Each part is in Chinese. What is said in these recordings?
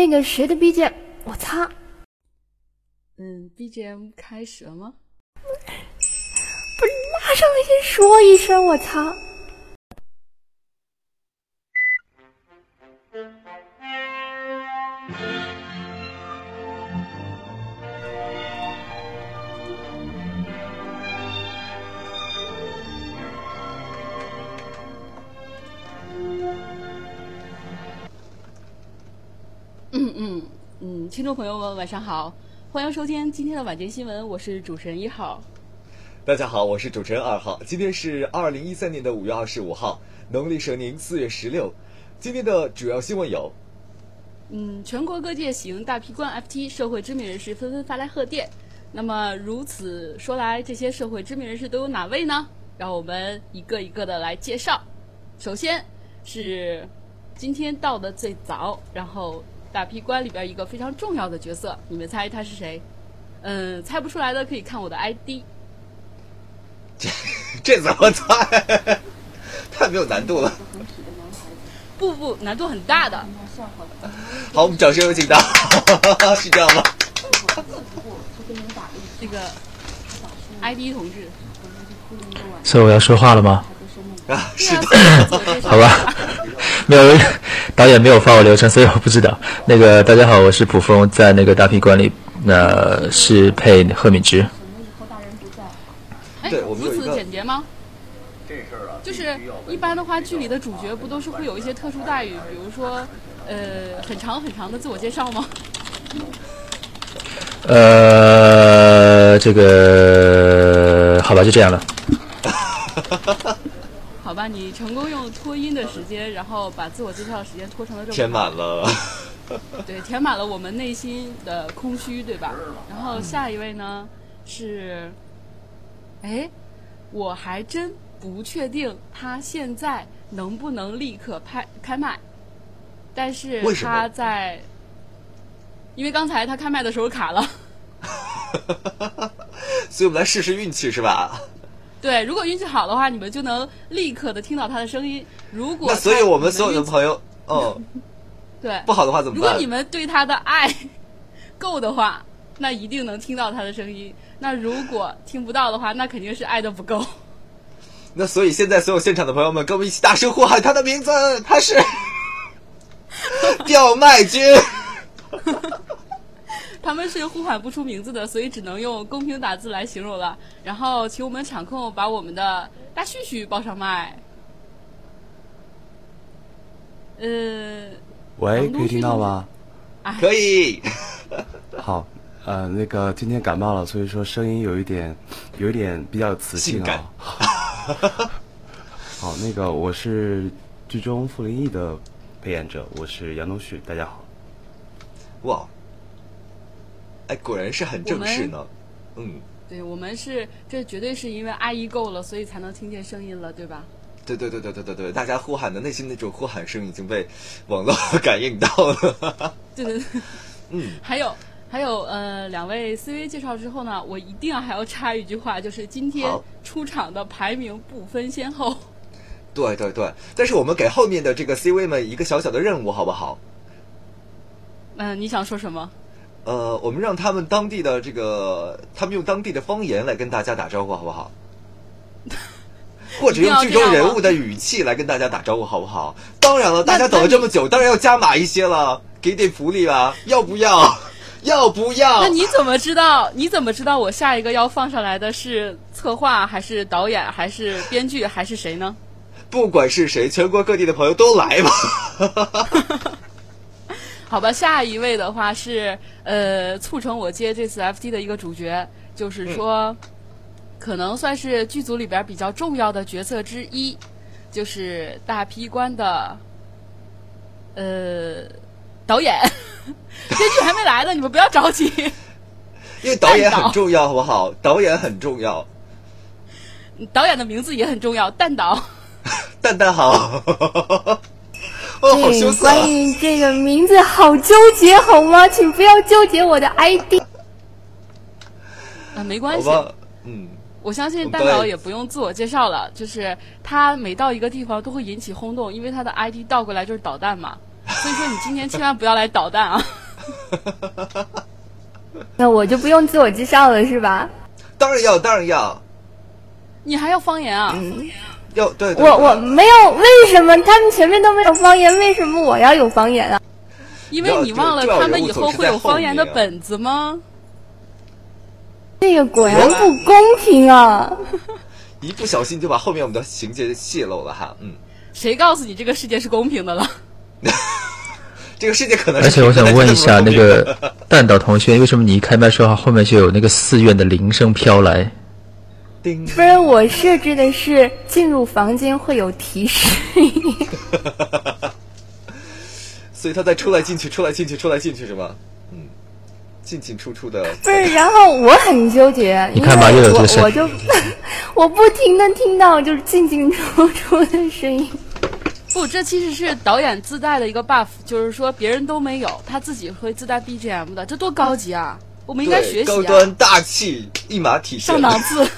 那个谁的 BGM，我擦！嗯，BGM 开始了吗？不是，马上来先说一声，我操！朋友们晚上好，欢迎收听今天的晚间新闻，我是主持人一号。大家好，我是主持人二号。今天是二零一三年的五月二十五号，农历蛇年四月十六。今天的主要新闻有：嗯，全国各界喜迎大批关 FT，社会知名人士纷纷发来贺电。那么如此说来，这些社会知名人士都有哪位呢？让我们一个一个的来介绍。首先是今天到的最早，然后大批关里边一个非常重要的角色，你们猜他是谁？嗯，猜不出来的可以看我的 ID。这 这怎么猜？太没有难度了。不不，难度很大的。好，我们掌声有请他，是这样吗？这个 ID 同志，所以我要说话了吗？啊，是的。好吧，没有导演没有发我流程，所以我不知道。那个大家好，我是卜峰，在那个大批馆里，那是配贺敏之。哎，如此简洁吗？就是一般的话，剧里的主角不都是会有一些特殊待遇，比如说，呃，很长很长的自我介绍吗？呃，这个好吧，就这样了。好吧，你成功用拖音的时间，然后把自我介绍的时间拖成了这么填满了。对，填满了我们内心的空虚，对吧？然后下一位呢是，哎，我还真不确定他现在能不能立刻拍开麦，但是他在，因为刚才他开麦的时候卡了。所以我们来试试运气，是吧？对，如果运气好的话，你们就能立刻的听到他的声音。如果那所以我们所有的朋友，嗯，对不好的话怎么办如果你？们对他的爱够的话，那一定能听到他的声音。那如果听不到的话，那肯定是爱的不够。那所以现在所有现场的朋友们，跟我们一起大声呼喊他的名字，他是吊麦君。他们是呼喊不出名字的，所以只能用公屏打字来形容了。然后，请我们场控把我们的大旭旭报上麦。呃，喂，可以听到吗？哎，可以，好，呃，那个今天感冒了，所以说声音有一点，有一点比较有磁性啊。好，那个我是剧中傅林义的配演者，我是杨东旭，大家好。哇，哎，果然是很正式呢。嗯，对我们是这绝对是因为阿姨够了，所以才能听见声音了，对吧？对对对对对对对，大家呼喊的内心那种呼喊声已经被网络 感应到了。对对对。嗯，还有还有呃，两位 CV 介绍之后呢，我一定还要插一句话，就是今天出场的排名不分先后。对对对，但是我们给后面的这个 CV 们一个小小的任务，好不好？嗯、你想说什么？呃，我们让他们当地的这个，他们用当地的方言来跟大家打招呼，好不好？或者用剧中人物的语气来跟大家打招呼，好不好？当然了，大家等了这么久，当然要加码一些了，给点福利吧，要不要？要不要那？你怎么知道？你怎么知道我下一个要放上来的是策划，还是导演，还是编剧，还是谁呢？不管是谁，全国各地的朋友都来吧。好吧，下一位的话是呃，促成我接这次 FT 的一个主角，就是说，可能算是剧组里边比较重要的角色之一，就是大批官的呃导演，编剧还没来呢，你们不要着急。因为导演很重要，好不好？导演很重要。导演的名字也很重要，蛋导。蛋蛋好。哦，好羞，涩啊。关于这个名字好纠结，好吗？请不要纠结我的 ID。啊，没关系，嗯，我相信我们导演蛋导也不用自我介绍了，就是他每到一个地方都会引起轰动，因为他的 ID 倒过来就是导弹嘛。所以说你今天千万不要来捣蛋啊！那我就不用自我介绍了是吧？当然要，当然要，你还要方言啊？要对对我我没有，为什么他们前面都没有方言？为什么我要有方言啊？因为你忘了他们以后会有方言的本子吗？这个果然不公平啊！一不小心就把后面我们的情节泄露了哈，嗯。谁告诉你这个世界是公平的了？这个世界可能……而且我想 问一下，那个蛋岛同学，为什么你一开麦说话，后面就有那个寺院的铃声飘来？叮！不是我设置的是进入房间会有提示。所以他在出来进去、出来进去、出来进去是吧？嗯，进进出出的。不是，然后我很纠结，你看吧，又有这个声，我就 我不停的听到就是进进出出的声音。不，这其实是导演自带的一个 buff，就是说别人都没有，他自己会自带 BGM 的，这多高级啊！我们应该学习啊！高端大气，一马体，上档次。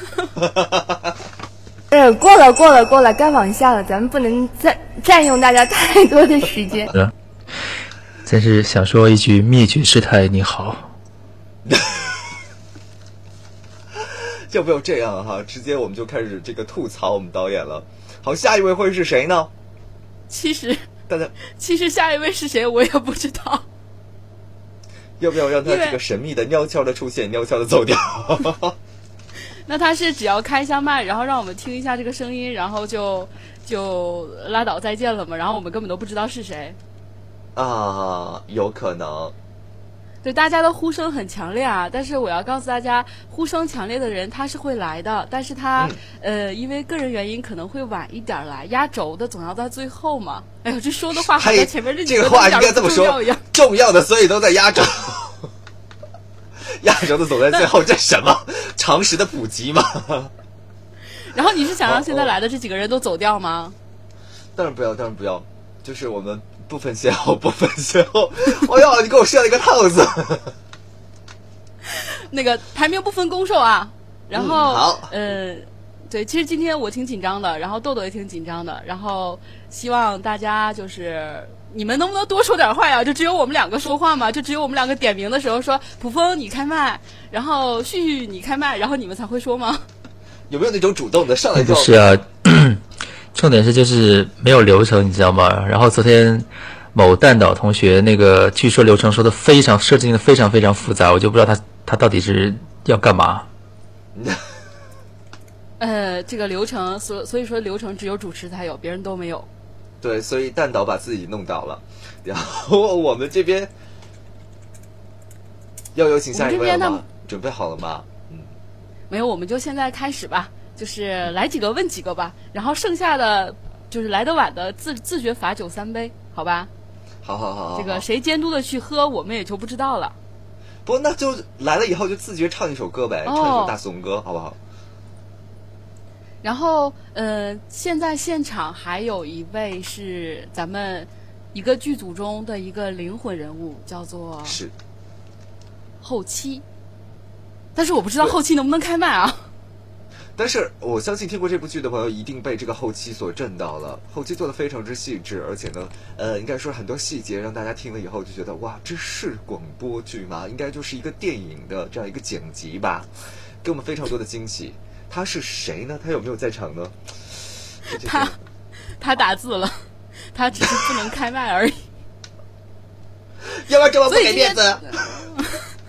嗯，过了过了过了，该往下了，咱们不能占占用大家太多的时间。嗯真是想说一句灭绝师太你好。要不要这样哈？直接我们就开始这个吐槽我们导演了。好，下一位会是谁呢？其实，大家其实下一位是谁我也不知道。要不要让他这个神秘的、悄悄的出现，悄悄的走掉？那他是只要开一下麦，然后让我们听一下这个声音，然后就就拉倒再见了嘛？然后我们根本都不知道是谁。啊，有可能。对，大家的呼声很强烈啊！但是我要告诉大家，呼声强烈的人他是会来的，但是他呃，因为个人原因可能会晚一点来。压轴的总要在最后嘛。哎呦，这说的话好像前面这这个话应该这么说，重要的所以都在压轴，压轴的走在最后，这什么 常识的普及吗？然后你是想让现在来的这几个人都走掉吗？当然不要，当然不要，就是我们。不分先后，不分先后。哎呦，你给我设了一个套子。那个排名不分公受啊。然后，好，呃，对，其实今天我挺紧张的，然后豆豆也挺紧张的，然后希望大家就是你们能不能多说点话呀？就只有我们两个说话嘛？就只有我们两个点名的时候说“普风你开麦”，然后“旭旭你开麦”，然后你们才会说吗？有没有那种主动的上来就？是啊。重点是就是没有流程，你知道吗？然后昨天某蛋岛同学那个据说流程说的非常设计的非常非常复杂，我就不知道他他到底是要干嘛。呃，这个流程所所以说流程只有主持才有，别人都没有。对，所以蛋岛把自己弄倒了，然后我们这边要有请下一位吗？准备好了吗？嗯，没有，我们就现在开始吧。就是来几个问几个吧，然后剩下的就是来得晚的自自觉罚酒三杯，好吧？好好好，这个谁监督的去喝，我们也就不知道了。不，那就来了以后就自觉唱一首歌呗，唱一首大怂歌，好不好？然后，呃，现在现场还有一位是咱们一个剧组中的一个灵魂人物，叫做是后期，但是我不知道后期能不能开麦啊。但是我相信听过这部剧的朋友一定被这个后期所震到了，后期做的非常之细致，而且呢，呃，应该说很多细节让大家听了以后就觉得哇，这是广播剧吗？应该就是一个电影的这样一个剪辑吧，给我们非常多的惊喜。他是谁呢？他有没有在场呢？他他打字了，他只是不能开麦而已。要不要这么不给面子？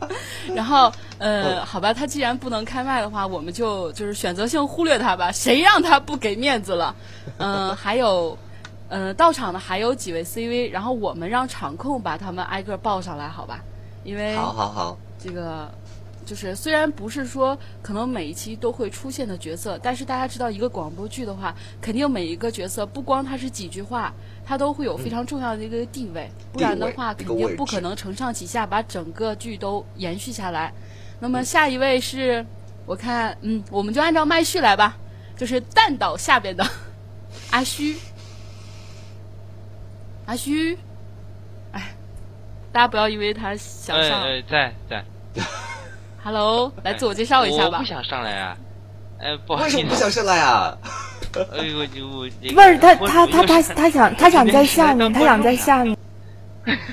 然后。呃，好吧，他既然不能开麦的话，我们就就是选择性忽略他吧。谁让他不给面子了？嗯，还有，呃，到场的还有几位 CV，然后我们让场控把他们挨个报上来，好吧？因为好好好，这个就是虽然不是说可能每一期都会出现的角色，但是大家知道一个广播剧的话，肯定每一个角色不光他是几句话，他都会有非常重要的一个地位，不然的话肯定不可能承上启下把整个剧都延续下来。那么下一位是，我看，嗯，我们就按照麦序来吧，就是蛋岛下边的阿虚，阿虚，哎，大家不要以为他想上，在在，Hello，来自我介绍一下吧。我不想上来啊，哎，不好意思，为什么不想上来啊？哎呦我就我这不是他他他他他想他想在下面，他想在下面。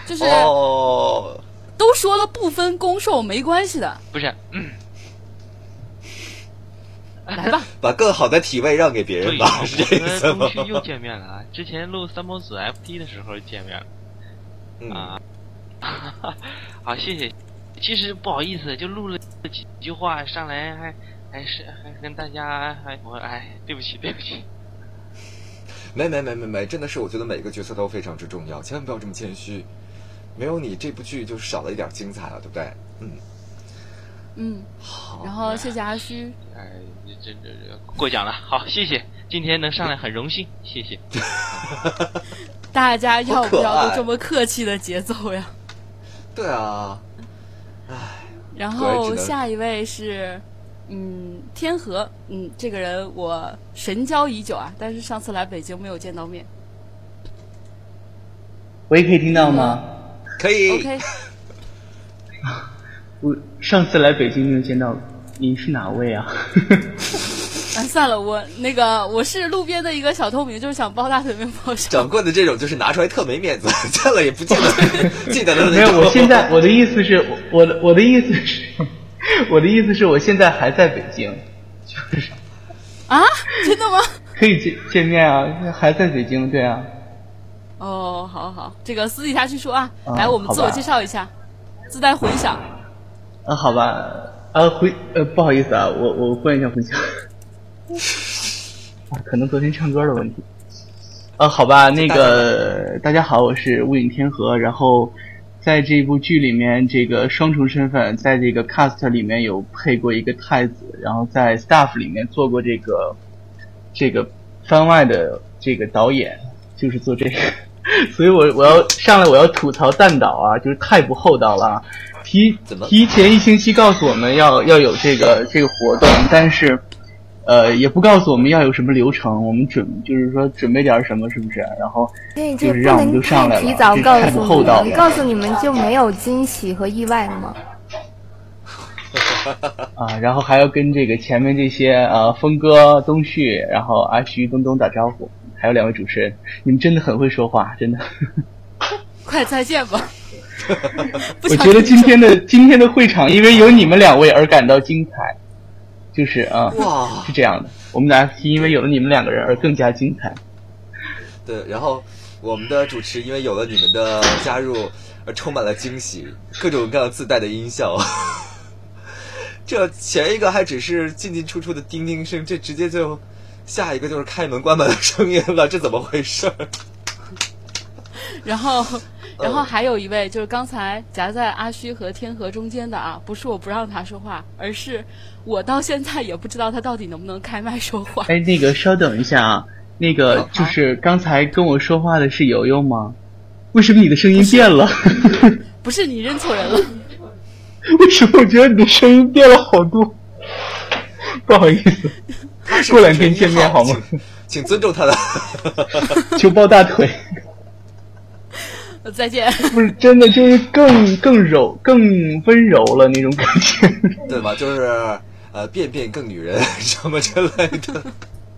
就是哦，都说了不分攻受没关系的，不是，嗯，来吧。把更好的体位让给别人，吧，是这我和意思吗东？旭又见面了啊！之前录三毛子 FT 的时候见面了嗯，啊，好，谢谢。其实不好意思，就录了几句话，上来还还是还跟大家还我哎，对不起 对不起。没没没没没，真的是我觉得每个角色都非常之重要，千万不要这么谦虚。没有你，这部剧就少了一点精彩了，对不对？嗯，嗯，好。然后谢谢阿虚，哎，这这这过奖了，好，谢谢。今天能上来很荣幸，谢谢。大家要不要都这么客气的节奏呀？对啊，然可爱只能后下一位是，嗯，天河，嗯，这个人我神交已久啊，但是上次来北京没有见到面。喂，可以听到吗？可以。OK，我上次来北京没有见到，您是哪位啊？啊，算了，我那个我是路边的一个小透明，就是想抱大腿没抱上。掌柜的这种就是拿出来特没面子，见了也不记得记得的没有。我现在我的意思是，我我的我的意思是，我的意思是我现在还在北京，就是啊，真的吗？可以见见面啊，还在北京，对啊。哦，好好，这个私底下去说啊。啊来，我们自我介绍一下，自带混响。啊，好吧，啊回呃不好意思啊，我我关一下混响。啊，可能昨天唱歌的问题。啊，好吧，那个大家好，我是雾影天河，然后在这部剧里面，这个双重身份，在这个 cast 里面有配过一个太子，然后在 staff 里面做过这个这个番外的这个导演，就是做这个，所以我我要上来我要吐槽蛋导啊，就是太不厚道了啊。提提前一星期告诉我们要要有这个这个活动，但是呃也不告诉我们要有什么流程，我们准就是说准备点什么是不是？然后就是让我们就上来了太提早这太不告诉你们，厚道了告诉你们就没有惊喜和意外了吗？啊，然后还要跟这个前面这些呃峰哥、东旭，然后阿徐、东东打招呼，还有两位主持人，你们真的很会说话，真的。快再见吧。不我觉得今天的今天的会场因为有你们两位而感到精彩，就是啊，哇是这样的，我们的 FT 因为有了你们两个人而更加精彩。对，然后我们的主持因为有了你们的加入，而充满了惊喜，各种各样自带的音效。这前一个还只是进进出出的叮叮声，这直接就下一个就是开门关门的声音了，这怎么回事儿？然后，然后还有一位就是刚才夹在阿虚和天河中间的啊，不是我不让他说话，而是我到现在也不知道他到底能不能开麦说话。哎，那个稍等一下啊，那个就是刚才跟我说话的是游游吗？为什么你的声音变了？不是你认错人了，为什么我觉得你的声音变了好多？不好意思，过两天见面好吗？请请尊重他的。求抱大腿。再见。不是真的，就是更更柔、更温柔了那种感觉。对吧？就是呃，变变更女人什么之类的。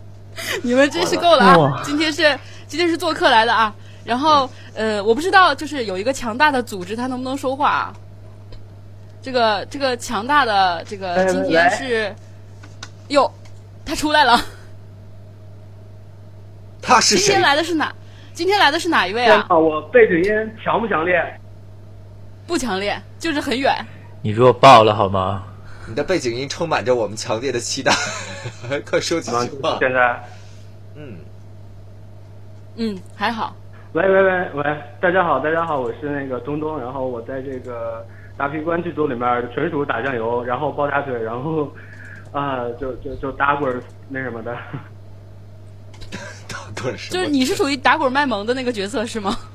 你们真是够了啊！今天是今天是做客来的啊。然后呃，我不知道就是有一个强大的组织，他能不能说话、啊？这个这个强大的这个哎今天是，哟，他出来了。他是谁今天？来的是哪？今天来的是哪一位啊？啊，我背景音强不强烈？不强烈，就是很远。你弱爆了好吗？你的背景音充满着我们强烈的期待，快说几句话。现在，嗯，嗯，还好。喂喂喂喂，大家好，大家好，我是那个东东，然后我在这个大皮关剧组里面纯属打酱油，然后抱大腿，然后啊、就就就打滚那什么的。就是你是属于打滚卖萌的那个角色是吗？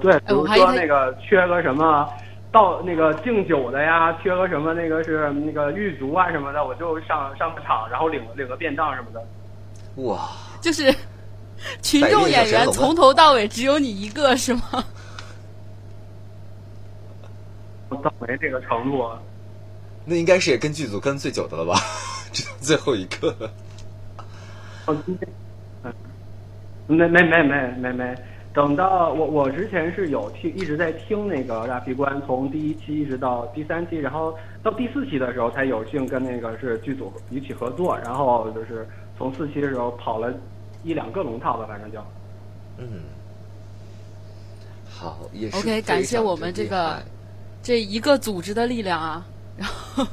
对，比如说那个缺个什么倒那个敬酒的呀，缺个什么那个是那个狱卒啊什么的，我就上上个场，然后领领个便当什么的。哇，就是 群众演员从头到尾只有你一个是吗？到没这个程度，那应该是也跟剧组跟最久的了吧？最后一刻。哦，今天，嗯，没没没没没没，等到我我之前是有听一直在听那个大皮官，从第一期一直到第三期，然后到第四期的时候才有幸跟那个是剧组一起合作，然后就是从四期的时候跑了一两个龙套吧，反正就。嗯，好，也是 OK，感谢我们这个这一个组织的力量啊，然后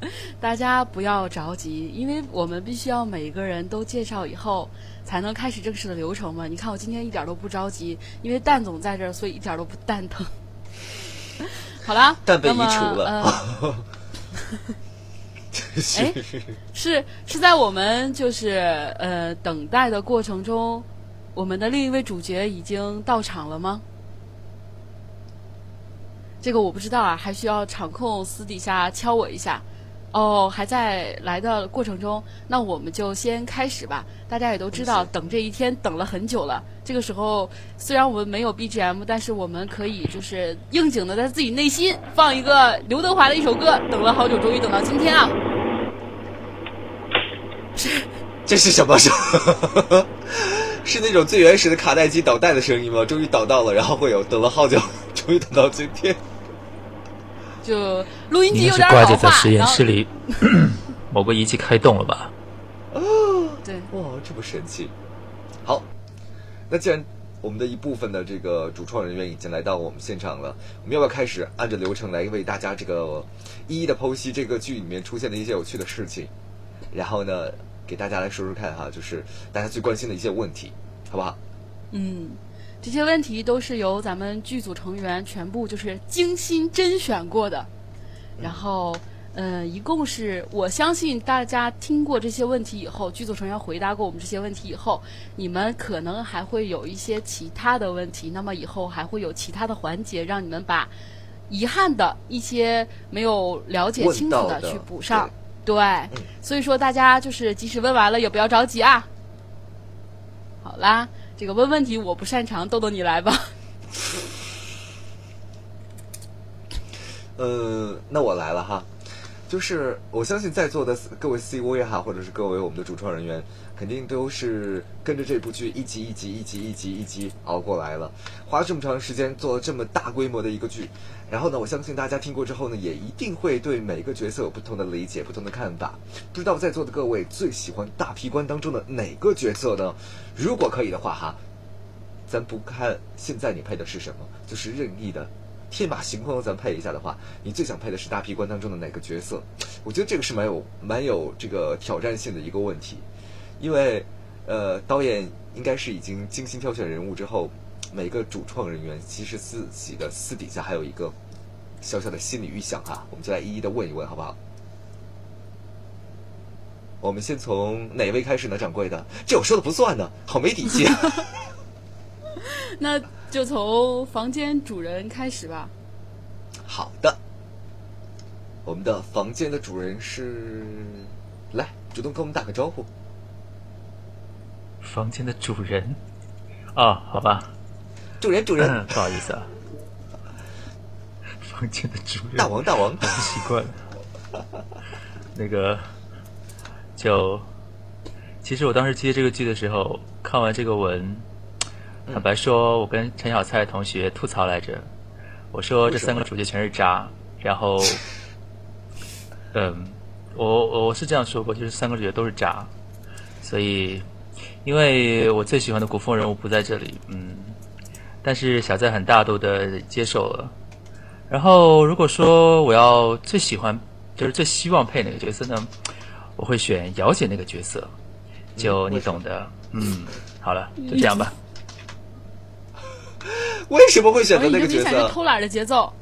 大家不要着急，因为我们必须要每个人都介绍以后，才能开始正式的流程嘛。你看我今天一点都不着急，因为蛋总在这儿，所以一点都不蛋疼。好啦，蛋被移除了。呃真 是哎是是在我们就是呃等待的过程中，我们的另一位主角已经到场了吗？这个我不知道啊，还需要场控私底下敲我一下。哦，还在来的过程中，那我们就先开始吧。大家也都知道，等这一天等了很久了。这个时候，虽然我们没有 BGM，但是我们可以就是应景的在自己内心放一个刘德华的一首歌。等了好久，终于等到今天啊！这是什么声？是那种最原始的卡带机导带的声音吗？终于导到了，然后会有等了好久，终于等到今天。就录音机有点老化，姐在实验然后室里 某个仪器开动了吧？哦对，哇，这么神奇！好，那既然我们的一部分的这个主创人员已经来到我们现场了，我们要不要开始按照流程来为大家这个一一的剖析这个剧里面出现的一些有趣的事情，然后呢，给大家来说说看哈，就是大家最关心的一些问题，好不好？嗯，这些问题都是由咱们剧组成员全部就是精心甄选过的，然后。呃，一共是我相信大家听过这些问题以后，剧组成员回答过我们这些问题以后，你们可能还会有一些其他的问题。那么以后还会有其他的环节，让你们把遗憾的一些没有了解清楚的去补上。对，所以说大家就是即使问完了也不要着急啊。好啦，这个问问题我不擅长，豆豆你来吧。呃，那我来了哈，就是我相信在座的各位 C 位也好，或者是各位我们的主创人员，肯定都是跟着这部剧一集一集一集一集一集熬过来了，花这么长时间做这么大规模的一个剧，然后呢，我相信大家听过之后呢，也一定会对每个角色有不同的理解、不同的看法。不知道在座的各位最喜欢大皮官当中的哪个角色呢？如果可以的话哈，咱不看现在你配的是什么，就是任意的天马行空，咱配一下的话，你最想配的是大批官当中的哪个角色？我觉得这个是蛮有蛮有这个挑战性的一个问题，因为呃，导演应该是已经精心挑选人物之后，每个主创人员其实自己的私底下还有一个小小的心理预想哈，我们就来一一的问一问好不好？我们先从哪位开始呢？掌柜的，这我说的不算呢，好没底气。啊 那就从房间主人开始吧。好的，我们的房间的主人是，来主动跟我们打个招呼。房间的主人啊，好吧，主人，主人，嗯，不好意思啊，房间的主人，大王，大王，我不习惯。那个，就其实我当时接这个剧的时候，看完这个文，坦白说，我跟陈小菜同学吐槽来着，我说这三个主角全是渣，然后，嗯，我我我是这样说过，就是三个主角都是渣，所以，因为我最喜欢的古风人物不在这里，嗯，但是小菜很大度的接受了。然后，如果说我要最喜欢，就是最希望配哪个角色呢？我会选姚姐那个角色，就你懂的。嗯，好了，就这样吧。为什么会选择那个角色？偷懒的节奏，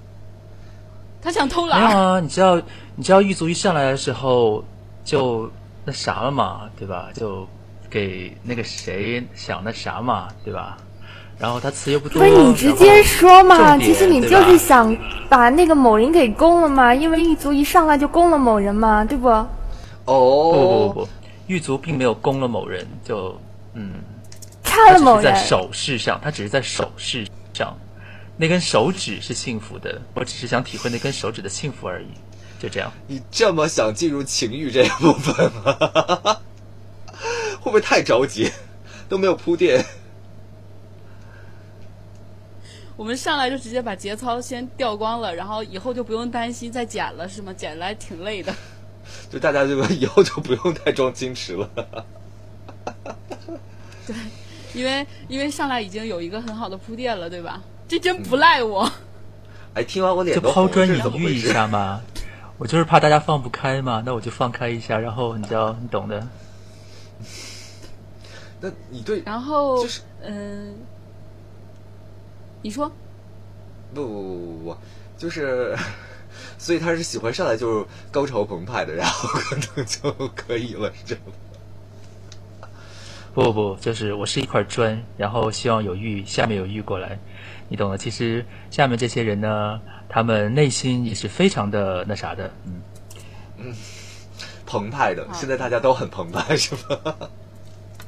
他想偷没有懒。啊，你知道，你知道狱卒一上来的时候就那啥了嘛，对吧？就给那个谁想那啥嘛，对吧？然后他词又不多，不是你直接说嘛？其实你就是想把那个某人给攻了嘛，因为狱卒一上来就攻了某人嘛，对不？哦，不不不不，狱卒并没有攻了某人，就嗯，差他只了某人是在。手势上，他只是在手势上，那根手指是幸福的，我只是想体会那根手指的幸福而已。就这样。你这么想进入情欲这一部分吗？会不会太着急？都没有铺垫。我们上来就直接把节操先掉光了，然后以后就不用担心再剪了，是吗？剪来挺累的。就大家就以后就不用太装矜持了。对，因为因为上来已经有一个很好的铺垫了，对吧？这真不赖我。哎，听完我脸就都红了，抛砖这是怎么引玉一？下嘛。我就是怕大家放不开嘛，那我就放开一下，然后你知道，你懂的。那你对然后，就是嗯、你说，不不不不不，就是，所以他是喜欢上来就是高潮澎湃的，然后可能就可以了，是这样吗。不不不，就是我是一块砖，然后希望有玉，下面有玉过来，你懂的。其实下面这些人呢，他们内心也是非常的那啥的，嗯嗯，澎湃的，现在大家都很澎湃，是吧？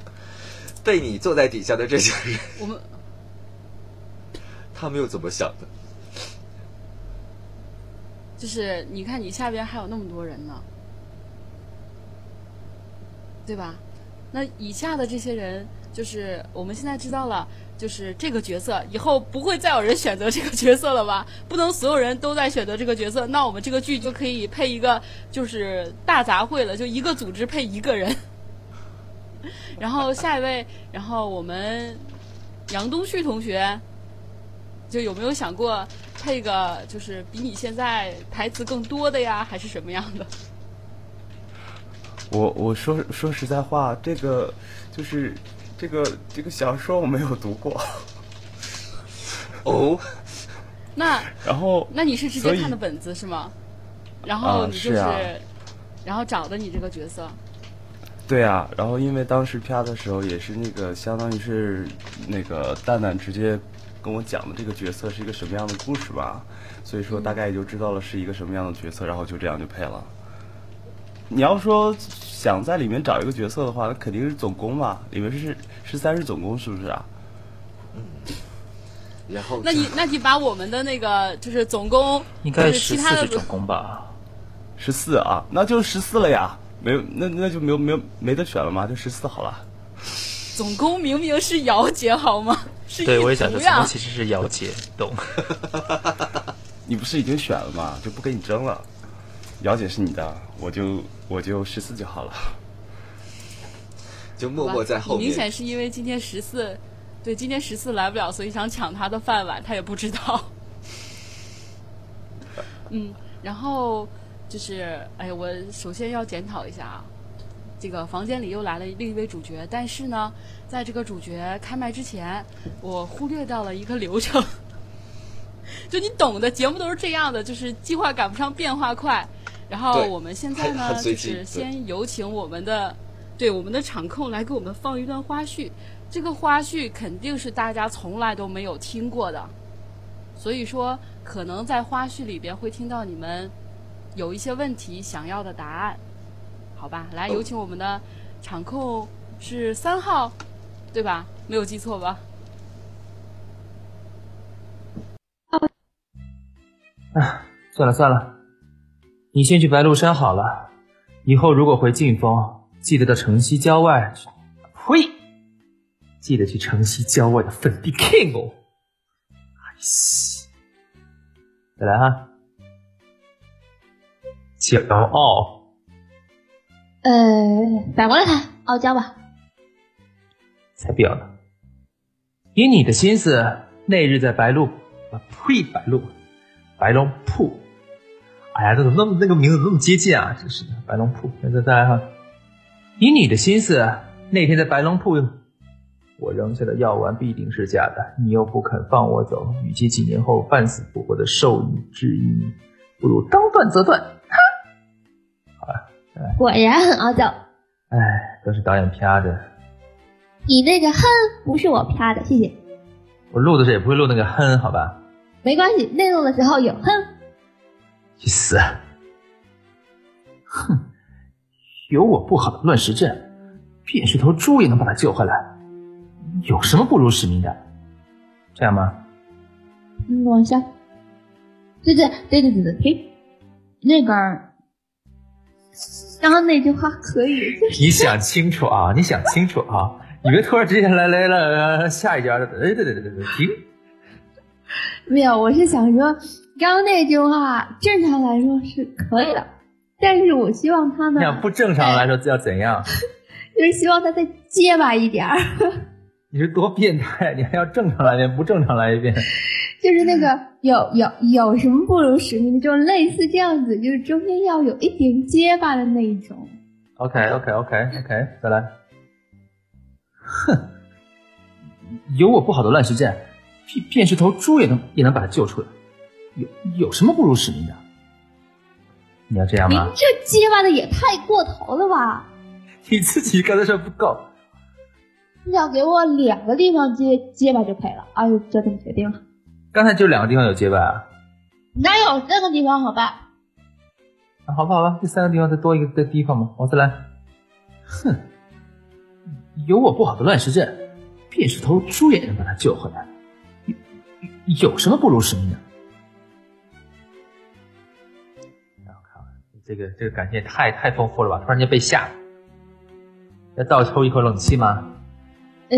被你坐在底下的这些人，我们他们又怎么想的？就是你看，你下边还有那么多人呢，对吧？那以下的这些人，就是我们现在知道了，就是这个角色以后不会再有人选择这个角色了吧？不能所有人都在选择这个角色，那我们这个剧就可以配一个就是大杂烩了，就一个组织配一个人。然后下一位，然后我们杨东旭同学，就有没有想过配个就是比你现在台词更多的呀，还是什么样的？我我说说实在话，这个就是这个这个小说我没有读过，哦，那然后那你是直接看的本子是吗？然后啊你就是，啊然后找的你这个角色，对啊，然后因为当时啪的时候也是那个相当于是那个蛋蛋直接跟我讲的这个角色是一个什么样的故事吧，所以说大概也就知道了是一个什么样的角色，然后就这样就配了。你要说想在里面找一个角色的话，那肯定是总攻嘛，里面是十三是总攻是不是啊？嗯然后那你那你把我们的那个就是总攻应该就是十其他的四是总攻吧？十四啊，那就十四了呀，没有那那就没有没有没得选了嘛，就十四好了。总攻明明是姚姐好吗？是对，我也想说，总攻其实是姚姐，懂？你不是已经选了吗？就不跟你争了。姚姐是你的，我就我就十四就好了。就默默在后面。你明显是因为今天十四，对，今天十四来不了，所以想抢他的饭碗，他也不知道。嗯，然后就是，哎，我首先要检讨一下啊，这个房间里又来了另一位主角，但是呢，在这个主角开麦之前，我忽略掉了一个流程。就你懂的，节目都是这样的，就是计划赶不上变化快。然后我们现在呢，就是先有请我们的对我们的场控来给我们放一段花絮。这个花絮肯定是大家从来都没有听过的，所以说可能在花絮里边会听到你们有一些问题想要的答案，好吧？来，哦有请我们的场控是三号，对吧？没有记错吧？算了算了，你先去白鹿山好了。以后如果回晋峰，记得到城西郊外去。呸！记得去城西郊外的粉地 King 哦。哎西，再来哈。骄傲，呃，反过来看，傲娇吧。才不要呢！以你的心思，那日在白鹿，啊呸，白鹿，白龙铺。哎呀，这怎么那么那个名字那么接近啊？真是的，白龙铺。那再再来哈，以你的心思，那天在白龙铺，我扔下的药丸必定是假的，你又不肯放我走，与其几年后半死不活的受你质疑，不如当断则断。果然很傲娇。哎，都是导演啪的，你那个哼不是我啪的，谢谢。我录的时候也不会录那个哼，好吧？没关系，内斗的时候有哼。去死！哼，有我不好的乱石阵，便是头猪也能把他救回来，有什么不辱使命的？这样吗？嗯，往下。对对对对对对，停。那个刚刚那句话可以，就是你想清楚啊，你想清楚啊，你别突然之间来来了下一家的，哎，对对对对对，停。没有，我是想说，刚刚那句话正常来说是可以的，但是我希望他呢不正常来说要怎样？就是希望他再结巴一点儿，你是多变态？你还要正常来一遍，不正常来一遍？就是那个有有有什么不如使命的，就类似这样子，就是中间要有一点结巴的那一种。OK OK OK OK，再来。哼，有我不好的乱世战，便便是头猪也能也能把他救出来，有有什么不辱使命的？你要这样您吗？这结巴的也太过头了吧？你自己刚才说不够，你要给我两个地方结结巴就可以了。哎呦，就这么决定了。刚才就两个地方有结巴啊。哪有这个地方好吧？啊好吧好吧，第三个地方再多一个的地方嘛，我再来。哼，有我不好的乱石阵，便是头猪也能把他救回来，有有什么不如使命的？我靠，这个这个感情也太太丰富了吧！突然间被吓，要倒抽一口冷气吗？呃，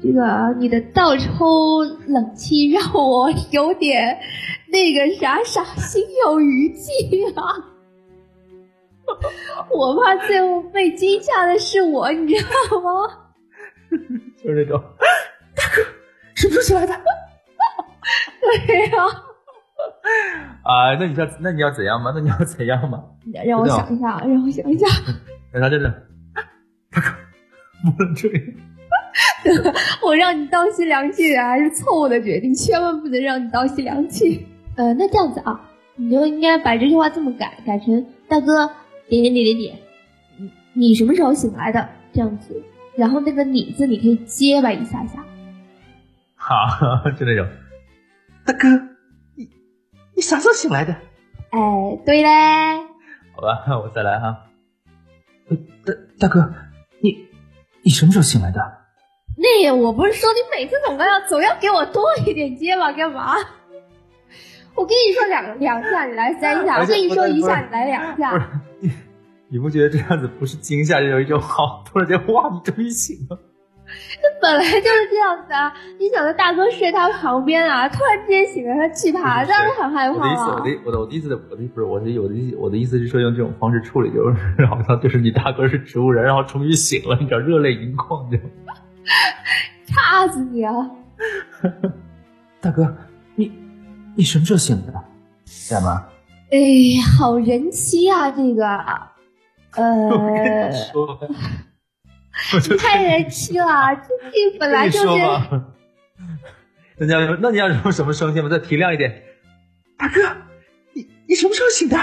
这个你的倒抽冷气让我有点那个啥啥，心有余悸啊！我怕最后被惊吓的是我，你知道吗？就是那种，大哥，什么时候起来的？对呀、啊，那你要那你要怎样吗？那你要怎样吗？让我想一下，让我想一下，让他真的，大哥，不能这样。我让你倒吸凉气还是错误的决定，千万不能让你倒吸凉气。呃，那这样子啊，你就应该把这句话这么改，改成大哥点点点点点，你你什么时候醒来的？这样子，然后那个你字你可以结巴一下下。好，就那种，大哥，你你啥时候醒来的？哎，对嘞，好吧，我再来哈。呃大大哥，你你什么时候醒来的？那我不是说你每次总要总要给我多一点结巴干嘛？我跟你说两两下，你来三下；我跟你说一下，你来两下。你你不觉得这样子不是惊吓，就有一种好，突然间哇，你终于醒了。本来就是这样子啊！你想着大哥睡他旁边啊，突然之间醒了，他气怕，当然很害怕我的意思，我。的我的我的意思，我的不是我的我的意我的意思是说用这种方式处理，就是好像就是你大哥是植物人，然后终于醒了，你知道热泪盈眶，你知道吗？差死你啊！大哥，你你什么时候醒的？干嘛？哎，好人妻啊，这个，呃，太人气了，这这 本来就是。嘛。那你要用那你要用什么声线吗？再提亮一点。大哥，你你什么时候醒的？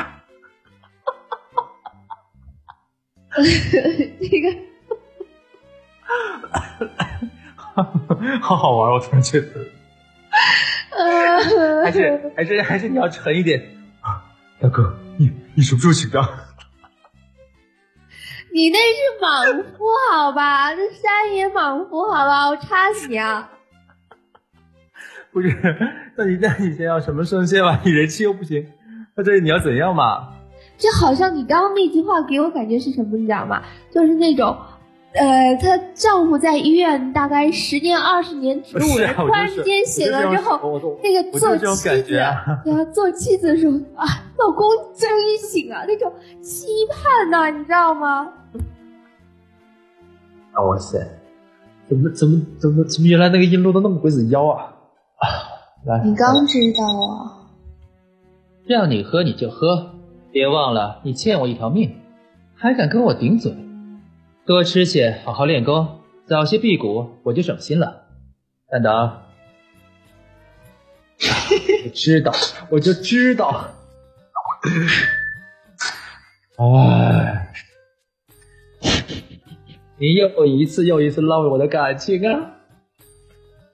这个好好玩，我突然觉得，呃，还是还是还是你要沉一点。啊大哥，你你什么时候醒的？你那是莽夫好吧？这山野莽夫好吧？我插死你啊！不是，那你那你先要什么声线吧？你人气又不行，那这你要怎样嘛？就好像你刚刚那句话给我感觉是什么，你知道吗？就是那种，呃，她丈夫在医院大概十年、二十年植物是人，啊我突然之间醒了之后，那个做这种妻子，感觉啊 对啊，做妻子的时候啊，老公终于醒啊，那种期盼呐、你知道吗？啊哇塞，怎么怎么怎么怎么原来那个音录的那么鬼子妖啊？啊，来，你刚知道啊？让你喝你就喝，别忘了你欠我一条命，还敢跟我顶嘴？多吃些，好好练功，早些辟谷，我就省心了。蛋党，我知道，我就知道。哎，你又一次又一次浪费我的感情啊！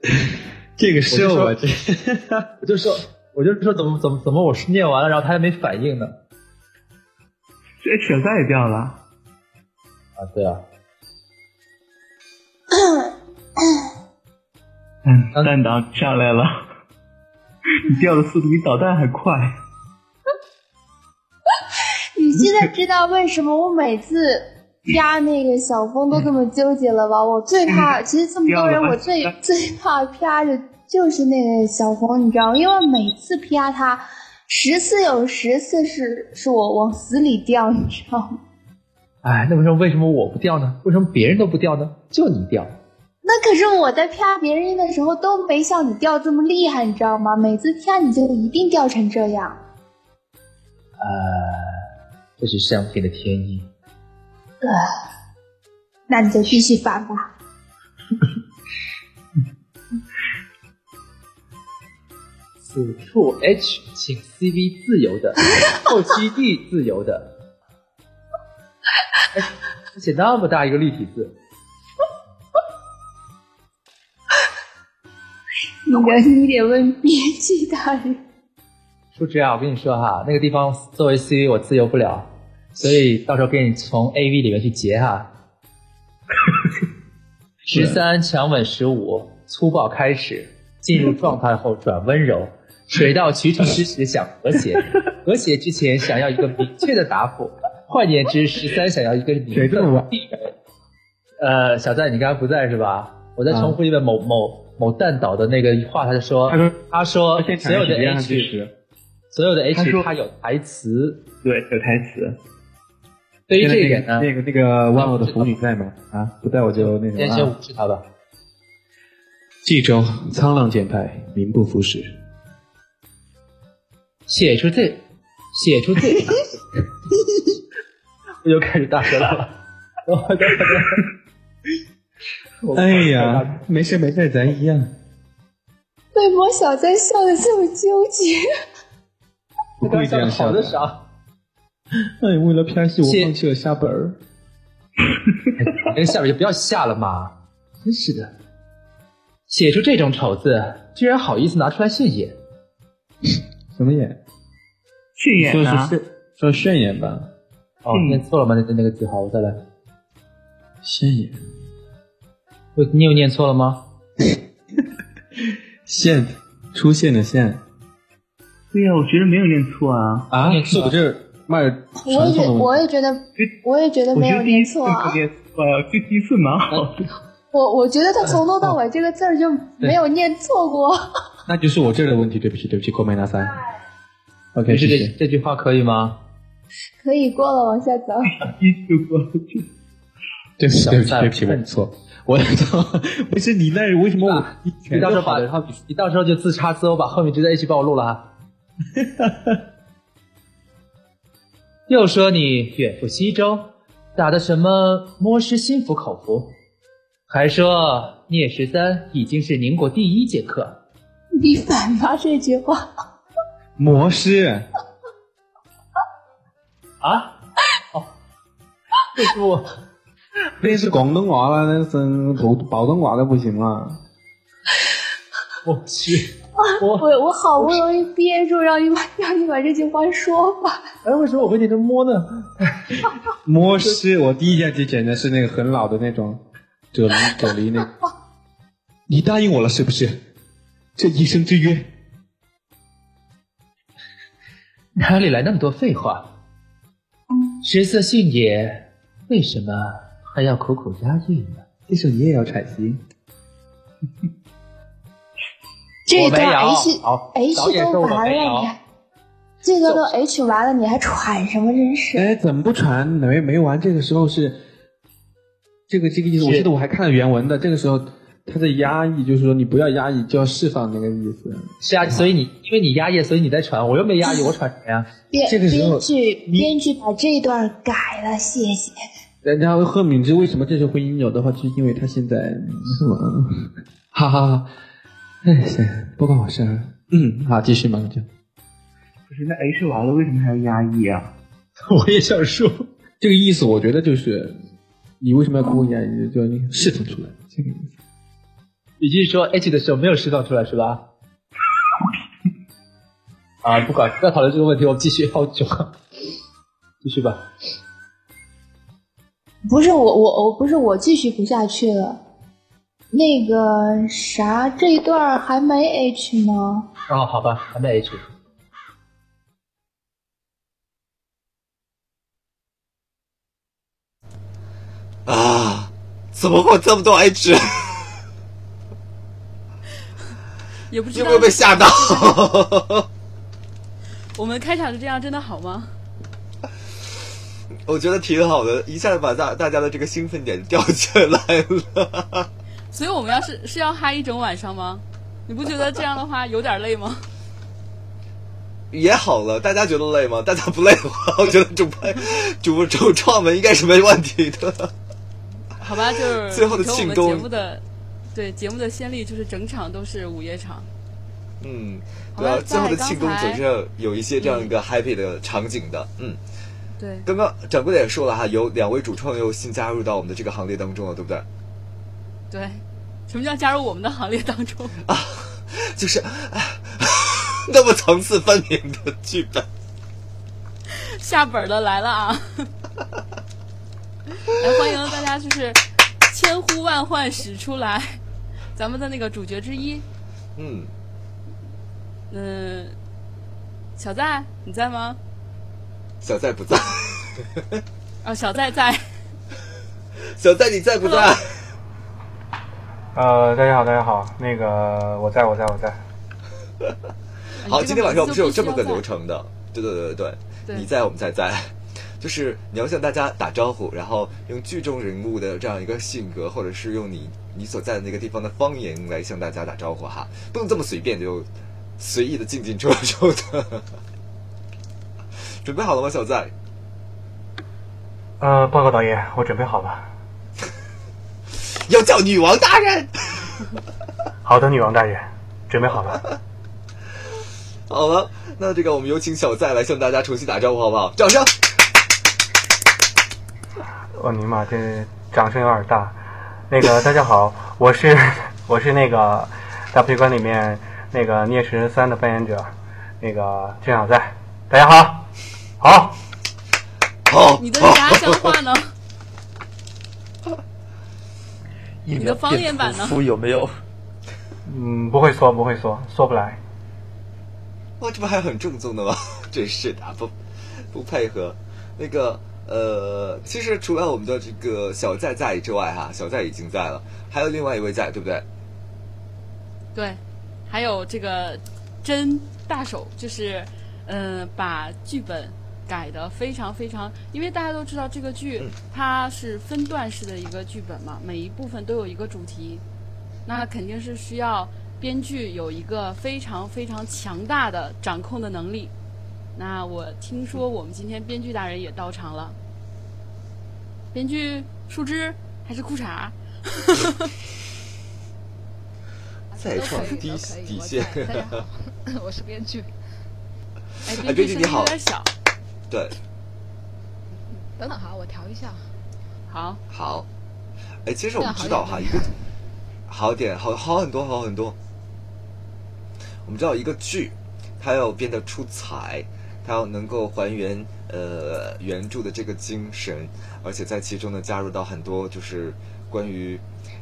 这个是我我这，我就说，我就说怎么怎么怎么我念完了，然后他还没反应呢？这扯淡也掉了。啊，对啊，嗯，蛋党上来了，你掉的速度比导弹还快。你现在知道为什么我每次压那个小峰都这么纠结了吧？我最怕，其实这么多人，我最最怕啪的就是那个小峰，你知道吗？因为每次啪他十次有十次是是我往死里掉，你知道吗？哎，那为什么为什么我不掉呢？为什么别人都不掉呢？就你掉？那可是我在啪别人的时候都没像你掉这么厉害，你知道吗？每次啪你就一定掉成这样。呃，这是上天的天意。呃，那你就继续发吧。此处 H 请 CV 自由的，后期 D 自由的。哎，写那么大一个立体字。你人一点问编剧大人。叔侄啊，我跟你说哈，那个地方作为 CV 我自由不了，所以到时候给你从 AV 里面去截哈。十三强吻十五，粗暴开始，进入状态后转温柔，水到渠成之时想和谐，和谐之前想要一个明确的答复。换言之，十三想要一个明确的。呃，小赞，你刚刚不在是吧？我再重复一遍某某某弹岛的那个话，他就说，他说所有的 H，所有的 H 他有台词，对，有台词。对于这一点呢，那个那个万恶的腐女在吗？啊，不在我就那什么。先先无视他吧。冀州沧浪剑派，名不副实。写出这，写出这，我又开始大声了。哎呀，没事没事，咱一样。为毛小三笑的这么纠结？不会这样笑的啥？哎，为了拍戏，我放弃了下本儿。那 个下本就不要下了嘛！真是的，写出这种丑字，居然好意思拿出来炫眼？什么演？炫演啊？说炫眼吧。哦，念错了吗？那那个句号，我再来。炫演。我你有念错了吗？现出现的现。对呀，我觉得没有念错啊。啊？是我这卖我也觉，我也觉得，我也觉得没有念错啊。呃，这第一次蛮好的。我我觉得他从头到尾这个字儿就没有念错过。那就是我这儿的问题，对不起，对不起，过麦纳三。OK，这这这句话可以吗？可以过了，往下走。一就过去。对不起，对不起，对不起，我错。我操！不是你那为什么我？你到时候把，你到时候就自插自欧，把后面直接一起帮我录了啊。又说你远赴西周，打的什么摸师心服口服，还说聂十三已经是宁国第一剑客。你反吧这句话。魔师。啊？哦，这不。那是广东话了，那是普普通话都不行了。我去，我我我好不容易憋住，让你把让你把这句话说吧。哎，为什么我会念成摸呢？摸是，我第一件就捡的是那个很老的那种，啫喱啫喱那。你答应我了是不是？这一生之约。哪里来那么多废话？食色性也，为什么？还要苦苦压抑呢，这首你也要喘息。这段 H H 都完了，你还这个都 H 完了，你还喘什么？真是！哎，怎么不喘？没没完？这个时候是这个这个意思。我记得我还看了原文的，这个时候他在压抑，就是说你不要压抑，就要释放那个意思。是啊，所以你因为你压抑，所以你在喘。我又没压抑，我喘什么呀？编这个时候编剧编剧把这段改了，谢谢。然后贺敏之为什么这时候会阴有的话，就是因为他现在什么？哈哈哈！哎，行，不关我事儿。嗯，好，继续嘛，就。不是那 H 完了，为什么还要压抑啊？我也想说，这个意思，我觉得就是你为什么要故意压抑，就你释放出来，这个意思。你继续说 H 的时候没有释放出来是吧？啊，不管不要讨论这个问题，我们继续好久，继续吧。不是我我我不是我继续不下去了，那个啥，这一段还没 H 吗？哦，好吧，还没 H。啊，怎么会这么多 H？也不知道你有没有被吓到？我们开场就这样，真的好吗？我觉得挺好的，一下子把大大家的这个兴奋点吊起来了。所以我们要是是要嗨一整晚上吗？你不觉得这样的话有点累吗？也好了，大家觉得累吗？大家不累的话，我觉得主拍主主创们应该是没问题的。好吧，就是最后的庆功节目的对节目的先例就是整场都是午夜场。嗯，对啊，最后的庆功总是要有一些这样一个 happy 的场景的。嗯，对，刚刚掌柜的也说了哈，有两位主创又新加入到我们的这个行列当中了，对不对？对，什么叫加入我们的行列当中啊？就是 那么层次分明的剧本。下本的来了啊！来欢迎大家，就是千呼万唤始出来，咱们的那个主角之一，嗯，嗯、小在你在吗？小在不在？哦，小在在。小在你在不在？呃，大家好，大家好，那个我在我在我在。好，今天晚上我们是有这么个个流程的，对对对对对你在我们在在，就是你要向大家打招呼，然后用剧中人物的这样一个性格，或者是用你你所在的那个地方的方言来向大家打招呼哈，不能这么随便就随意的进进出出的。准备好了吗，小在？呃，报告导演，我准备好了。要叫女王大人。好的，女王大人，准备好了。好了，那这个我们有请小在来向大家重新打招呼，好不好？掌声！我，尼玛，这掌声有点大。那个大家好，我是 我是那个大配官里面那个聂十三的扮演者，那个郑小在。大家好，好，好你的家乡话呢？你的方言版呢夫有没有？嗯，不会说，不会说，说不来。哇，这不还很正宗的吗？真是的，不不配合。那个呃，其实除了我们的这个小在在之外，哈，小在已经在了，还有另外一位在，对不对？对，还有这个真大手，就是嗯、呃把剧本改的非常非常，因为大家都知道这个剧它是分段式的一个剧本嘛，每一部分都有一个主题，那肯定是需要编剧有一个非常非常强大的掌控的能力。那我听说我们今天编剧大人也到场了，编剧树枝还是裤衩？再创低底线。大家好，我是编剧。哎，哎，编剧声音编剧你好有点小。对，等等哈，我调一下。好，好。哎，其实我们知道哈，一个好点，好好很多，好很多。我们知道一个剧，它要变得出彩，它要能够还原呃原著的这个精神，而且在其中呢加入到很多就是关于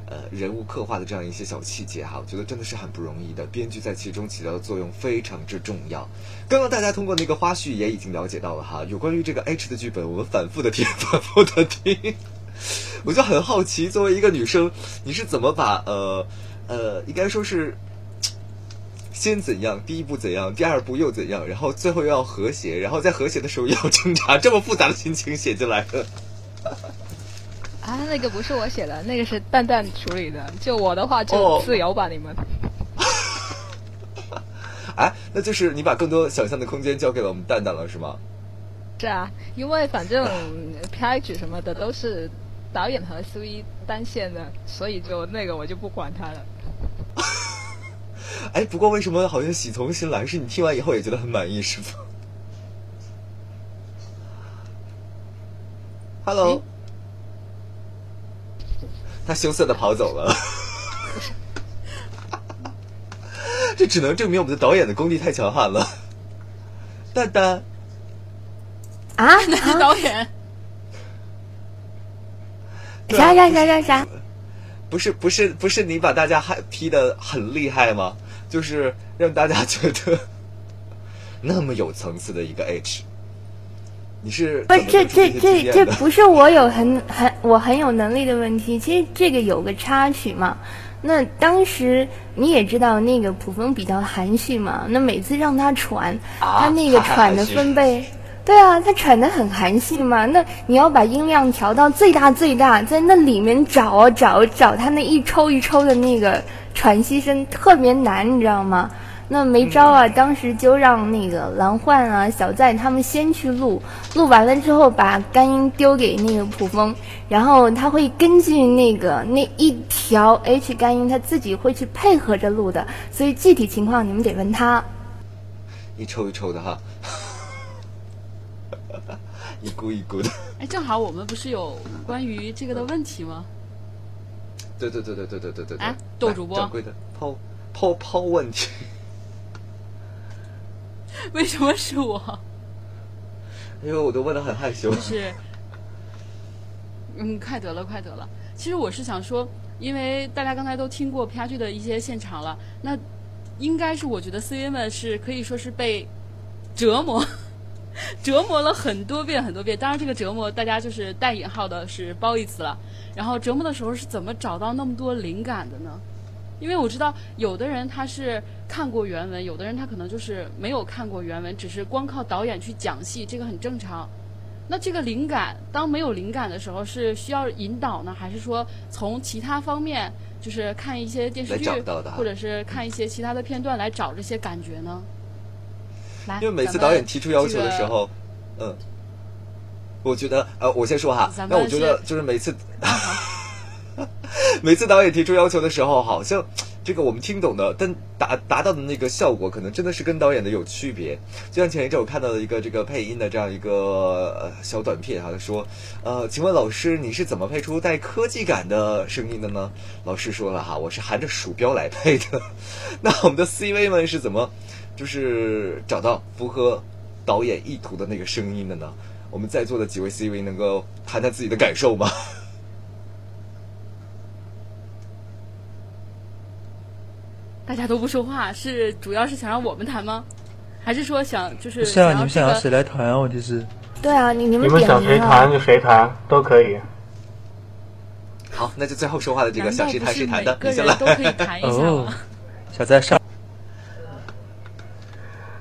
呃人物刻画的这样一些小细节哈，我觉得真的是很不容易的。编剧在其中起到的作用非常之重要。刚刚大家通过那个花絮也已经了解到了哈，有关于这个 H 的剧本，我们反复的听，反复的听。我就很好奇，作为一个女生，你是怎么把呃呃，应该说是先怎样，第一步怎样，第二步又怎样，然后最后又要和谐，然后在和谐的时候又要挣扎，这么复杂的心情写进来的。啊，那个不是我写的，那个是蛋蛋处理的。就我的话哦就自由吧，你们。哎，那就是你把更多想象的空间交给了我们蛋蛋了，是吗？是啊，因为反正拍剧什么的都是导演和苏一单线的，所以就那个我就不管他了。哎，不过为什么好像喜从心来？是你听完以后也觉得很满意，是吗？Hello，他羞涩的跑走了。这只能证明我们的导演的功力太强悍了。蛋蛋，啊？那 是导演。啥啥啥啥啥？不是不是不是你把大家害批的很厉害吗？就是让大家觉得 那么有层次的一个 H，你是不是这这这这不是我有很很我很有能力的问题，其实这个有个插曲嘛。那当时你也知道，那个普风比较含蓄嘛，那每次让他喘，啊他那个喘的分贝，对啊，他喘的很含蓄嘛。那你要把音量调到最大最大，在那里面找啊找找他那一抽一抽的那个喘息声，特别难，你知道吗？那没招啊，当时就让那个蓝幻啊、小在他们先去录，录完了之后把干音丢给那个普风，然后他会根据那个那一条 H 干音，他自己会去配合着录的，所以具体情况你们得问他。一抽一抽的哈，一股一股的。哎，正好我们不是有关于这个的问题吗？对对对对对对对对对。哎窦主播来掌柜的抛抛抛问题，为什么是我？因为我都问的很害羞。就是，嗯，快得了，快得了。其实我是想说，因为大家刚才都听过啪剧的一些现场了，那应该是我觉得 CV 们是可以说是被折磨，折磨了很多遍很多遍。当然，这个折磨大家就是带引号的，是褒义词了。然后折磨的时候是怎么找到那么多灵感的呢？因为我知道有的人他是看过原文，有的人他可能就是没有看过原文，只是光靠导演去讲戏，这个很正常。那这个灵感，当没有灵感的时候，是需要引导呢，还是说从其他方面，就是看一些电视剧或者是看一些其他的片段来找这些感觉呢？来，因为每次导演提出要求的这个时候，嗯，我觉得呃，我先说哈那我觉得就是每次，每次导演提出要求的时候，好像这个我们听懂的，但达达到的那个效果，可能真的是跟导演的有区别。就像前一阵我看到了一个这个配音的这样一个呃小短片哈，他说，呃，请问老师你是怎么配出带科技感的声音的呢？老师说了哈，我是含着鼠标来配的。那我们的 CV 们是怎么就是找到符合导演意图的那个声音的呢？我们在座的几位 CV 能够谈谈自己的感受吗？大家都不说话，是主要是想让我们谈吗？还是说想就是不是啊，想要这你们想要谁来谈啊？问题是，对啊，你你你们想谁。谈就谁谈，都可以。好，那就最后说话的这个想谁谈谁谈的，个你先来。都可以谈一下小在上，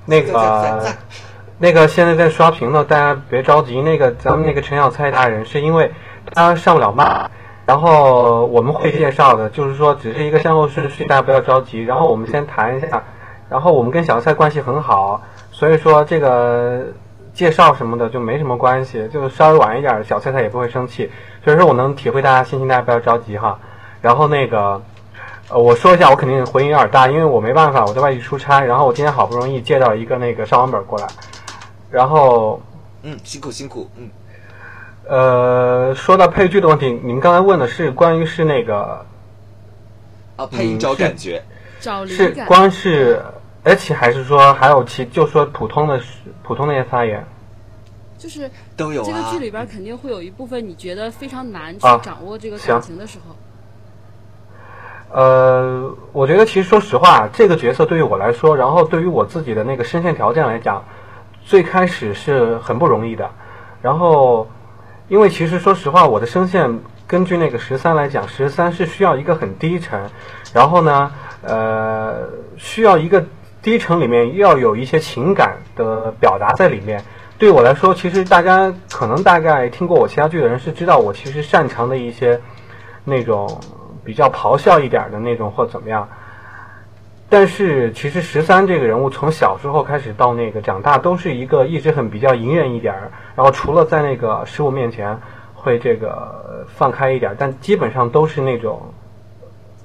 那个那个现在在刷屏呢，大家别着急。那个咱们那个陈小菜大人是因为他上不了麦，然后我们会介绍的，就是说只是一个先后顺序，大家不要着急。然后我们先谈一下，然后我们跟小菜关系很好，所以说这个介绍什么的就没什么关系，就是稍微晚一点，小菜菜也不会生气。所以说我能体会大家心情，大家不要着急哈。然后那个。呃，我说一下，我肯定回音有点大，因为我没办法，我在外地出差，然后我今天好不容易借到一个那个上网本过来，然后嗯，辛苦辛苦，嗯，呃，说到配剧的问题，你们刚才问的是关于是那个啊，配音找感觉，找灵是感。光是 H 还是说还有其就说普通的普通那些发言？就是都有啊这个剧。里边肯定会有一部分你觉得非常难去啊掌握这个感情的时候，呃，我觉得其实说实话，这个角色对于我来说，然后对于我自己的那个声线条件来讲，最开始是很不容易的。然后，因为其实说实话，我的声线根据那个十三来讲，十三是需要一个很低沉，然后呢，呃，需要一个低沉里面要有一些情感的表达在里面。对我来说，其实大家可能大概听过我其他剧的人是知道我其实擅长的一些那种比较咆哮一点的那种或怎么样。但是其实十三这个人物从小时候开始到那个长大，都是一个一直很比较隐忍一点，然后除了在那个师傅面前会这个放开一点，但基本上都是那种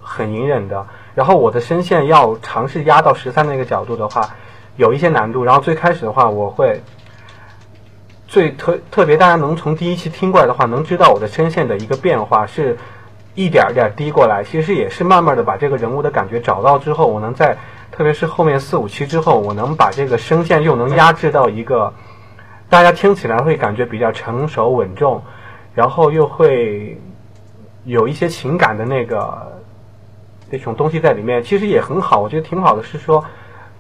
很隐忍的。然后我的声线要尝试压到十三那个角度的话，有一些难度。然后最开始的话，我会最特特别，大家能从第一期听过来的话，能知道我的声线的一个变化是一点儿点儿低过来，其实也是慢慢的把这个人物的感觉找到之后，我能在特别是后面四五期之后，我能把这个声线又能压制到一个大家听起来会感觉比较成熟稳重，然后又会有一些情感的那个那种东西在里面，其实也很好，我觉得挺好的。是说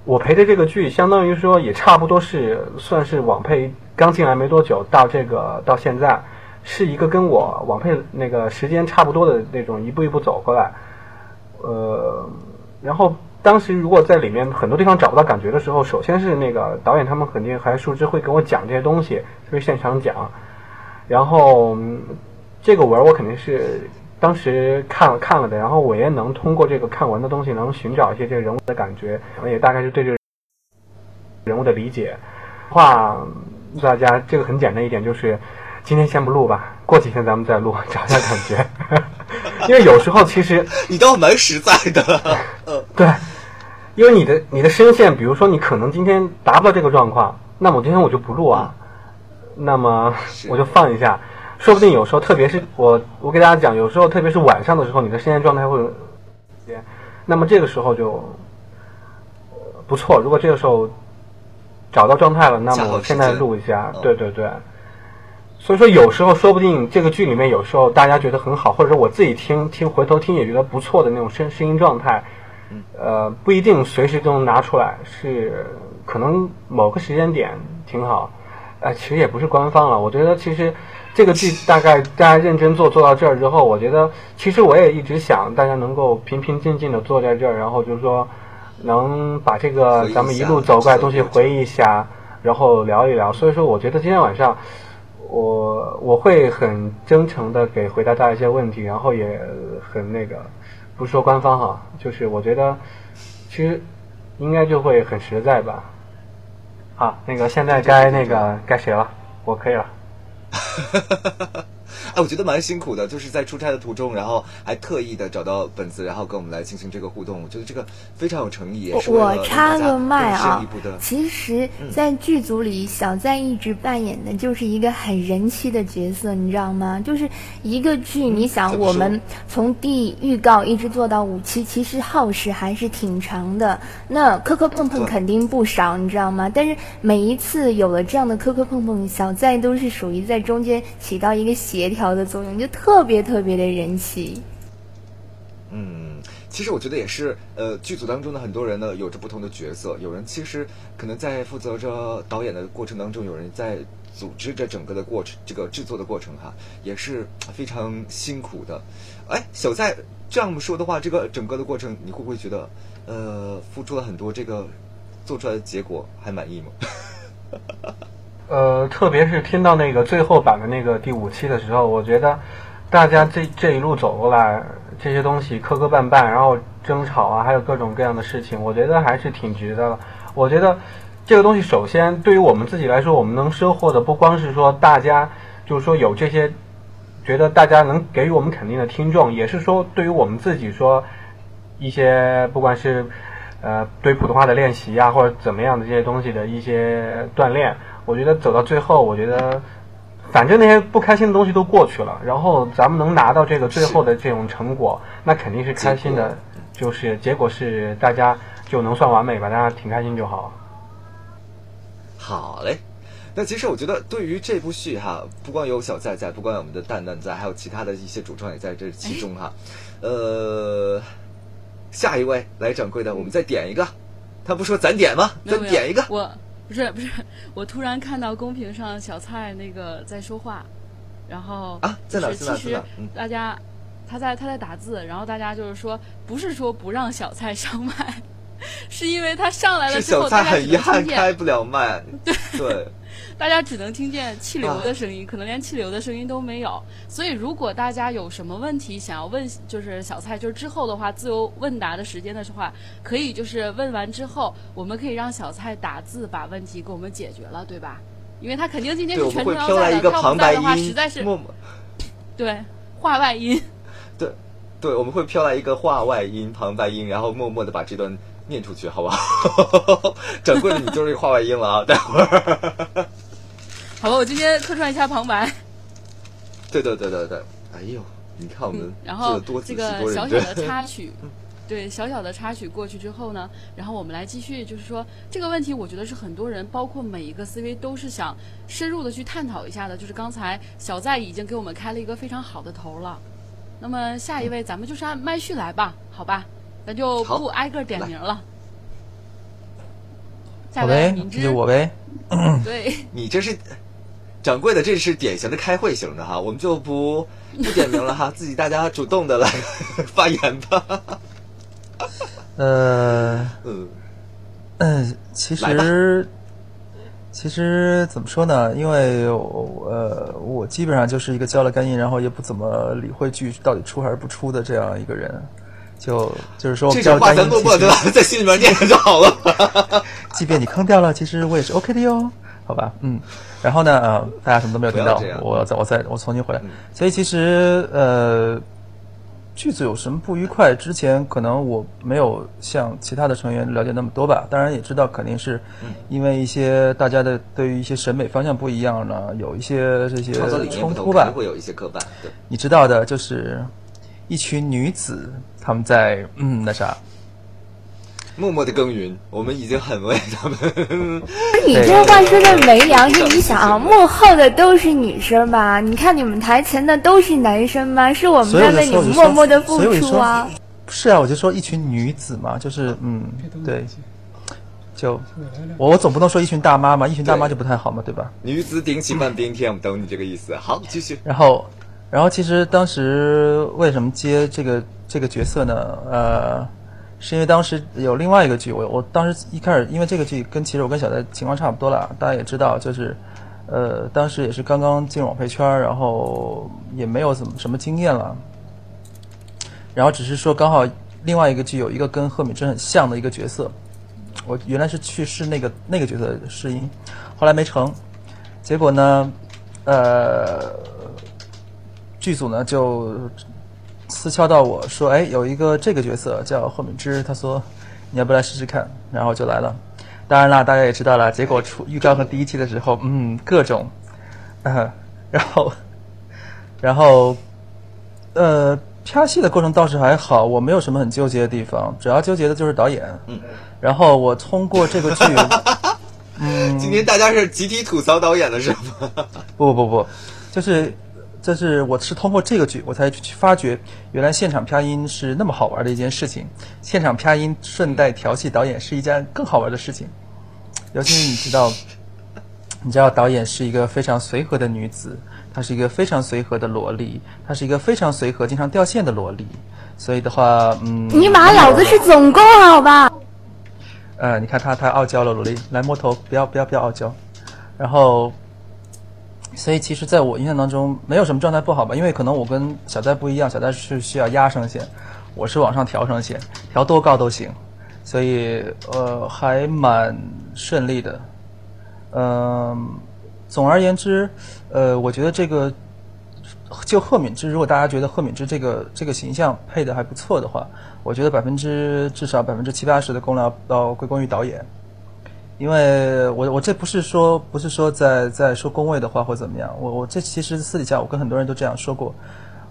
我陪着这个剧，相当于说也差不多是算是网配刚进来没多久，到这个到现在，是一个跟我网配那个时间差不多的那种一步一步走过来，呃，然后当时如果在里面很多地方找不到感觉的时候，首先是那个导演他们肯定还树枝会跟我讲这些东西，会现场讲，然后这个文我肯定是当时看了看了的，然后我也能通过这个看文的东西，能寻找一些这个人物的感觉，也大概是对这个人物的理解。话大家这个很简单一点，就是今天先不录吧，过几天咱们再录，找一下感觉。因为有时候其实 你倒蛮实在的，呃，对，因为你的你的声线，比如说你可能今天达不到这个状况，那么我今天我就不录啊，那么我就放一下，说不定有时候，特别是我我给大家讲，有时候特别是晚上的时候，你的声线状态会那么这个时候就呃不错。如果这个时候找到状态了，那么我现在录一下，对对对。所以说，有时候说不定这个剧里面，有时候大家觉得很好，或者说我自己听听回头听也觉得不错的那种声声音状态，呃，不一定随时都能拿出来，是可能某个时间点挺好。呃，其实也不是官方了，我觉得其实这个剧大概大家认真做做到这儿之后，我觉得其实我也一直想大家能够平平静静的坐在这儿，然后就是说能把这个咱们一路走过来的东西回忆一下，然后聊一聊。所以说，我觉得今天晚上。我我会很真诚的给回答大家一些问题，然后也很那个，不说官方哈，就是我觉得其实应该就会很实在吧。好，那个现在该那个该谁了？我可以了。哎，我觉得蛮辛苦的，就是在出差的途中，然后还特意的找到本子，然后跟我们来进行这个互动。我觉得这个非常有诚意，我插个麦啊，其实，在剧组里，小在一直扮演的就是一个很人气的角色，你知道吗？就是一个剧，你想，我们从第预告一直做到五期，其实耗时还是挺长的。那磕磕碰碰肯定不少，你知道吗？但是每一次有了这样的磕磕碰碰，小在都是属于在中间起到一个协调。调的作用就特别特别的人气。嗯，其实我觉得也是，呃，剧组当中的很多人呢，有着不同的角色。有人其实可能在负责着导演的过程当中，有人在组织着整个的过程，这个制作的过程哈，也是非常辛苦的。哎，小在这样说的话，这个整个的过程，你会不会觉得，呃，付出了很多，这个做出来的结果还满意吗？呃，特别是听到那个最后版的那个第五期的时候，我觉得大家这这一路走过来，这些东西磕磕绊绊，然后争吵啊，还有各种各样的事情，我觉得还是挺值得的。我觉得这个东西，首先对于我们自己来说，我们能收获的不光是说大家，就是说有这些觉得大家能给予我们肯定的听众，也是说对于我们自己说一些不管是呃对普通话的练习呀，或者怎么样的这些东西的一些锻炼。我觉得走到最后，我觉得反正那些不开心的东西都过去了，然后咱们能拿到这个最后的这种成果，那肯定是开心的。就是结果是大家就能算完美吧，大家挺开心就好。好嘞，那其实我觉得对于这部剧哈，不光有小在在，不光有我们的蛋蛋在，还有其他的一些主创也在这其中哈。呃，下一位来掌柜的，我们再点一个，他不说咱点吗？咱点一个。我。不是不是，我突然看到公屏上小蔡那个在说话，然后啊，在哪？其实大家他在他在打字，然后大家就是说，不是说不让小蔡上麦，是因为他上来了之后，大家很遗憾开不了麦。对。大家只能听见气流的声音，可能连气流的声音都没有。所以，如果大家有什么问题想要问，就是小蔡，就是之后的话，自由问答的时间的话，可以就是问完之后，我们可以让小蔡打字把问题给我们解决了，对吧？因为他肯定今天是全程要在的，他不在的话，实在是对话外音。对，对，我们会飘来一个话外音、旁白音，然后默默的把这段念出去，好不好？掌柜的，你就是话外音了啊！待会儿。好吧，我今天客串一下旁白。对对对对对，哎呦，你看我们然后这个小小的插曲，对小小的插曲过去之后呢，然后我们来继续，就是说这个问题，我觉得是很多人，包括每一个 CV 都是想深入的去探讨一下的。就是刚才小在已经给我们开了一个非常好的头了，那么下一位咱们就是按麦序来吧，好吧，咱就不挨个点名了。下我呗，来敏之就，我呗。对，你这是掌柜的，这是典型的开会型的哈，我们就不不点名了哈，自己大家主动的来 发言吧。呃，嗯，嗯，其实，其实怎么说呢？因为我呃，我基本上就是一个交了干音，然后也不怎么理会剧到底出还是不出的这样一个人。就就是说，这种话咱默默的其实在心里面念着就好了。即便你坑掉了，其实我也是 OK 的哟，好吧，嗯。然后呢，呃，大家什么都没有听到我再我再我重新回来嗯。所以其实呃，剧组有什么不愉快，之前可能我没有像其他的成员了解那么多吧，当然也知道肯定是嗯因为一些大家的对于一些审美方向不一样呢，有一些这些冲突吧。会有一些刻板，你知道的，就是一群女子她们在嗯那啥。默默的耕耘，我们已经很为他们。你这话说的没良心，你想啊，幕后的都是女生吧？你看你们台前的都是男生吗？是我们在为你们默默的付出啊。不是啊，我就说一群女子嘛，就是嗯，对，就我总不能说一群大妈嘛，一群大妈就不太好嘛，对吧？女子顶起半边天，我们懂你这个意思。好，继续。然后，然后其实当时为什么接这个这个角色呢？呃，是因为当时有另外一个剧，我我当时一开始因为这个剧跟其实我跟小戴情况差不多了，大家也知道，就是呃当时也是刚刚进入网配圈，然后也没有怎么什么经验了，然后只是说刚好另外一个剧有一个跟贺敏真很像的一个角色，我原来是去试那个那个角色试音，后来没成，结果呢，呃，剧组呢就私敲到我说，哎，有一个这个角色叫贺敏之，他说你要不来试试看，然后就来了。当然啦，大家也知道了，结果出预告和第一期的时候，嗯，各种，呃，然后，然后，呃，拍戏的过程倒是还好，我没有什么很纠结的地方，主要纠结的就是导演。嗯，然后我通过这个剧，嗯，今天大家是集体吐槽导演的是吗？不不不不，就是就是我是通过这个剧，我才去发觉原来现场啪音是那么好玩的一件事情。现场啪音顺带调戏导演是一件更好玩的事情，尤其是你知道，你知道导演是一个非常随和的女子，她是一个非常随和的萝莉，她是一个非常随和、经常掉线的萝莉。所以的话，嗯，你把老子是总攻好吧？呃，你看她太傲娇了，萝莉，来摸头，不要不要不要傲娇。然后，所以其实在我印象当中，没有什么状态不好吧，因为可能我跟小戴不一样，小戴是需要压声线，我是往上调声线，调多高都行，所以呃还蛮顺利的。嗯、总而言之，呃，我觉得这个就贺敏之，如果大家觉得贺敏之这个这个形象配的还不错的话，我觉得百分之至少百分之七八十的功劳要归功于导演，因为我我这不是说不是说在在说恭维的话或怎么样，我我这其实私底下我跟很多人都这样说过，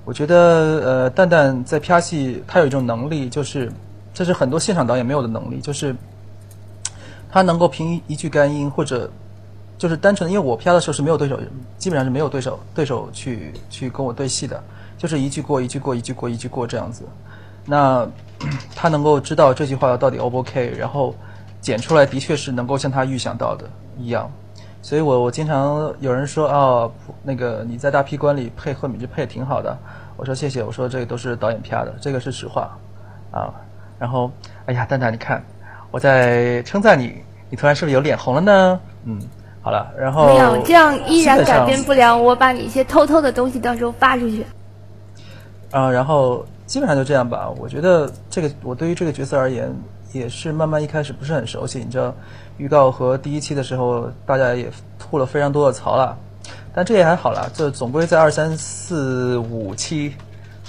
我觉得呃蛋蛋在拍戏他有一种能力，就是这是很多现场导演没有的能力，就是他能够凭一句干音或者就是单纯的，因为我 PR 的时候是没有对手，基本上是没有对手对手去去跟我对戏的，就是一句过一句过一句过一句过这样子。那他能够知道这句话到底 O 不 OK，然后剪出来的确是能够像他预想到的一样。所以我我经常有人说哦，那个你在大批官里配贺敏就配的挺好的，我说谢谢，我说这个都是导演啪的，这个是实话啊。然后哎呀，蛋蛋你看我在称赞你，你突然是不是有脸红了呢？嗯，好了，然后没有，这样依然改变不了我把你一些偷偷的东西到时候发出去。啊，然后基本上就这样吧。我觉得这个我对于这个角色而言，也是慢慢一开始不是很熟悉。你知道，预告和第一期的时候，大家也吐了非常多的槽了，但这也还好啦。这总归在二三四五期，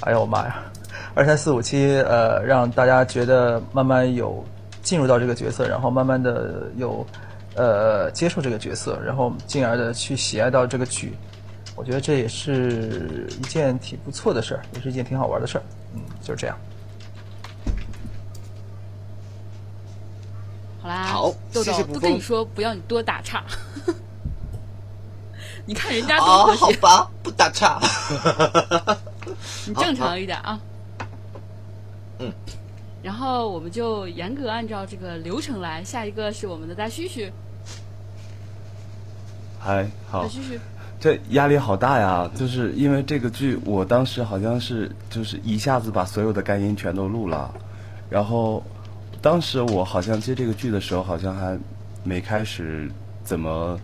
哎呦我妈呀，二三四五期，呃，让大家觉得慢慢有进入到这个角色，然后慢慢的有呃接受这个角色，然后进而的去喜爱到这个剧。我觉得这也是一件挺不错的事儿，也是一件挺好玩的事儿。嗯，就是这样。好啦，好豆豆谢谢补充都跟你说不要你多打岔，你看人家多啊，和谐，好吧，不打岔。你正常一点啊。嗯然后我们就严格按照这个流程来。下一个是我们的大旭旭，嗨，好大，旭旭，这压力好大呀！就是因为这个剧，我当时好像是就是一下子把所有的干音全都录了，然后当时我好像接这个剧的时候，好像还没开始怎么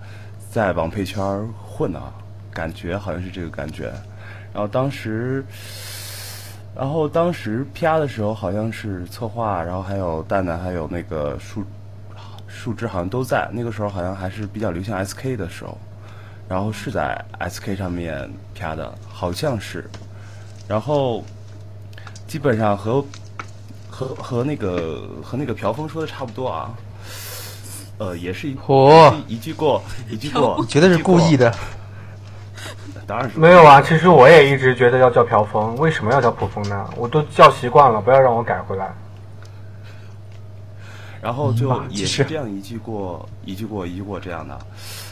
在网配圈混呢、感觉好像是这个感觉。然后当时，然后当时 PR 的时候，好像是策划，然后还有蛋蛋，还有那个树树枝，好像都在。那个时候好像还是比较流行 SK 的时候。然后是在 SK 上面啪的，好像是，然后基本上和和和那个和那个朴峰说的差不多啊，呃，也是一嚯一句过一句过，绝对是故意的。当然是没有啊，其实我也一直觉得要叫朴峰，为什么要叫朴峰呢？我都叫习惯了，不要让我改回来。然后就嗯也是这样一句过一句过一句过这样的。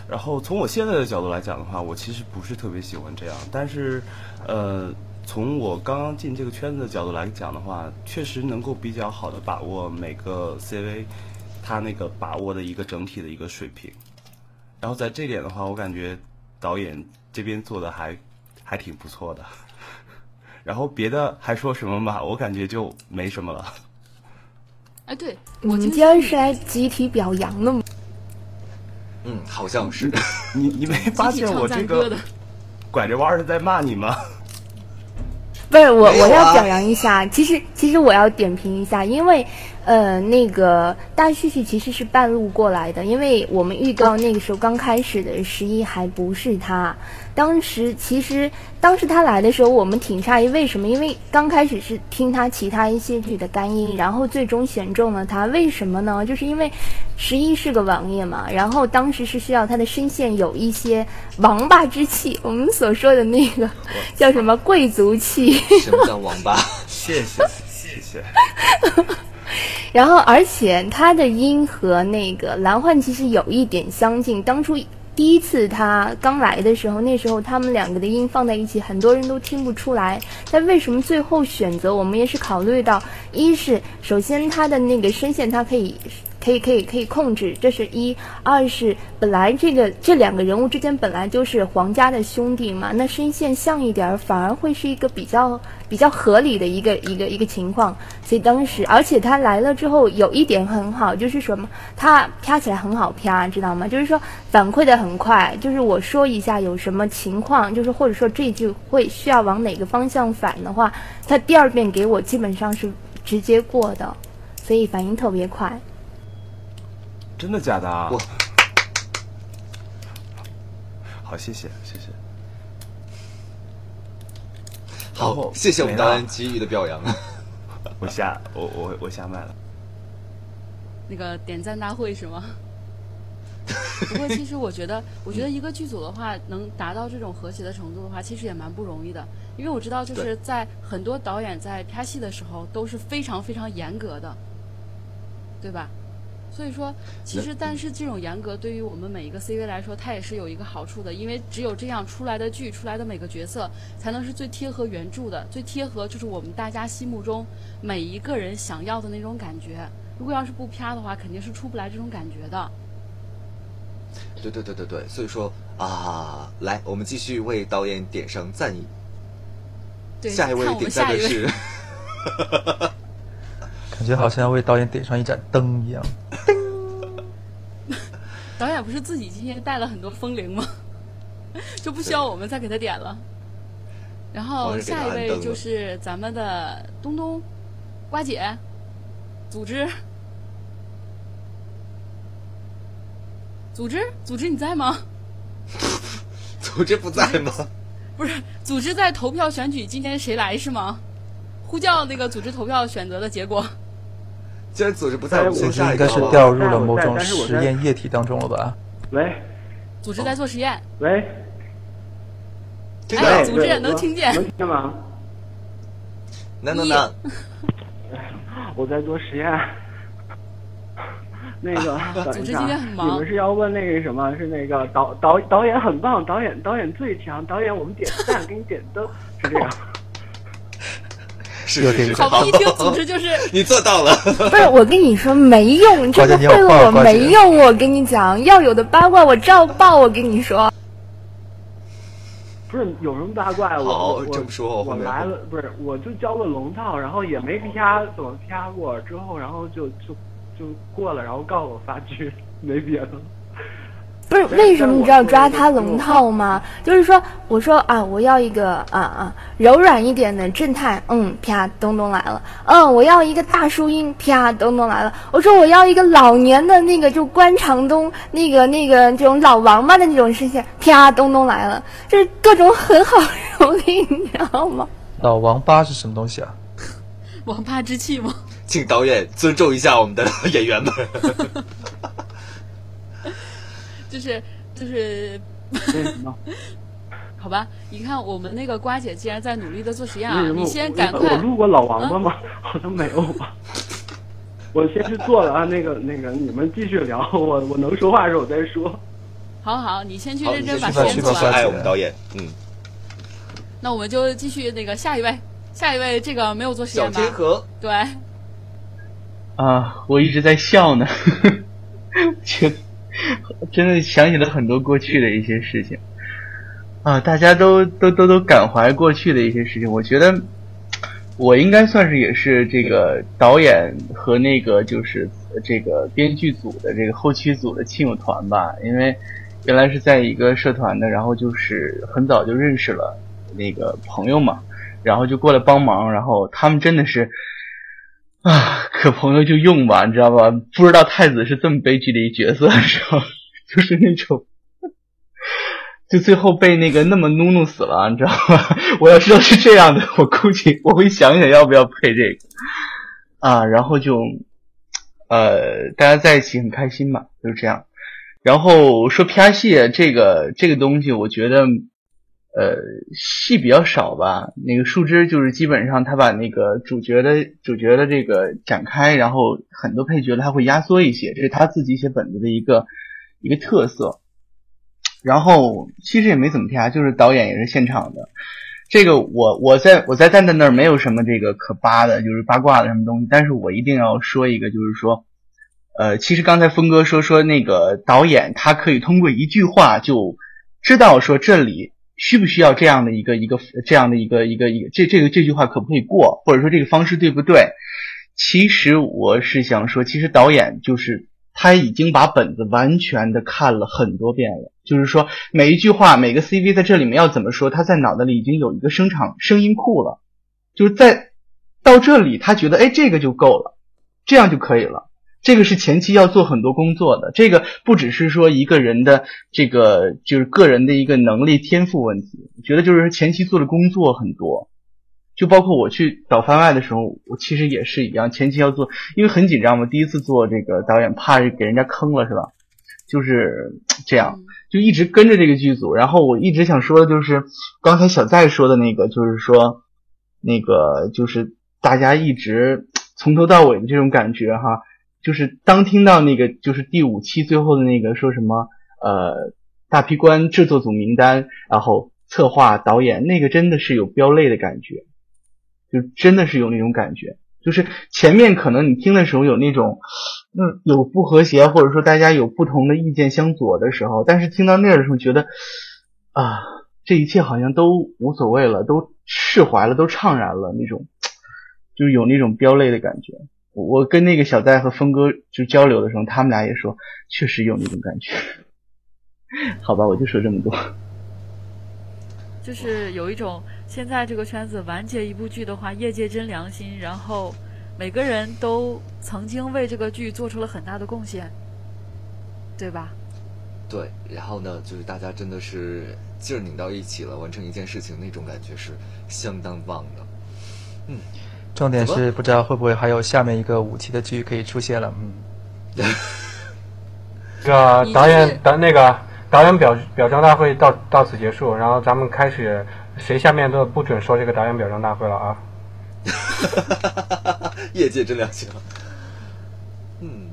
然后从我现在的角度来讲的话，我其实不是特别喜欢这样，但是呃，从我刚刚进这个圈子的角度来讲的话，确实能够比较好的把握每个 CV 他那个把握的一个整体的一个水平。然后在这点的话，我感觉导演这边做的还还挺不错的。然后别的还说什么吧，我感觉就没什么了。哎，对我们今天是来集体表扬的吗？嗯，好像是。你你没发现我这个拐着弯儿的在骂你吗？不是我，我要表扬一下。其实，其实我要点评一下，因为，呃，那个大旭旭其实是半路过来的，因为我们预告那个时候刚开始的十一还不是他。当时其实当时他来的时候，我们挺诧异，为什么？因为刚开始是听他其他一些剧的干音，然后最终选中了他，为什么呢？就是因为十一是个王爷嘛，然后当时是需要他的声线有一些王霸之气，我们所说的那个叫什么贵族气。什么叫王八？谢谢谢谢。然后，而且他的音和那个蓝幻其实有一点相近。当初第一次他刚来的时候，那时候他们两个的音放在一起，很多人都听不出来。但为什么最后选择？我们也是考虑到，一是首先他的那个声线，他可以。可以可以可以控制，这是一；二是本来这个这两个人物之间本来就是皇家的兄弟嘛，那声线像一点儿，反而会是一个比较比较合理的一个一个一个情况。所以当时，而且他来了之后有一点很好，就是什么，他啪起来很好啪，知道吗？就是说反馈的很快，就是我说一下有什么情况，就是或者说这句会需要往哪个方向反的话，他第二遍给我基本上是直接过的，所以反应特别快。真的假的啊？好，谢谢谢谢。好，谢谢我们导演给予的表扬。我下我我我下麦了。那个点赞大会是吗？不过其实我觉得，我觉得一个剧组的话，能达到这种和谐的程度的话，其实也蛮不容易的。因为我知道，就是在很多导演在拍戏的时候都是非常非常严格的，对吧？所以说，其实但是这种严格对于我们每一个 CV 来说，它也是有一个好处的，因为只有这样出来的剧、出来的每个角色，才能是最贴合原著的，最贴合就是我们大家心目中每一个人想要的那种感觉。如果要是不啪的话，肯定是出不来这种感觉的。对对对对对，所以说啊，来，我们继续为导演点上赞意。对，下一位点赞的是 感觉好像要为导演点上一盏灯一样。导演不是自己今天带了很多风铃吗？就不需要我们再给他点了。然后下一位就是咱们的东东，瓜姐，组织，组织，组织你在吗？组织不在吗？不是，组织在投票选举，今天谁来是吗？呼叫那个组织投票选择的结果。既然组织不在，我们组织下一个应该是掉入了某种实验液体当中了吧？喂，组织在做实验。喂，哎，组织能听见。能听见吗？能能能。我在做实验。那个，等一下，你们是要问那个什么？是那个导导导演很棒，导演导演最强，导演我们点赞，给你点灯，是这样。好吧，一听组织就是 你做到了。不是我跟你说没用，这个贿赂我没用。我跟你讲，要有的八卦我照报。我跟你说，不是有什么八卦？我好我这么说我后面来了，不是我就交个龙套，然后也没啪怎么啪过，之后然后就就就过了，然后告诉我发去，没别的。不是为什么你知道抓他龙套吗？就是说，我说啊，我要一个啊啊柔软一点的正太，嗯，啪，东东来了。嗯，我要一个大叔音，啪，东东来了。我说我要一个老年的那个，就关长东那个那个这种老王八的那种声线，啪，东东来了。就是各种很好蹂躏，你知道吗？老王八是什么东西啊？王八之气吗？请导演尊重一下我们的演员们。就是就是，好吧，你看我们那个瓜姐竟然在努力的做实验啊你先赶快我录过老王八吗？好像没有吧。我先去做了啊，那个那个，你们继续聊，我我能说话的时候我再说。好好，你先去，认真把实验做完。爱我们导演，嗯，那我们就继续那个下一位，下一位这个没有做实小验吧？天河，对，啊，我一直在笑呢，觉得 真的想起了很多过去的一些事情啊，大家都都都都感怀过去的一些事情。我觉得我应该算是也是这个导演和那个就是这个编剧组的这个后期组的亲友团吧，因为原来是在一个社团的，然后就是很早就认识了那个朋友嘛，然后就过来帮忙，然后他们真的是。啊，可朋友就用吧，你知道吧？不知道太子是这么悲剧的一角色是吧，就是那种，就最后被那个那么怒怒死了，你知道吧？我要知道是这样的，我估计我会想想要不要配这个啊，然后就呃，大家在一起很开心嘛，就是这样。然后说 PR 戏这个这个东西，我觉得。呃，戏比较少吧。那个树枝就是基本上他把那个主角的主角的这个展开，然后很多配角他会压缩一些，这是他自己写本子的一个一个特色。然后其实也没怎么啪，就是导演也是现场的。这个我我在我在蛋蛋那儿没有什么这个可扒的，就是八卦的什么东西。但是我一定要说一个，就是说，呃，其实刚才峰哥说说那个导演他可以通过一句话就知道说这里。需不需要这样的一个一个这样的一个一个一个这这个这句话可不可以过，或者说这个方式对不对？其实我是想说，其实导演就是他已经把本子完全的看了很多遍了，就是说每一句话每个 CV 在这里面要怎么说，他在脑袋里已经有一个声场声音库了，就是在到这里他觉得哎这个就够了，这样就可以了。这个是前期要做很多工作的，这个不只是说一个人的这个就是个人的一个能力天赋问题，我觉得就是前期做的工作很多，就包括我去找番外的时候，我其实也是一样，前期要做，因为很紧张嘛，第一次做这个导演怕给人家坑了是吧？就是这样，就一直跟着这个剧组，然后我一直想说的就是刚才小戴说的那个，就是说那个就是大家一直从头到尾的这种感觉哈。就是当听到那个，就是第五期最后的那个说什么，呃，大批官制作组名单，然后策划导演，那个真的是有飙泪的感觉，就真的是有那种感觉。就是前面可能你听的时候有那种，嗯，有不和谐，或者说大家有不同的意见相左的时候，但是听到那儿的时候，觉得啊，这一切好像都无所谓了，都释怀了，都怅然了，那种，就有那种飙泪的感觉。我跟那个小戴和峰哥就交流的时候，他们俩也说，确实有那种感觉。好吧，我就说这么多。就是有一种现在这个圈子完结一部剧的话，业界真良心，然后每个人都曾经为这个剧做出了很大的贡献，对吧？对，然后呢，就是大家真的是劲儿拧到一起了，完成一件事情，那种感觉是相当棒的。嗯。重点是不知道会不会还有下面一个五期的剧可以出现了，嗯。这个导演导那个导演表表彰大会到到此结束，然后咱们开始，谁下面都不准说这个导演表彰大会了啊！业界真良心。嗯，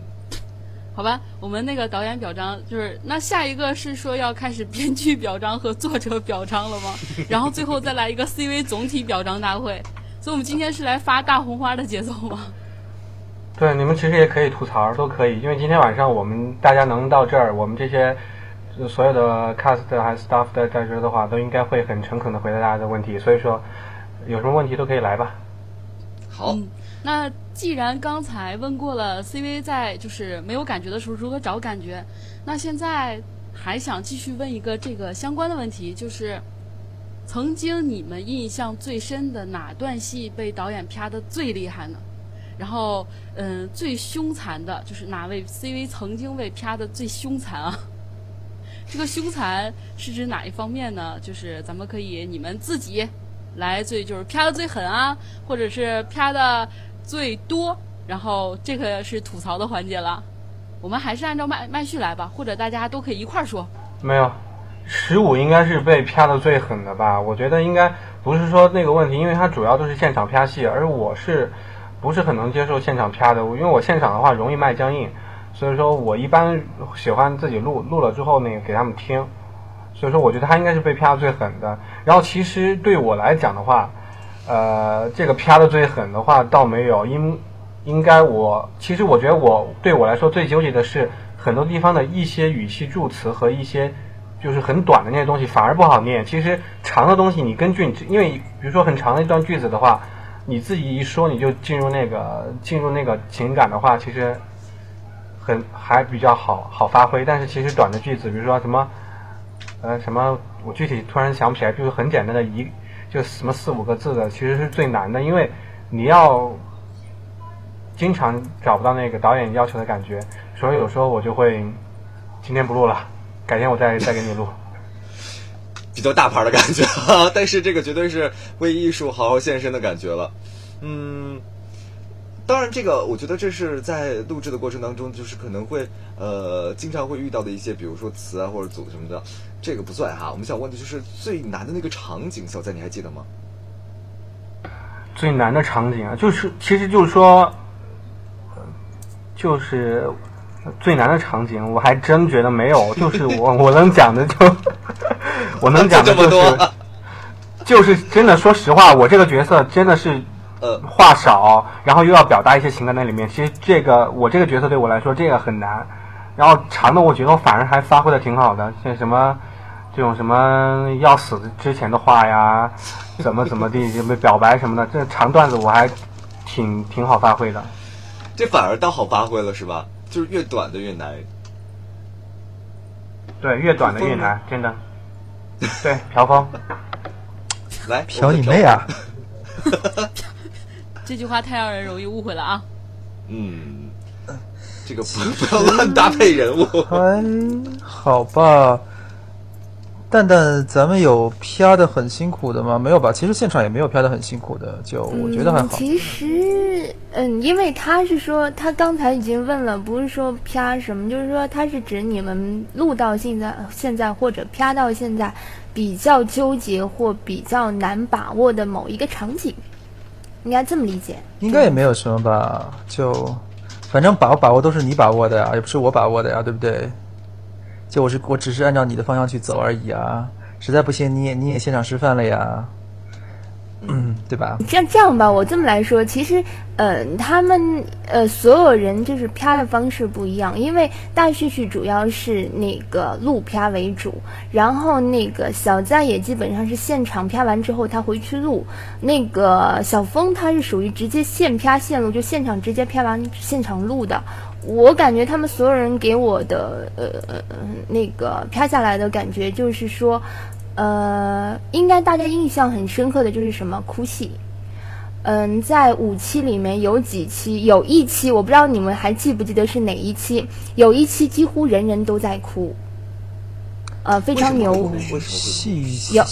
好吧，我们那个导演表彰就是那下一个是说要开始编剧表彰和作者表彰了吗？然后最后再来一个 CV 总体表彰大会。所以我们今天是来发大红花的节奏吗？对，你们其实也可以吐槽，都可以，因为今天晚上我们大家能到这儿，我们这些所有的 cast 还是 staff 在在这的话，都应该会很诚恳的回答大家的问题，所以说有什么问题都可以来吧。好，嗯，那既然刚才问过了 CV 在就是没有感觉的时候如何找感觉，那现在还想继续问一个这个相关的问题，就是曾经你们印象最深的哪段戏被导演啪的最厉害呢？然后，嗯，最凶残的就是哪位 CV 曾经被啪的最凶残啊？这个凶残是指哪一方面呢？就是咱们可以你们自己来最就是啪的最狠啊，或者是啪的最多，然后这个是吐槽的环节了。我们还是按照麦麦序来吧，或者大家都可以一块儿说。没有，十五应该是被啪的最狠的吧？我觉得应该不是说那个问题，因为它主要都是现场啪戏，而我是。不是很能接受现场啪的，因为我现场的话容易卖僵硬，所以说我一般喜欢自己录，录了之后呢给他们听，所以说我觉得他应该是被啪的最狠的。然后其实对我来讲的话，呃，这个啪的最狠的话倒没有，应应该我其实我觉得我对我来说最纠结的是很多地方的一些语气助词和一些就是很短的那些东西反而不好念。其实长的东西你根据你因为比如说很长的一段句子的话。你自己一说，你就进入那个进入那个情感的话，其实很还比较好好发挥。但是其实短的句子，比如说什么呃什么，我具体突然想不起来，就是很简单的一就什么四五个字的，其实是最难的，因为你要经常找不到那个导演要求的感觉，所以有时候我就会今天不录了，改天我再再给你录。比较大牌的感觉，但是这个绝对是为艺术好好献身的感觉了。嗯，当然，这个我觉得这是在录制的过程当中，就是可能会呃经常会遇到的一些，比如说词啊或者组什么的，这个不算哈。我们想问的就是最难的那个场景，小在你还记得吗？最难的场景啊，就是其实就是说，就是最难的场景，我还真觉得没有，就是我我能讲的就。我能讲的 就是，就是真的，说实话，我这个角色真的是，呃，话少，然后又要表达一些情感在里面。其实这个我这个角色对我来说这个很难，然后长的我觉得我反而还发挥的挺好的，像什么这种什么要死之前的话呀，怎么怎么地，什么表白什么的，这长段子我还挺挺好发挥的。这反而倒好发挥了是吧？就是越短的越难。对，越短的越难，真的。对，朴峰，来朴你妹啊！这句话太让人容易误会了啊。嗯，这个不 不要乱搭配人物。嗯好吧。蛋蛋，咱们有啪的很辛苦的吗？没有吧？其实现场也没有啪的很辛苦的，就我觉得还好。其实，嗯，因为他是说，他刚才已经问了，不是说啪什么，就是说他是指你们录到现在，现在或者啪到现在比较纠结或比较难把握的某一个场景，应该这么理解。应该也没有什么吧？就反正把握把握都是你把握的呀，也不是我把握的呀，对不对？就我是我只是按照你的方向去走而已啊！实在不行，你也你也现场示范了呀，嗯，对吧？这样这样吧，我这么来说，其实，呃，他们呃所有人就是啪的方式不一样，因为大旭旭主要是那个录啪为主，然后那个小在也基本上是现场啪完之后他回去录，那个小峰他是属于直接现啪现录，就现场直接啪完现场录的。我感觉他们所有人给我的呃呃那个飘下来的感觉就是说，呃，应该大家印象很深刻的就是什么哭戏，嗯，在五期里面有几期，有一期我不知道你们还记不记得是哪一期，有一期几乎人人都在哭。呃，非常牛。有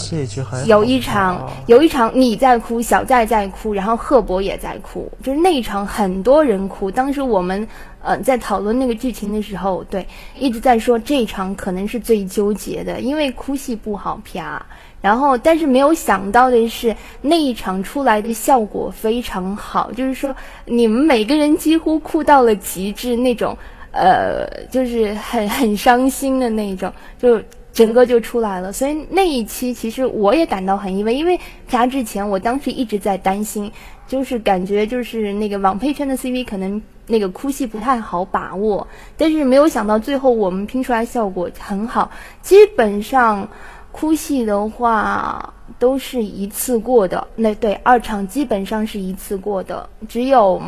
有一场，有一场你在哭，小在在哭，然后赫伯也在哭，就是那一场很多人哭。当时我们呃在讨论那个剧情的时候，对，一直在说这一场可能是最纠结的，因为哭戏不好啪。然后，但是没有想到的是，那一场出来的效果非常好，就是说你们每个人几乎哭到了极致那种，呃，就是很很伤心的那种，就。整个就出来了。所以那一期其实我也感到很意外，因为加之前我当时一直在担心，就是感觉就是那个网配圈的 CV 可能那个哭戏不太好把握，但是没有想到最后我们拼出来效果很好，基本上哭戏的话都是一次过的，那对二场基本上是一次过的，只有。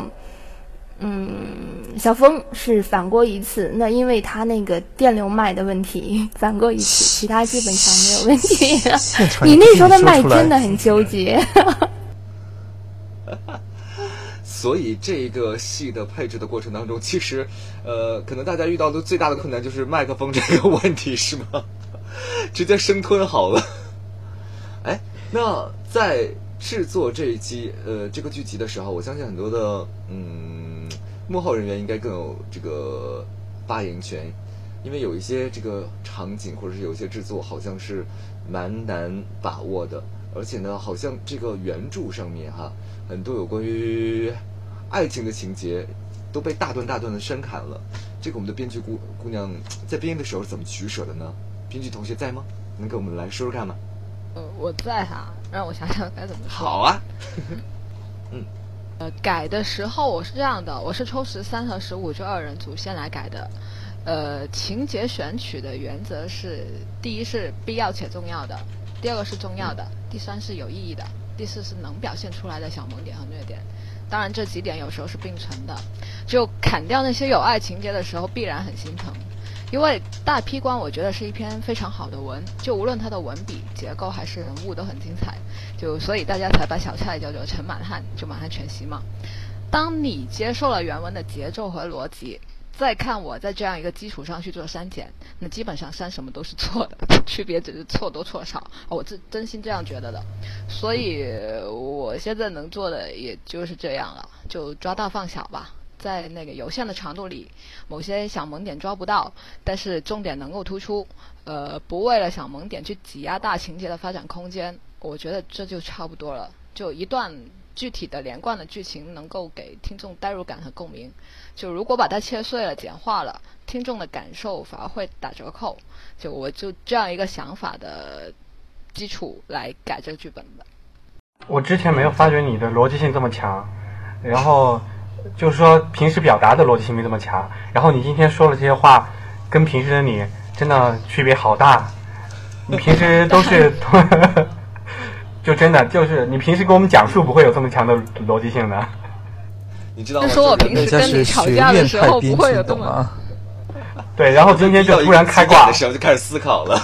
嗯，小峰是反过一次，那因为他那个电流麦的问题反过一次，其他基本上没有问题。你那时候的麦真的很纠结。所以这个戏的配置的过程当中，其实，呃，可能大家遇到的最大的困难就是麦克风这个问题，是吗？直接生吞好了。哎，那在制作这一集呃这个剧集的时候，我相信很多的嗯。幕后人员应该更有这个发言权，因为有一些这个场景或者是有一些制作好像是蛮难把握的，而且呢，好像这个原著上面哈很多有关于爱情的情节都被大段大段的删砍了。这个我们的编剧姑姑娘在编的时候怎么取舍的呢？编剧同学在吗？能给我们来说说看吗？呃，我在哈，让我想想该怎么说。好啊。嗯。呃，改的时候我是这样的，我是抽十三和十五这二人组先来改的。呃，情节选取的原则是：第一是必要且重要的，第二个是重要的，第三是有意义的，第四是能表现出来的小萌点和虐点。当然，这几点有时候是并存的。就砍掉那些有爱情节的时候，必然很心疼。因为大批官，我觉得是一篇非常好的文，就无论它的文笔、结构还是人物都很精彩，就所以大家才把小蔡叫做陈满汉，就满汉全席嘛。当你接受了原文的节奏和逻辑，再看我在这样一个基础上去做删减，那基本上删什么都是错的，区别只是错多错少，我真真心这样觉得的。所以我现在能做的也就是这样了，就抓大放小吧。在那个有限的长度里，某些小萌点抓不到，但是重点能够突出。呃，不为了小萌点去挤压大情节的发展空间，我觉得这就差不多了。就一段具体的连贯的剧情，能够给听众代入感和共鸣。就如果把它切碎了、简化了，听众的感受反而会打折扣。就我就这样一个想法的基础来改这个剧本的。我之前没有发觉你的逻辑性这么强，然后。就是说，平时表达的逻辑性没这么强，然后你今天说了这些话，跟平时的你真的区别好大。你平时都是 就真的就是你平时跟我们讲述不会有这么强的逻辑性的。你知道吗？说我平时跟你吵架的时候不会有这么。对，然后今天就突然开挂 的时候就开始思考了。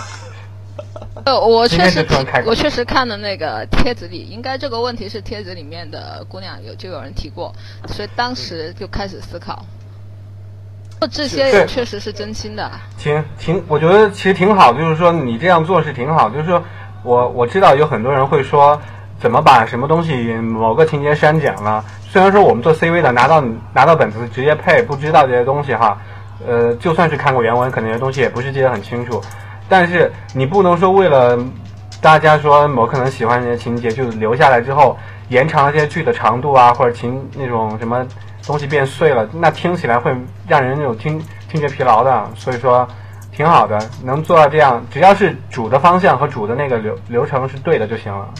呃，我确实，我确实看了那个帖子里，应该这个问题是帖子里面的姑娘有就有人提过，所以当时就开始思考。这些也确实是真心的。挺挺，我觉得其实挺好，就是说你这样做是挺好。就是说我我知道有很多人会说，怎么把什么东西某个情节删减了？虽然说我们做 CV 的拿到拿到本子直接配，不知道这些东西哈。呃，就算是看过原文，可能有些东西也不是记得很清楚。但是你不能说为了大家说我可能喜欢这些情节，就留下来之后延长这些剧的长度啊，或者情那种什么东西变碎了，那听起来会让人有听听觉疲劳的。所以说挺好的，能做到这样，只要是主的方向和主的那个流流程是对的就行了。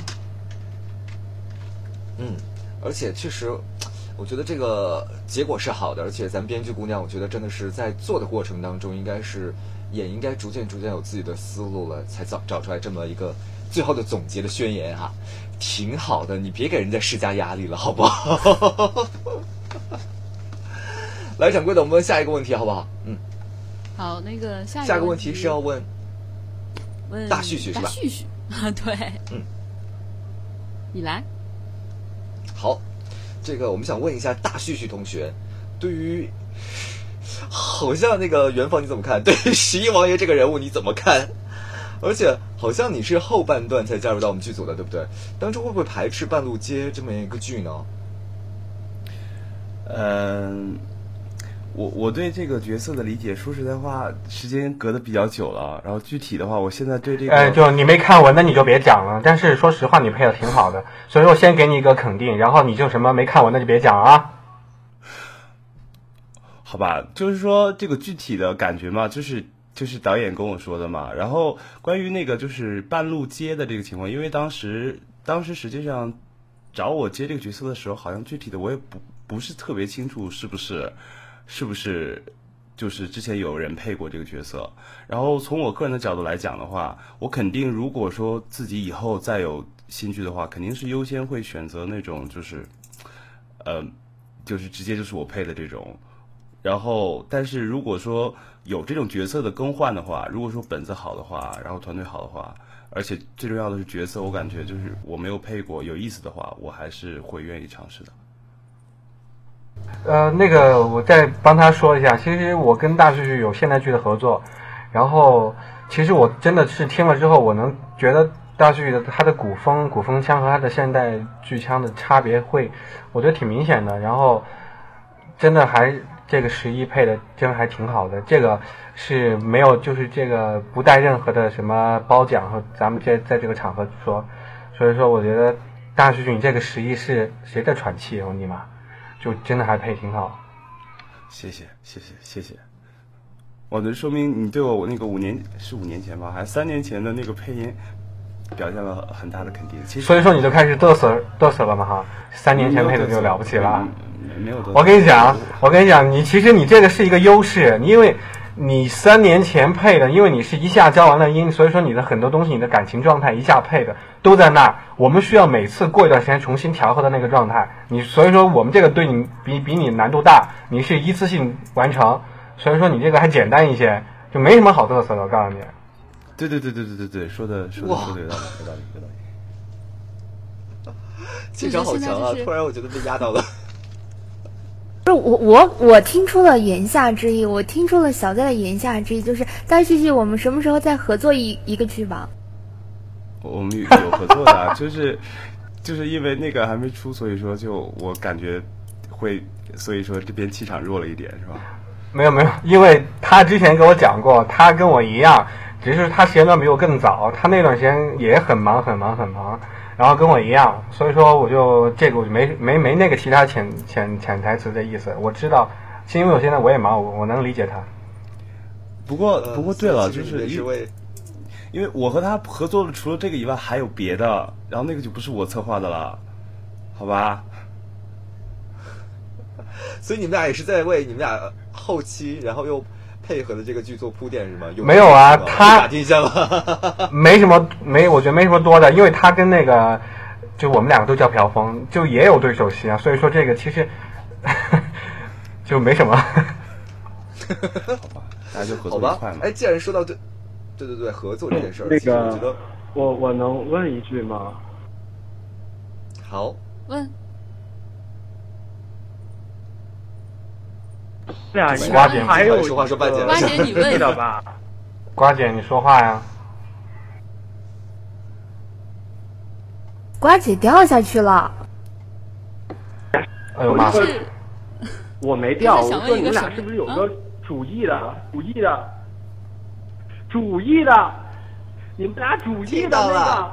嗯，而且确实，我觉得这个结果是好的，而且咱编剧姑娘，我觉得真的是在做的过程当中应该是。也应该逐渐逐渐有自己的思路了，才找找出来这么一个最后的总结的宣言哈，挺好的，你别给人家施加压力了，好不好？来，掌柜的，我们问下一个问题好不好？嗯，好，那个下下一个问题是要问问大旭旭是吧？大旭旭啊，对，嗯，你来。好，这个我们想问一下大旭旭同学，对于。好像那个元芳你怎么看？对于十一王爷这个人物你怎么看？而且好像你是后半段才加入到我们剧组的，对不对？当初会不会排斥半路接这么一个剧呢？嗯，我我对这个角色的理解，说实在话，时间隔得比较久了。然后具体的话，我现在对这个……哎，就你没看完，那你就别讲了。但是说实话，你配的挺好的，所以我先给你一个肯定。然后你就什么没看完，那就别讲啊。好吧，就是说这个具体的感觉嘛，就是就是导演跟我说的嘛。然后关于那个就是半路接的这个情况，因为当时当时实际上找我接这个角色的时候，好像具体的我也不不是特别清楚是不是是不是就是之前有人配过这个角色。然后从我个人的角度来讲的话，我肯定如果说自己以后再有新剧的话，肯定是优先会选择那种就是呃就是直接就是我配的这种。然后，但是如果说有这种角色的更换的话，如果说本子好的话，然后团队好的话，而且最重要的是角色，我感觉就是我没有配过有意思的话，我还是会愿意尝试的。呃，那个我再帮他说一下，其实我跟大数据有现代剧的合作，然后其实我真的是听了之后，我能觉得大数据的它的古风古风腔和它的现代剧腔的差别会，我觉得挺明显的。然后真的还这个十一配的真还挺好的，这个是没有就是这个不带任何的什么褒奖和咱们在在这个场合说，所以说我觉得大数据你这个十一是谁在喘气？我尼玛！就真的还配挺好，谢谢谢谢谢谢，我能说明你对我那个五年是五年前吧，还是三年前的那个配音表现了很大的肯定。其实所以说你就开始嘚瑟嘚瑟了嘛哈，三年前配的就了不起了。没有。我跟你讲，我跟你讲，你其实你这个是一个优势，因为你三年前配的，因为你是一下交完了音，所以说你的很多东西，你的感情状态一下配的都在那儿。我们需要每次过一段时间重新调和的那个状态，你所以说我们这个对你比比你难度大，你是一次性完成，所以说你这个还简单一些，就没什么好嘚瑟的。我告诉你，对对对对对对对，说的说的说的有道理有道理有道理。气场好强啊！突然我觉得被压到了。不是我我我听出了言下之意，我听出了小在的言下之意，就是大旭旭，我们什么时候再合作一一个剧吧？我们有合作的，就是就是因为那个还没出，所以说就我感觉会，所以说这边气场弱了一点，是吧？没有没有，因为他之前跟我讲过，他跟我一样，只是他时间段比我更早，他那段时间也很忙很忙很忙，然后跟我一样，所以说我就这个我就没没没那个其他潜潜潜台词的意思，我知道，是因为我现在我也忙，我我能理解他。不过不过对了，就是因为。因为我和他合作的，除了这个以外还有别的，然后那个就不是我策划的了，好吧？所以你们俩也是在为你们俩后期，然后又配合的这个剧做铺垫是吗？没有啊，他打进线了，没什么，没，我觉得没什么多的，因为他跟那个，就我们两个都叫朴峰，就也有对手戏啊，所以说这个其实 就没什么。好吧，大家就合作愉快嘛。哎，既然说到对。对对对，合作这件事儿，那个，我我能问一句吗？好，问。对啊，瓜姐还有说话说半截，瓜姐你问 的吧？瓜姐你说话呀？瓜姐掉下去了。哎呦妈！我没掉，我说你们俩是不是有个主意的？主意的。主意的，你们俩主意的那个，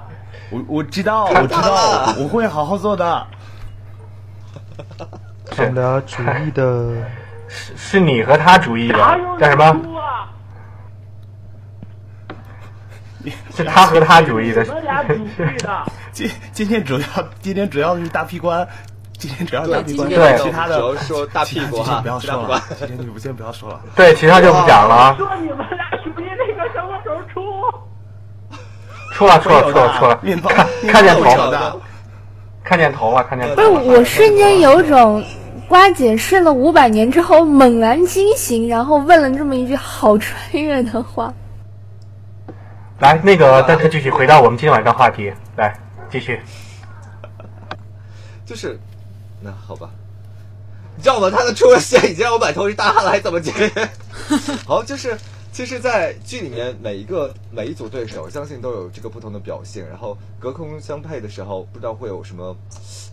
我我知道，我知道，我会好好做的。他们俩主意的，是是你和他主意的，干什么？是他和他主意的。今今天主要今天主要是大屁关，今天主要大屁关，对其他的主要说大屁股哈，不要说了，今天就先不要说了。对，其他就不讲了。说你们俩主意那个什么时候出？出了，出了，出了，出了，看看见头了，看见头了，看见。不是，我瞬间有种瓜姐睡了五百年之后猛然惊醒，然后问了这么一句好穿越的话。来，那个大家继续回到我们今天晚上话题，来继续。就是，那好吧，你知道吗？他的出现已经让我满头是大汗了，还怎么接？好，就是。其实，在剧里面，每一个每一组对手，相信都有这个不同的表现。然后隔空相配的时候，不知道会有什么，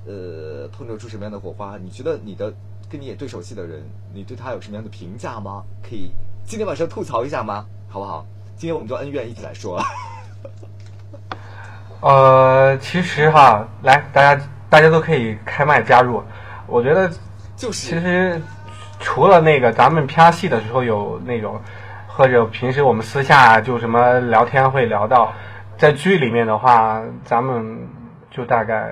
呃，碰撞出什么样的火花。你觉得你的跟你演对手戏的人，你对他有什么样的评价吗？可以今天晚上吐槽一下吗？好不好？今天我们就恩怨一起来说。呃，其实哈，来，大家大家都可以开麦加入。我觉得就是，其实除了那个咱们拍戏的时候有那种。或者平时我们私下就什么聊天会聊到，在剧里面的话，咱们就大概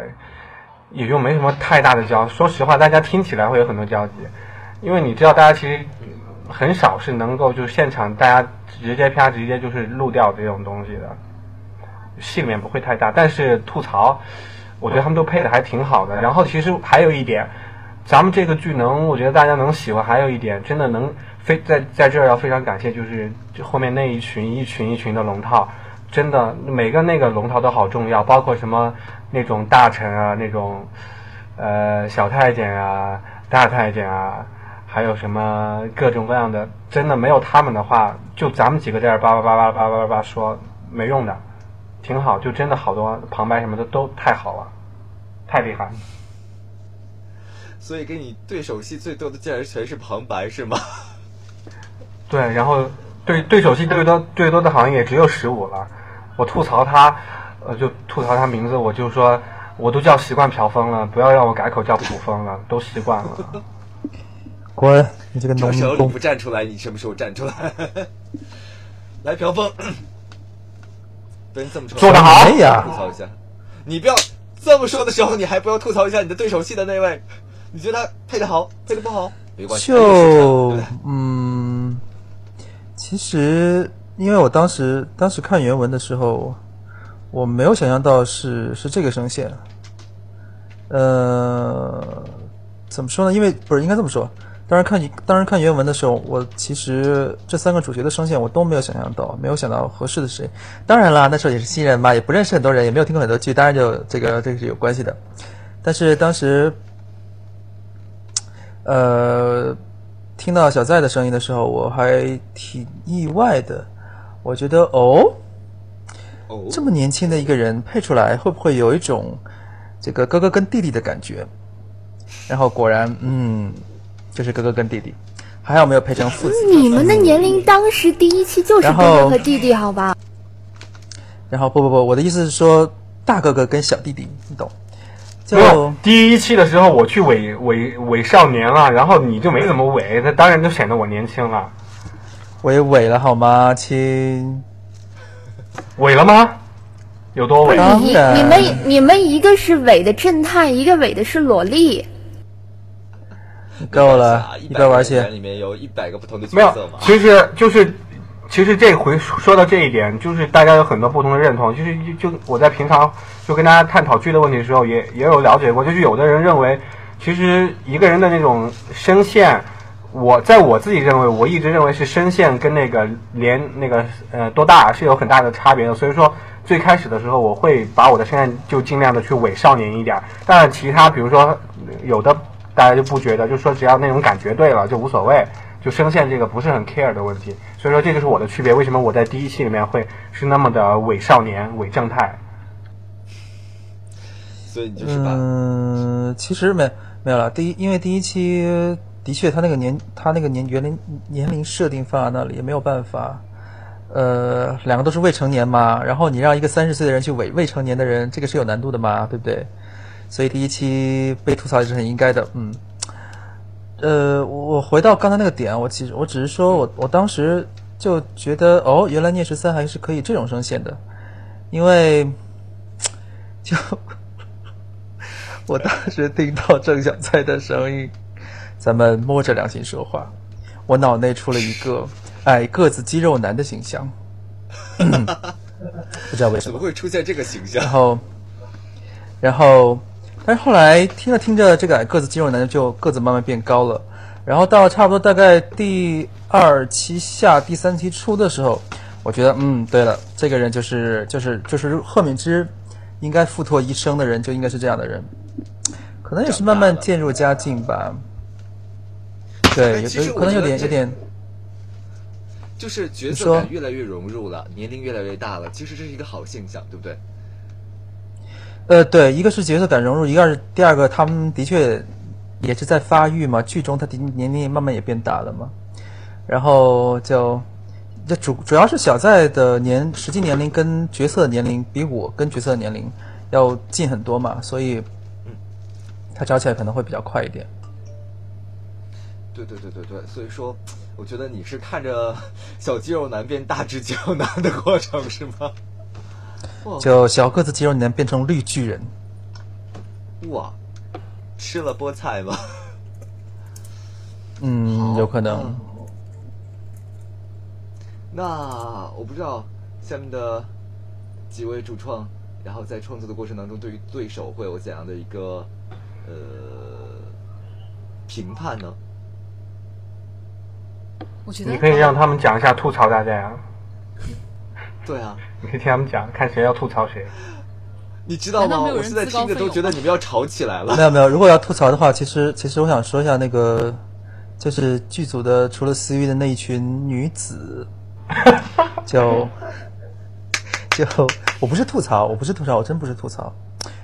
也就没什么太大的交。说实话，大家听起来会有很多交集，因为你知道，大家其实很少是能够就是现场大家直接啪直接就是录掉这种东西的，戏里面不会太大。但是吐槽，我觉得他们都配的还挺好的。然后其实还有一点。咱们这个剧能，我觉得大家能喜欢，还有一点真的能非在在这儿要非常感谢，就是就后面那一群一群一群的龙套，真的每个那个龙套都好重要，包括什么那种大臣啊，那种呃小太监啊、大太监啊，还有什么各种各样的，真的没有他们的话，就咱们几个在这叭叭叭叭叭叭叭说没用的，挺好，就真的好多旁白什么的都太好了，太厉害了。所以跟你对手戏最多的竟然全是旁白，是吗？对，然后对对手戏最多最多的好像也只有十五了。我吐槽他，呃，就吐槽他名字，我就说，我都叫习惯朴风了，不要让我改口叫朴风了，都习惯了。滚！你这个农民工！不站出来，你什么时候站出来？来，朴风，对你这么说，做的好呀！吐槽一下，你不要这么说的时候，你还不要吐槽一下你的对手戏的那位。你觉得他配的好，配的不好没关系。就嗯，其实因为我当时当时看原文的时候，我没有想象到是是这个声线。呃，怎么说呢？因为不是应该这么说。当时看当时看原文的时候，我其实这三个主角的声线我都没有想象到，没有想到合适的谁。当然啦，那时候也是新人嘛，也不认识很多人，也没有听过很多剧，当然就这个这个是有关系的。但是当时。呃，听到小在的声音的时候，我还挺意外的。我觉得，哦，这么年轻的一个人配出来，会不会有一种这个哥哥跟弟弟的感觉？然后果然，嗯，就是哥哥跟弟弟。还好没有配成父子。你们的年龄当时第一期就是哥哥和弟弟，好吧？然后不不不，我的意思是说大哥哥跟小弟弟，你懂？就第一期的时候，我去伪伪伪少年了，然后你就没怎么伪，那当然就显得我年轻了。我也伪了好吗，亲？伪了吗？有多伪？你你们你们一个是伪的正太，一个伪的是萝莉。够了，一边玩去。里面有一百个不同的角色吗？其实就是。其实这回说到这一点，就是大家有很多不同的认同。就是就我在平常就跟大家探讨剧的问题的时候，也也有了解过。就是有的人认为，其实一个人的那种声线，我在我自己认为，我一直认为是声线跟那个连那个呃多大是有很大的差别的。所以说最开始的时候，我会把我的声线就尽量的去伪少年一点。但其他比如说有的大家就不觉得，就说只要那种感觉对了就无所谓。就声线这个不是很 care 的问题，所以说这就是我的区别。为什么我在第一期里面会是那么的伪少年、伪正太？所以你就是把……嗯，其实没没有了。第一，因为第一期的确他那个年他那个年年龄年龄设定放在那里也没有办法。呃，两个都是未成年嘛，然后你让一个三十岁的人去伪未成年的人，这个是有难度的嘛，对不对？所以第一期被吐槽也是很应该的，嗯。呃，我回到刚才那个点，我其实我只是说我我当时就觉得哦，原来聂十三还是可以这种声线的，因为就 我当时听到郑小菜的声音，咱们摸着良心说话，我脑内出了一个矮个子肌肉男的形象，不知道为什么。怎么会出现这个形象，然后然后。但是后来听着听着，这个矮个子肌肉男就个子慢慢变高了，然后到差不多大概第二期下第三期初的时候，我觉得嗯，对了，这个人就是就是就是贺敏之应该付托一生的人，就应该是这样的人，可能也是慢慢渐入佳境吧。对，有可能有点有点，就是角色感越来越融入了，年龄越来越大了，其实这是一个好现象，对不对？呃，对，一个是角色感融入，一个是第二个，他们的确也是在发育嘛。剧中他的年龄慢慢也变大了嘛，然后就这主主要是小在的年实际年龄跟角色年龄比我跟角色年龄要近很多嘛，所以嗯他找起来可能会比较快一点。对对对对对，所以说，我觉得你是看着小肌肉男变大只肌肉男的过程是吗？就小个子肌肉男变成绿巨人。哇，吃了菠菜吗？嗯，有可能。那我不知道下面的几位主创，然后在创作的过程当中，对于对手会有怎样的一个呃评判呢？我觉得你可以让他们讲一下吐槽大家啊。对啊，你可以听他们讲，看谁要吐槽谁。你知道吗？我现在听着都觉得你们要吵起来了。没有没有，如果要吐槽的话，其实其实我想说一下那个，就是剧组的除了思域的那一群女子，就就 我不是吐槽，我不是吐槽，我真不是吐槽。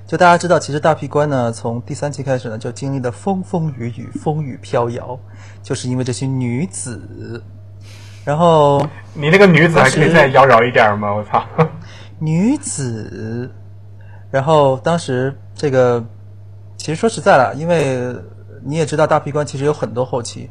就大家知道，其实大皮官呢，从第三期开始呢，就经历了风风雨雨、风雨飘摇，就是因为这些女子。然后你那个女子还可以再妖娆一点吗？我操！女子。然后当时这个，其实说实在了，因为你也知道大皮关其实有很多后期，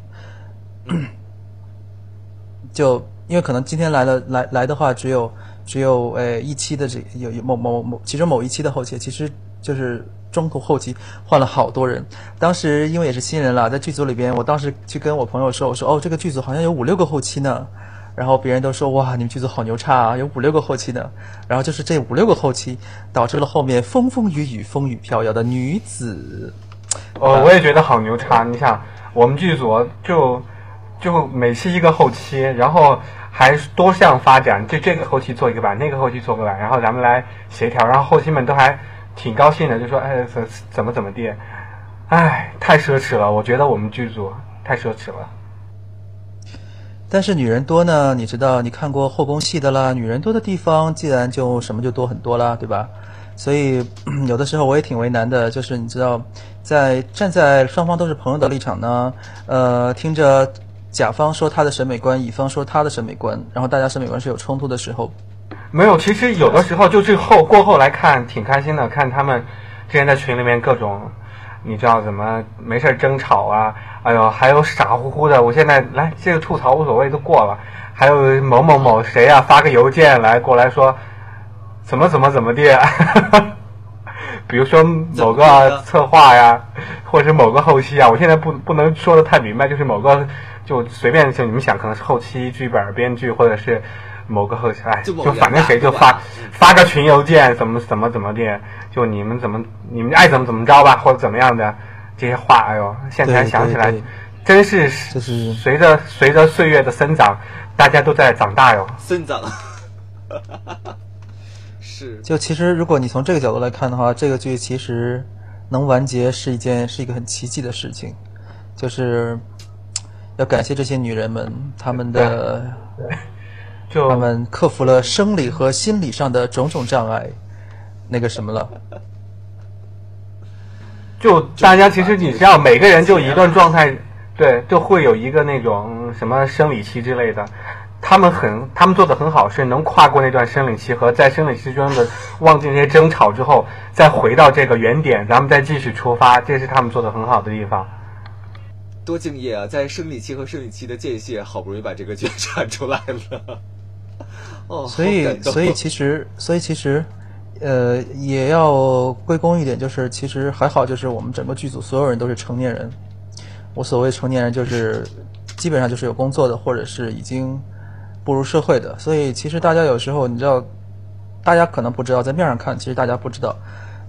就因为可能今天来了来来的话，只有只有呃一期的这有有某某某其中某一期的后期，其实就是中途后期换了好多人。当时因为也是新人了，在剧组里边，我当时去跟我朋友说，我说哦这个剧组好像有五六个后期呢。然后别人都说哇，你们剧组好牛叉啊，有五六个后期呢。然后就是这五六个后期，导致了后面风风雨雨、风雨飘摇的女子。哦，我也觉得好牛叉。你想，我们剧组就就每期一个后期，然后还多项发展，就这个后期做一个版，那个后期做个版，然后咱们来协调，然后后期们都还挺高兴的，就说哎怎怎么怎么地。哎，太奢侈了，我觉得我们剧组太奢侈了。但是女人多呢，你知道，你看过后宫戏的啦，女人多的地方，自然就什么就多很多啦，对吧？所以有的时候我也挺为难的，就是你知道，在站在双方都是朋友的立场呢，呃，听着甲方说他的审美观，乙方说他的审美观，然后大家审美观是有冲突的时候，没有，其实有的时候就是后过后来看挺开心的，看他们之前在群里面各种，你知道怎么没事争吵啊。哎呦，还有傻乎乎的！我现在来这个吐槽无所谓都过了，还有某某某谁啊发个邮件来过来说，怎么怎么怎么地，比如说某个策划呀，或者是某个后期啊，我现在不不能说的太明白，就是某个就随便就你们想，可能是后期剧本编剧或者是某个后期，哎，就反正谁就发发个群邮件，怎么怎么怎么的，就你们怎么你们爱怎么怎么着吧，或者怎么样的。这些话，哎呦，现在想起来，真是就是随着随着岁月的生长，大家都在长大哟。生长，是。就其实，如果你从这个角度来看的话，这个剧其实能完结是一件是一个很奇迹的事情，就是要感谢这些女人们，她们的，就他们克服了生理和心理上的种种障碍，那个什么了。就大家其实你知道，每个人就一段状态，对，就会有一个那种什么生理期之类的。他们很，他们做的很好，是能跨过那段生理期和在生理期中的忘记那些争吵之后，再回到这个原点，咱们再继续出发，这是他们做的很好的地方。多敬业啊！在生理期和生理期的间隙，好不容易把这个剧产出来了。哦，所以，所以其实，所以其实。呃，也要归功一点，就是其实还好，就是我们整个剧组所有人都是成年人。我所谓成年人，就是基本上就是有工作的，或者是已经步入社会的。所以其实大家有时候，你知道，大家可能不知道，在面上看，其实大家不知道，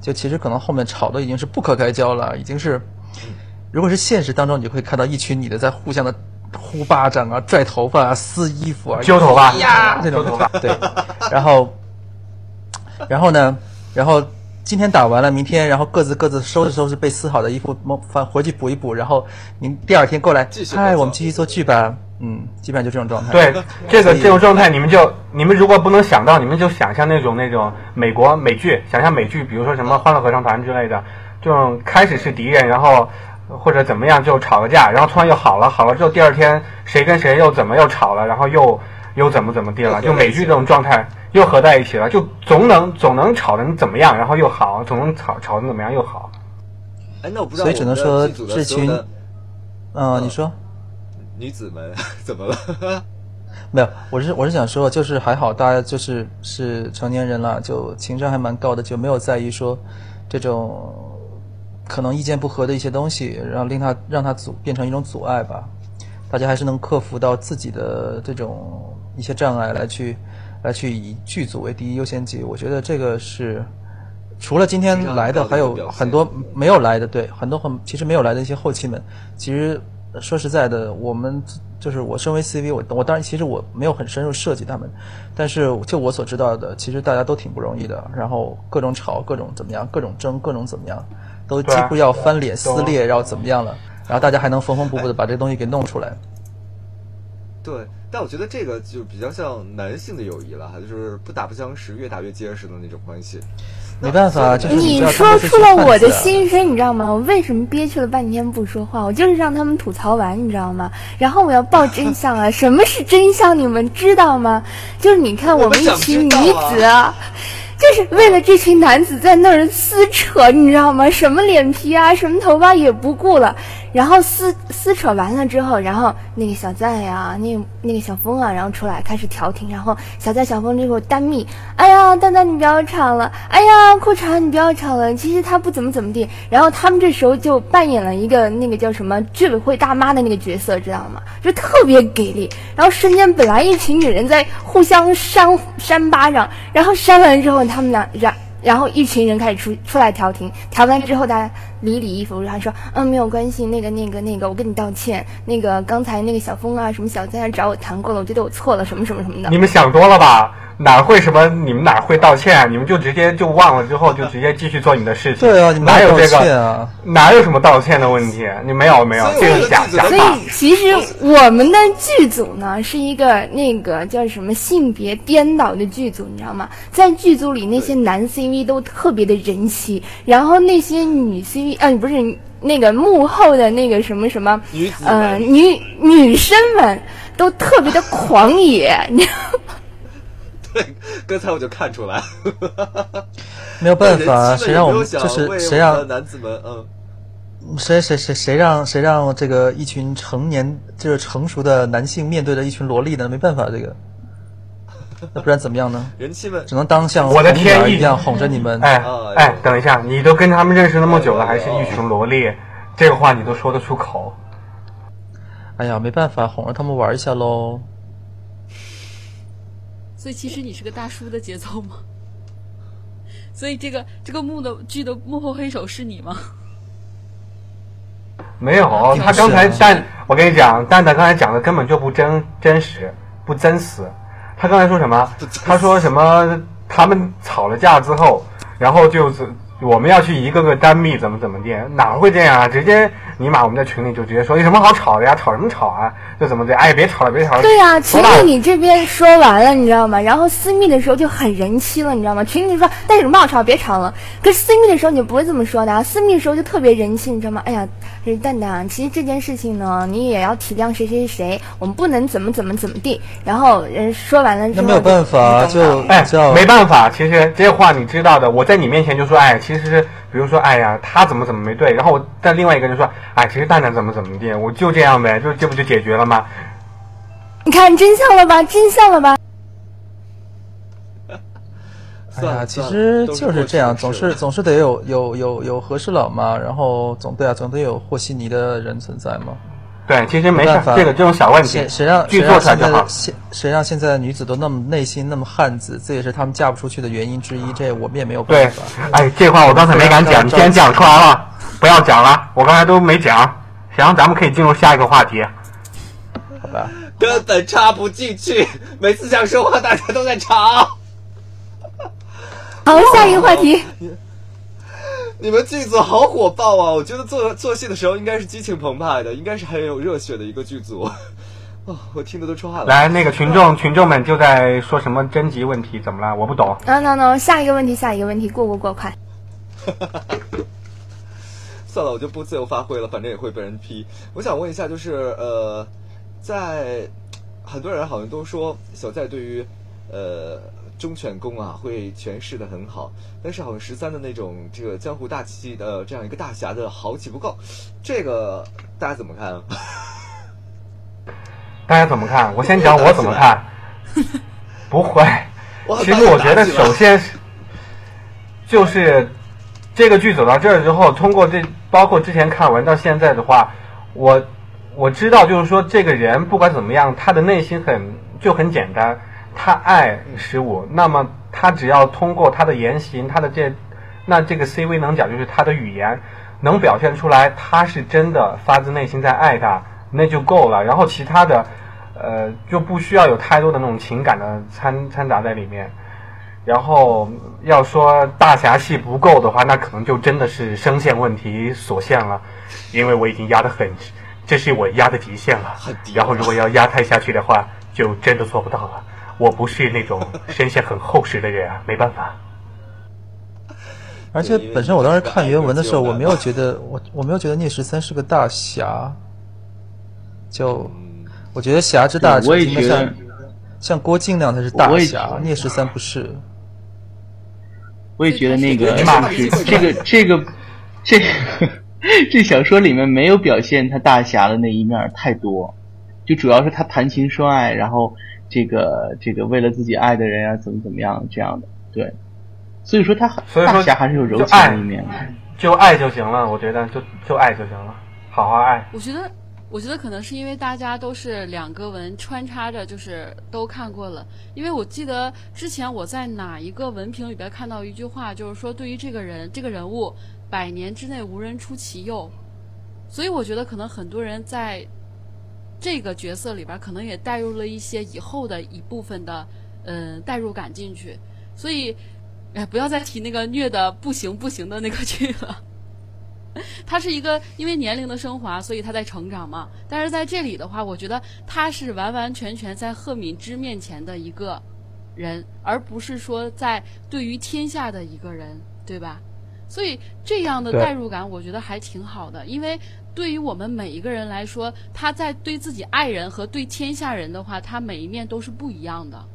就其实可能后面吵的已经是不可开交了，已经是。如果是现实当中，你会看到一群女的在互相的呼巴掌啊、拽头发啊、撕衣服啊、揪头发那种头发，对，然后。然后呢？然后今天打完了，明天然后各自各自收拾收拾被撕好的衣服，翻回去补一补。然后您第二天过来，嗨，我们继续做剧吧。嗯，基本上就这种状态。对，这个这种状态，你们就你们如果不能想到，你们就想象那种那种美国美剧，想象美剧，比如说什么《欢乐合唱团》之类的，这种开始是敌人，然后或者怎么样就吵个架，然后突然又好了，好了之后第二天谁跟谁又怎么又吵了，然后又又怎么怎么地了，就美剧这种状态。又合在一起了，就总能总能吵的怎么样，然后又好，总能吵吵的怎么样又好。哎，那我不知道，所以只能说这群，嗯，你说，女子们 怎么了？没有，我是我是想说，就是还好，大家就是是成年人了，就情商还蛮高的，就没有在意说这种可能意见不合的一些东西，然后令他让他阻变成一种阻碍吧。大家还是能克服到自己的这种一些障碍来去来去以剧组为第一优先级。我觉得这个是除了今天来的，还有很多没有来的，对，很多很其实没有来的一些后期们，其实说实在的，我们。就是我身为 CV，我我当然其实我没有很深入设计他们，但是就我所知道的，其实大家都挺不容易的。然后各种吵，各种怎么样，各种争，各种怎么样，都几乎要翻脸撕裂，然后怎么样了？然后大家还能缝缝补补的把这东西给弄出来。对，但我觉得这个就比较像男性的友谊了，就是不打不相识，越打越结实的那种关系。没办法，就是你说出了我的心声，你知道吗？我为什么憋屈了半天不说话？我就是让他们吐槽完，你知道吗？然后我要报真相啊！什么是真相？你们知道吗？就是你看我们一群女子。就是为了这群男子在那儿撕扯，你知道吗？什么脸皮啊，什么头发也不顾了，然后撕撕扯完了之后，然后那个小赞呀，那那个小峰啊，然后出来开始调停，然后小赞、小峰这会单密，哎呀，蛋蛋你不要吵了，哎呀，裤衩你不要吵了，其实他不怎么怎么地，然后他们这时候就扮演了一个那个叫什么居委会大妈的那个角色，知道吗？就特别给力，然后瞬间本来一群女人在互相扇扇巴掌，然后扇完之后。他们俩然然后一群人开始出出来调停，调完之后大家理理衣服，然后说嗯没有关系，那个那个那个我跟你道歉，那个刚才那个小峰啊什么小三找我谈过了，我觉得我错了什么什么什么的。你们想多了吧？哪会什么？你们哪会道歉？啊你们就直接就忘了之后就直接继续做你的事情。对啊，你哪有这个？哪有什么道歉的问题？你没有没有，这是假假所以其实我们的剧组呢是一个那个叫什么性别颠倒的剧组，你知道吗？在剧组里那些男 CV 都特别的人气，然后那些女 CV 啊不是那个幕后的那个什么什么呃女女生们都特别的狂野，你知道。刚才我就看出来，没有办法，谁让我们就是谁让男子们嗯，谁谁谁谁让谁让这个一群成年就是成熟的男性面对着一群萝莉呢？没办法，这个那 不然怎么样呢？人气们只能当像我的天一样哄着你们。哎哎，等一下，你都跟他们认识那么久了，还是一群萝莉，这个话你都说得出口？哎呀，没办法，哄着他们玩一下喽。所以其实你是个大叔的节奏吗？所以这个这个幕的剧的幕后黑手是你吗？没有，他刚才蛋，我跟你讲，蛋蛋刚才讲的根本就不真真实，不真实。他刚才说什么？他说什么？他们吵了架之后，然后就是我们要去一个个单密，怎么怎么地？哪会这样啊？直接。尼玛，我们在群里就直接说有什么好吵的呀？吵什么吵啊？就怎么的？哎，别吵了，别吵了。对呀，群里你这边说完了，你知道吗？然后私密的时候就很人妻了，你知道吗？群里说但有什么好吵？别吵了。可是私密的时候你不会这么说的，啊私密的时候就特别人气，你知道吗？哎呀，蛋蛋，其实这件事情呢，你也要体谅谁谁谁，我们不能怎么怎么怎么地。然后人说完了之后，那没有办法，就哎，没办法。其实这话你知道的，我在你面前就说，哎，其实是。比如说，哎呀，他怎么怎么没对，然后我但另外一个人说，哎，其实蛋蛋怎么怎么地，我就这样呗，就这不就解决了吗？你看真相了吧，真相了吧？哎呀，其实就是这样，总是总是得有有有有和事佬嘛，然后总对啊，总得有和稀泥的人存在嘛。对，其实没事，这个这种小问题，谁让谁让现在现谁让现在的女子都那么内心那么汉子，这也是她们嫁不出去的原因之一。这我们也没有办法。哎，这话我刚才没敢讲，你既然讲出来了，不要讲了，我刚才都没讲。行，咱们可以进入下一个话题。好吧。根本插不进去，每次想说话，大家都在吵。好，下一个话题。你们剧组好火爆啊！我觉得做做戏的时候应该是激情澎湃的，应该是很有热血的一个剧组。哦，我听得都出汗了。来，那个群众群众们就在说什么征集问题，怎么了？我不懂。no no no，下一个问题，下一个问题，过过过，快。算了，我就不自由发挥了，反正也会被人批。我想问一下，就是呃，在很多人好像都说小在对于呃。忠犬公啊，会诠释的很好，但是好像十三的那种这个江湖大气的这样一个大侠的豪气不够，这个大家怎么看？大家怎么看？我先讲我怎么看。不会，其实我觉得首先就是这个剧走到这儿之后，通过这包括之前看完到现在的话，我我知道就是说这个人不管怎么样，他的内心很就很简单，他爱十五，那么他只要通过他的言行，他的这那这个 CV 能讲就是他的语言能表现出来，他是真的发自内心在爱他，那就够了。然后其他的，呃，就不需要有太多的那种情感的掺掺杂在里面。然后要说大侠戏不够的话，那可能就真的是声线问题所限了，因为我已经压得很，这是我压的极限了。然后如果要压太下去的话，就真的做不到了。我不是那种 声线很厚实的人啊，没办法。而且本身我当时看原文的时候，我没有觉得我我没有觉得聂十三是个大侠，就我觉得侠之大者我也觉得应该像像郭靖那样才是大侠，聂十三不是。我也觉得那个是这个这个这个 这小说里面没有表现他大侠的那一面太多，就主要是他谈情说爱，然后这个这个为了自己爱的人啊怎么怎么样这样的，对，所以说他所以说大侠还是有柔爱情的一面的。就爱就行了，我觉得就就爱就行了，好好爱。我觉得，我觉得可能是因为大家都是两个文穿插着，就是都看过了。因为我记得之前我在哪一个文评里边看到一句话，就是说对于这个人这个人物，百年之内无人出其右。所以我觉得可能很多人在这个角色里边，可能也带入了一些以后的一部分的嗯代入感进去。所以，哎，不要再提那个虐的不行不行的那个剧了。他是一个因为年龄的升华，所以他在成长嘛。但是在这里的话，我觉得他是完完全全在贺敏之面前的一个人，而不是说在对于天下的一个人，对吧？所以这样的代入感，我觉得还挺好的，因为对于我们每一个人来说，他在对自己爱人和对天下人的话，他每一面都是不一样的。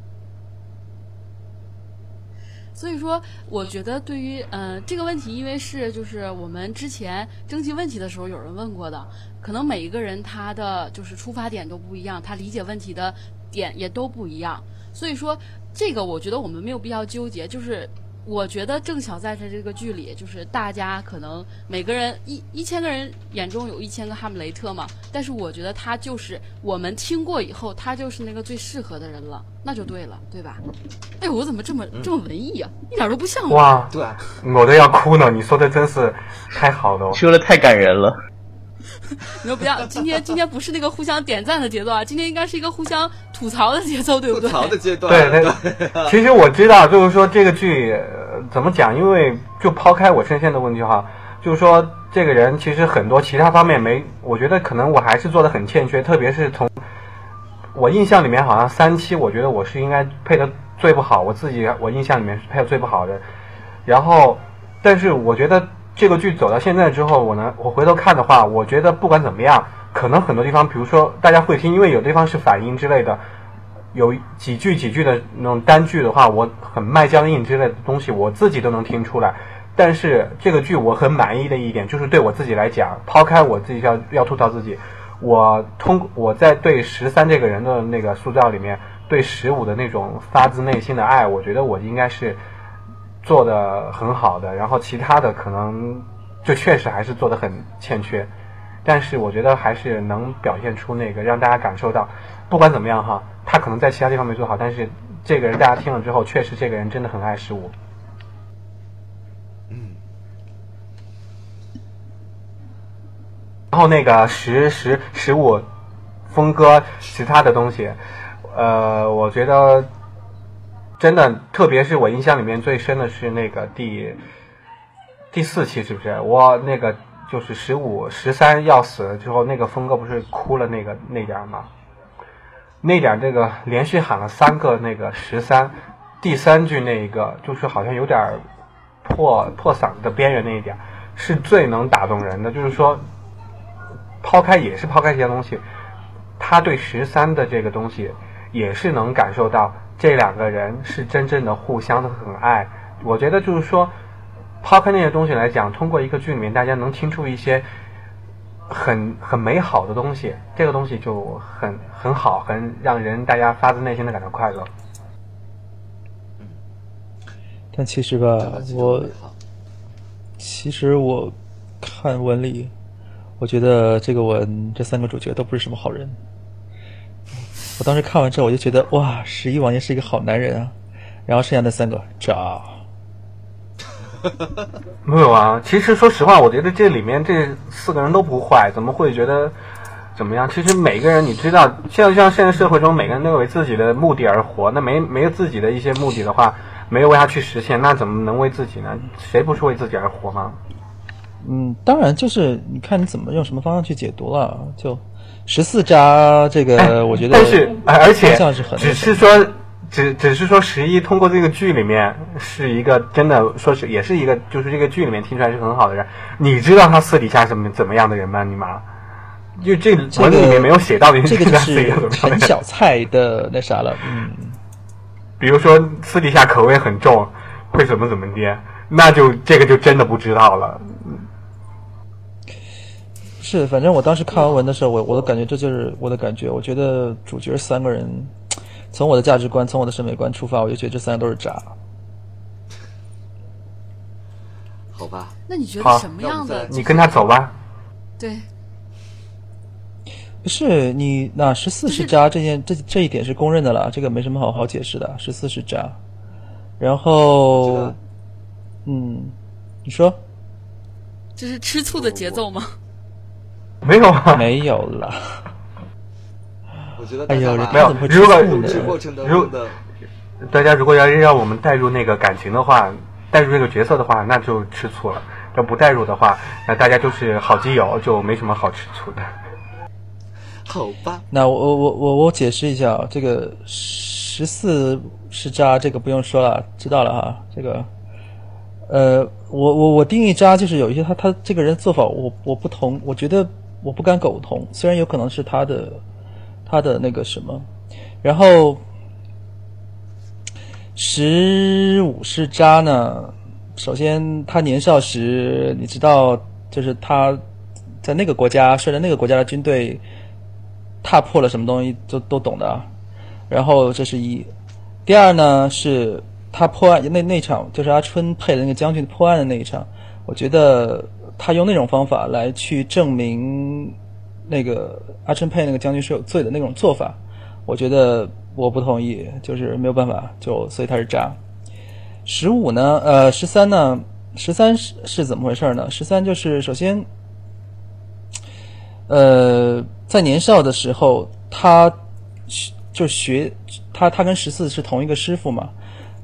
所以说，我觉得对于呃这个问题，因为是就是我们之前征集问题的时候有人问过的，可能每一个人他的就是出发点都不一样，他理解问题的点也都不一样。所以说，这个我觉得我们没有必要纠结。就是我觉得郑晓在这个剧里，就是大家可能每个人一一千个人眼中有一千个哈姆雷特嘛，但是我觉得他就是我们听过以后，他就是那个最适合的人了，那就对了，对吧？哎呦，我怎么这么这么文艺呀、一点都不像我。哇，对，我都要哭呢！你说的真是太好了。说的太感人了。你说不要，今天今天不是那个互相点赞的节奏啊，今天应该是一个互相吐槽的节奏，对不对？吐槽的阶段，对 对，其实我知道，就是说这个剧、呃怎么讲，因为就抛开我声线的问题哈，就是说这个人其实很多其他方面没，我觉得可能我还是做的很欠缺，特别是从我印象里面好像三期，我觉得我是应该配的最不好，我自己我印象里面是配的最不好的，然后但是我觉得这个剧走到现在之后，我呢我回头看的话，我觉得不管怎么样，可能很多地方，比如说大家会听，因为有地方是反音之类的。有几句几句的那种单句的话，我很卖僵硬之类的东西，我自己都能听出来。但是这个剧我很满意的一点，就是对我自己来讲，抛开我自己要要吐槽自己，我通我在对十三这个人的那个塑造里面，对十五的那种发自内心的爱，我觉得我应该是做的很好的。然后其他的可能就确实还是做的很欠缺，但是我觉得还是能表现出那个让大家感受到，不管怎么样哈，他可能在其他地方没做好，但是这个人大家听了之后，确实这个人真的很爱十五。嗯，然后那个十十十五峰哥其他的东西，呃，我觉得真的，特别是我印象里面最深的是那个第第四期，是不是？我那个就是十五十三要死了之后，那个峰哥不是哭了那个那点吗？那点这个连续喊了三个那个十三，第三句那一个就是好像有点破破嗓子的边缘那一点，是最能打动人的。就是说，抛开也是抛开这些东西，他对十三的这个东西也是能感受到这两个人是真正的互相的很爱。我觉得就是说，抛开那些东西来讲，通过一个剧里面，大家能听出一些很很美好的东西，这个东西就很很好，很让人大家发自内心的感到快乐。但其实吧，我其实我看文里，我觉得这个文这三个主角都不是什么好人。我当时看完之后，我就觉得哇，十一王爷是一个好男人啊，然后剩下那三个渣。没有啊，其实说实话，我觉得这里面这四个人都不坏，怎么会觉得怎么样？其实每个人，你知道，像像现在社会中，每个人都为自己的目的而活，那没没有自己的一些目的的话，没有为他去实现，那怎么能为自己呢？谁不是为自己而活吗？嗯，当然，就是你看你怎么用什么方向去解读了。就十四家这个，我觉得，但是而且像是很只是说。只只是说十一通过这个剧里面是一个真的说是也是一个就是这个剧里面听出来是很好的人，你知道他私底下什么怎么样的人吗？你妈，就这文里面没有写到的，这个是陈小菜的那啥了，嗯，比如说私底下口味很重，会怎么怎么的，那就这个就真的不知道了。是，反正我当时看完文的时候，我我的感觉这就是我的感觉，我觉得主角三个人。从我的价值观，从我的审美观出发，我就觉得这三个都是渣。好吧。那你觉得什么样的？你跟他走吧。对。不是你那十四是渣，这件这这一点是公认的了，这个没什么好好解释的。十四是渣。然后，嗯，你说。这是吃醋的节奏吗？没有啊，没有了。我觉得哎呦，没有。如果如果大家如果要让我们带入那个感情的话，带入这个角色的话，那就吃醋了；要不带入的话，那大家就是好基友，就没什么好吃醋的。好吧。那我我我我解释一下啊，这个十四是渣，这个不用说了，知道了哈。这个，呃，我我我定义渣就是有一些他他这个人做法我我不同，我觉得我不敢苟同，虽然有可能是他的。他的那个什么，然后十五是渣呢。首先，他年少时，你知道，就是他在那个国家率着那个国家的军队踏破了什么东西，都都懂的啊。然后这是一。第二呢，是他破案那那场，就是阿春配的那个将军破案的那一场。我觉得他用那种方法来去证明。那个阿琛佩那个将军是有罪的那种做法，我觉得我不同意，就是没有办法，就所以他是渣。十五呢，呃，十三呢，十三是是怎么回事呢？十三就是首先，呃，在年少的时候，他就学他他跟十四是同一个师傅嘛。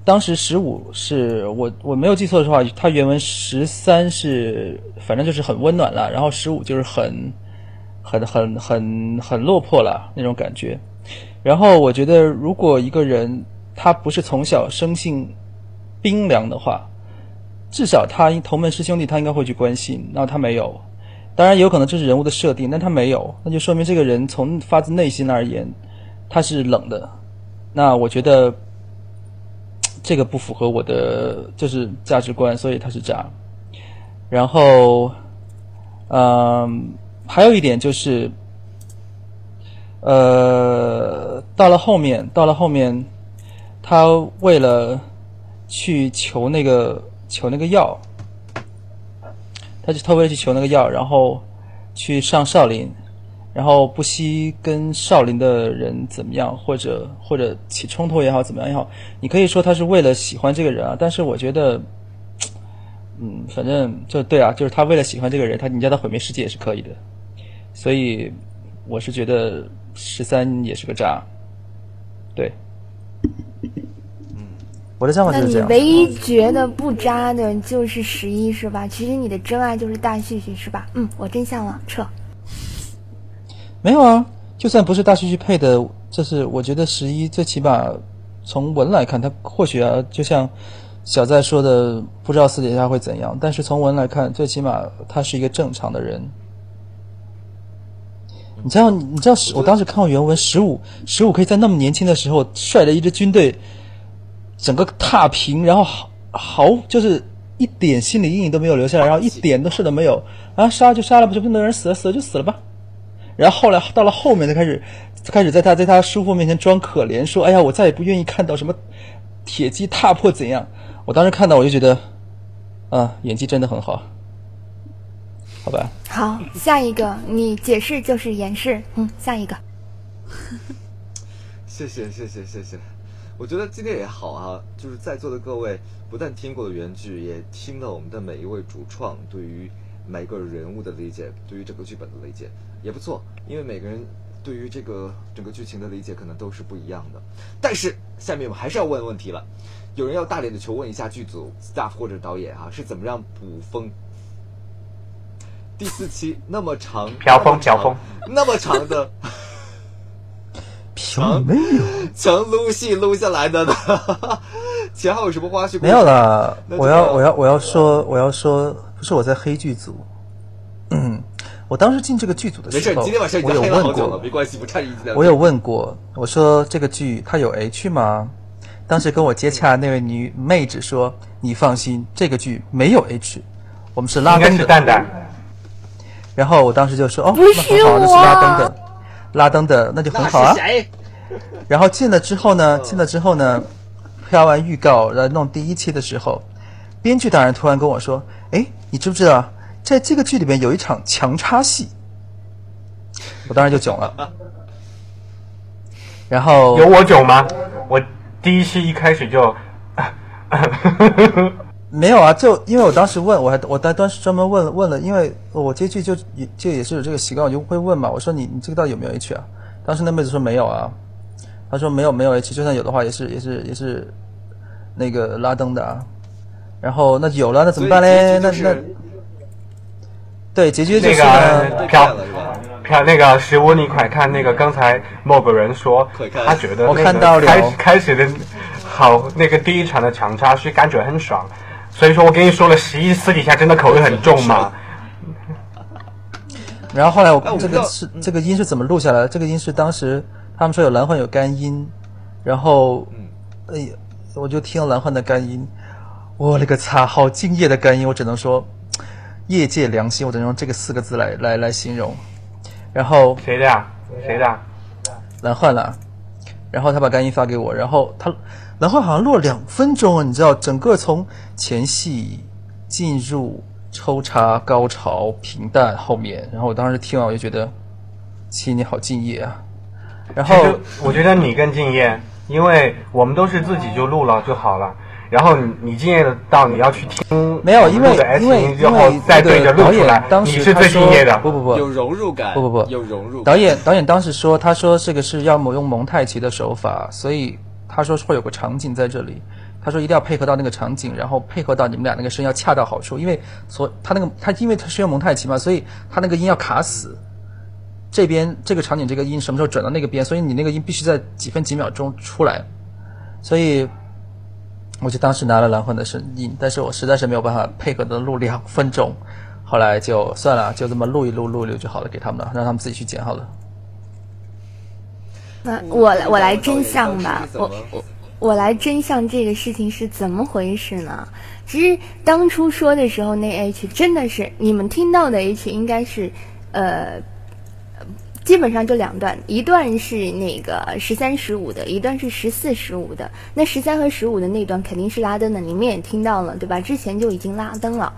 当时十五是我我没有记错的话，他原文十三是反正就是很温暖了，然后十五就是很。很很很很落魄了那种感觉，然后我觉得如果一个人他不是从小生性冰凉的话，至少他同门师兄弟他应该会去关心，那他没有，当然有可能这是人物的设定，但他没有，那就说明这个人从发自内心而言他是冷的，那我觉得这个不符合我的就是价值观，所以他是渣，然后嗯。还有一点就是，呃，到了后面，到了后面，他为了去求那个求那个药，他就他为了去求那个药，然后去上少林，然后不惜跟少林的人怎么样，或者或者起冲突也好，怎么样也好，你可以说他是为了喜欢这个人啊，但是我觉得，嗯，反正就对啊，就是他为了喜欢这个人，他你叫他毁灭世界也是可以的。所以，我是觉得十三也是个渣，对。嗯，我的想法就是这样。那你唯一觉得不渣的就是十一，是吧？其实你的真爱就是大旭旭，是吧？嗯，我真相了，撤。没有啊，就算不是大数据配的，就是我觉得十一最起码从文来看，他或许啊，就像小在说的，不知道私底下会怎样。但是从文来看，最起码他是一个正常的人。你知道，你知道，我当时看过原文，十五，十五可以在那么年轻的时候率着一支军队，整个踏平，然后毫毫就是一点心理阴影都没有留下来，然后一点的事都没有啊，杀就杀了，不就那个人死了死了就死了吧。然后后来到了后面，他开始开始在他在他叔父面前装可怜，说：“哎呀，我再也不愿意看到什么铁骑踏破怎样。”我当时看到我就觉得，啊，演技真的很好，好吧。好，下一个你解释就是演示，嗯，下一个。谢谢谢谢谢谢，我觉得今天也好啊，就是在座的各位不但听过了原剧，也听了我们的每一位主创对于每个人物的理解，对于整个剧本的理解也不错，因为每个人对于这个整个剧情的理解可能都是不一样的。但是下面我们还是要问问题了，有人要大脸的求问一下剧组 staff 或者导演啊，是怎么让捕风？第四期那么长，飘风飘风，那么长的。强没有 强撸戏撸下来的呢？前后有什么花絮？没有了。我要我要我要说我要说，不是我在黑剧组。嗯，我当时进这个剧组的时候，今天晚上已经黑了好久了，没关系，不差一我有问过，我说这个剧它有 H 吗？当时跟我接洽那位女妹子说：“你放心，这个剧没有 H，我们是拉登的。”蛋蛋。然后我当时就说：“哦，不是我，那是拉登的。”拉登的那就很好啊。然后进了之后呢，进了之后呢，拍完预告然后弄第一期的时候，编剧大人突然跟我说：“哎，你知不知道，在这个剧里面有一场强插戏？”我当时就囧了。然后有我囧吗？我第一期一开始就 没有啊，就因为我当时问我还我当当时专门问问了，因为我接剧就也就也是有这个习惯，我就会问嘛。我说你你这个到底有没有 H 啊？当时那妹子说没有啊。她说没有没有 H，就算有的话也是也是也是那个拉登的啊。然后那有了那怎么办嘞？那那对结局就是那个飘飘那个石屋，你快看那个刚才某个人说他觉得我看到开开始的好那个第一场的强插是感觉很爽，所以说我跟你说了，十一私底下真的口味很重嘛。然后后来我这个是这个音是怎么录下来的？这个音是当时。他们说有蓝幻有干音，然后，哎呀，我就听蓝幻的干音，我勒个擦，好敬业的干音，我只能说，业界良心，我只能用这个四个字来来来形容。然后谁的呀？谁的？蓝幻了。然后他把干音发给我，然后他蓝幻好像录了两分钟，你知道，整个从前戏进入抽插高潮平淡后面，然后我当时听完我就觉得，亲你好敬业啊。然后我觉得你更敬业，因为我们都是自己就录了就好了。然后你你敬业的到你要去听，没有，因为因为因为再对着录出来，当时你是最敬业的。不不不，有融入感。不不不，有融入。导演导演当时说，他说这个是要么用蒙太奇的手法，所以他说会有个场景在这里，他说一定要配合到那个场景，然后配合到你们俩那个声要恰到好处，因为所他那个他因为他是用蒙太奇嘛，所以他那个音要卡死。这边这个场景这个音什么时候转到那个边？所以你那个音必须在几分几秒钟出来。所以我就当时拿了蓝魂的声音，但是我实在是没有办法配合的录两分钟。后来就算了，就这么录一录录一录就好了，给他们了，让他们自己去剪好了。那我我来真相吧，我我我来真相这个事情是怎么回事呢？其实当初说的时候，那 H 真的是你们听到的 H 应该是。呃，基本上就两段，一段是那个十三十五的，一段是十四十五的。那十三和十五的那段肯定是拉登的，你们也听到了，对吧？之前就已经拉登了。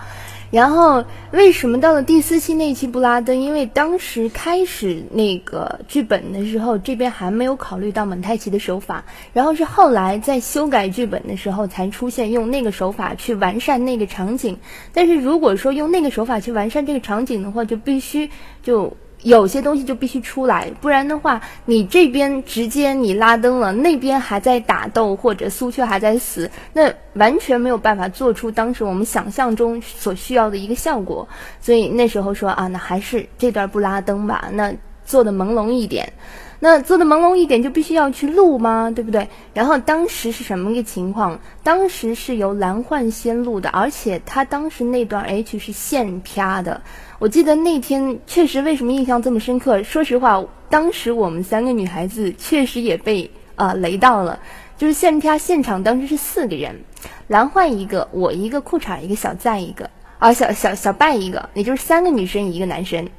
然后为什么到了第四期那期不拉登？因为当时开始那个剧本的时候，这边还没有考虑到蒙太奇的手法，然后是后来在修改剧本的时候才出现用那个手法去完善那个场景。但是如果说用那个手法去完善这个场景的话，就必须就。有些东西就必须出来，不然的话，你这边直接你拉登了，那边还在打斗或者苏雀还在死，那完全没有办法做出当时我们想象中所需要的一个效果。所以那时候说啊，那还是这段不拉登吧，那做的朦胧一点。那做的朦胧一点，就必须要去录吗？对不对？然后当时是什么一个情况？当时是由蓝幻先录的，而且他当时那段 H 是现啪的。我记得那天确实为什么印象这么深刻？说实话，当时我们三个女孩子确实也被啊雷到了。就是现啪现场当时是四个人，蓝换一个，我一个裤衩一个小赞一个啊，小小小拜一个，也就是三个女生一个男生。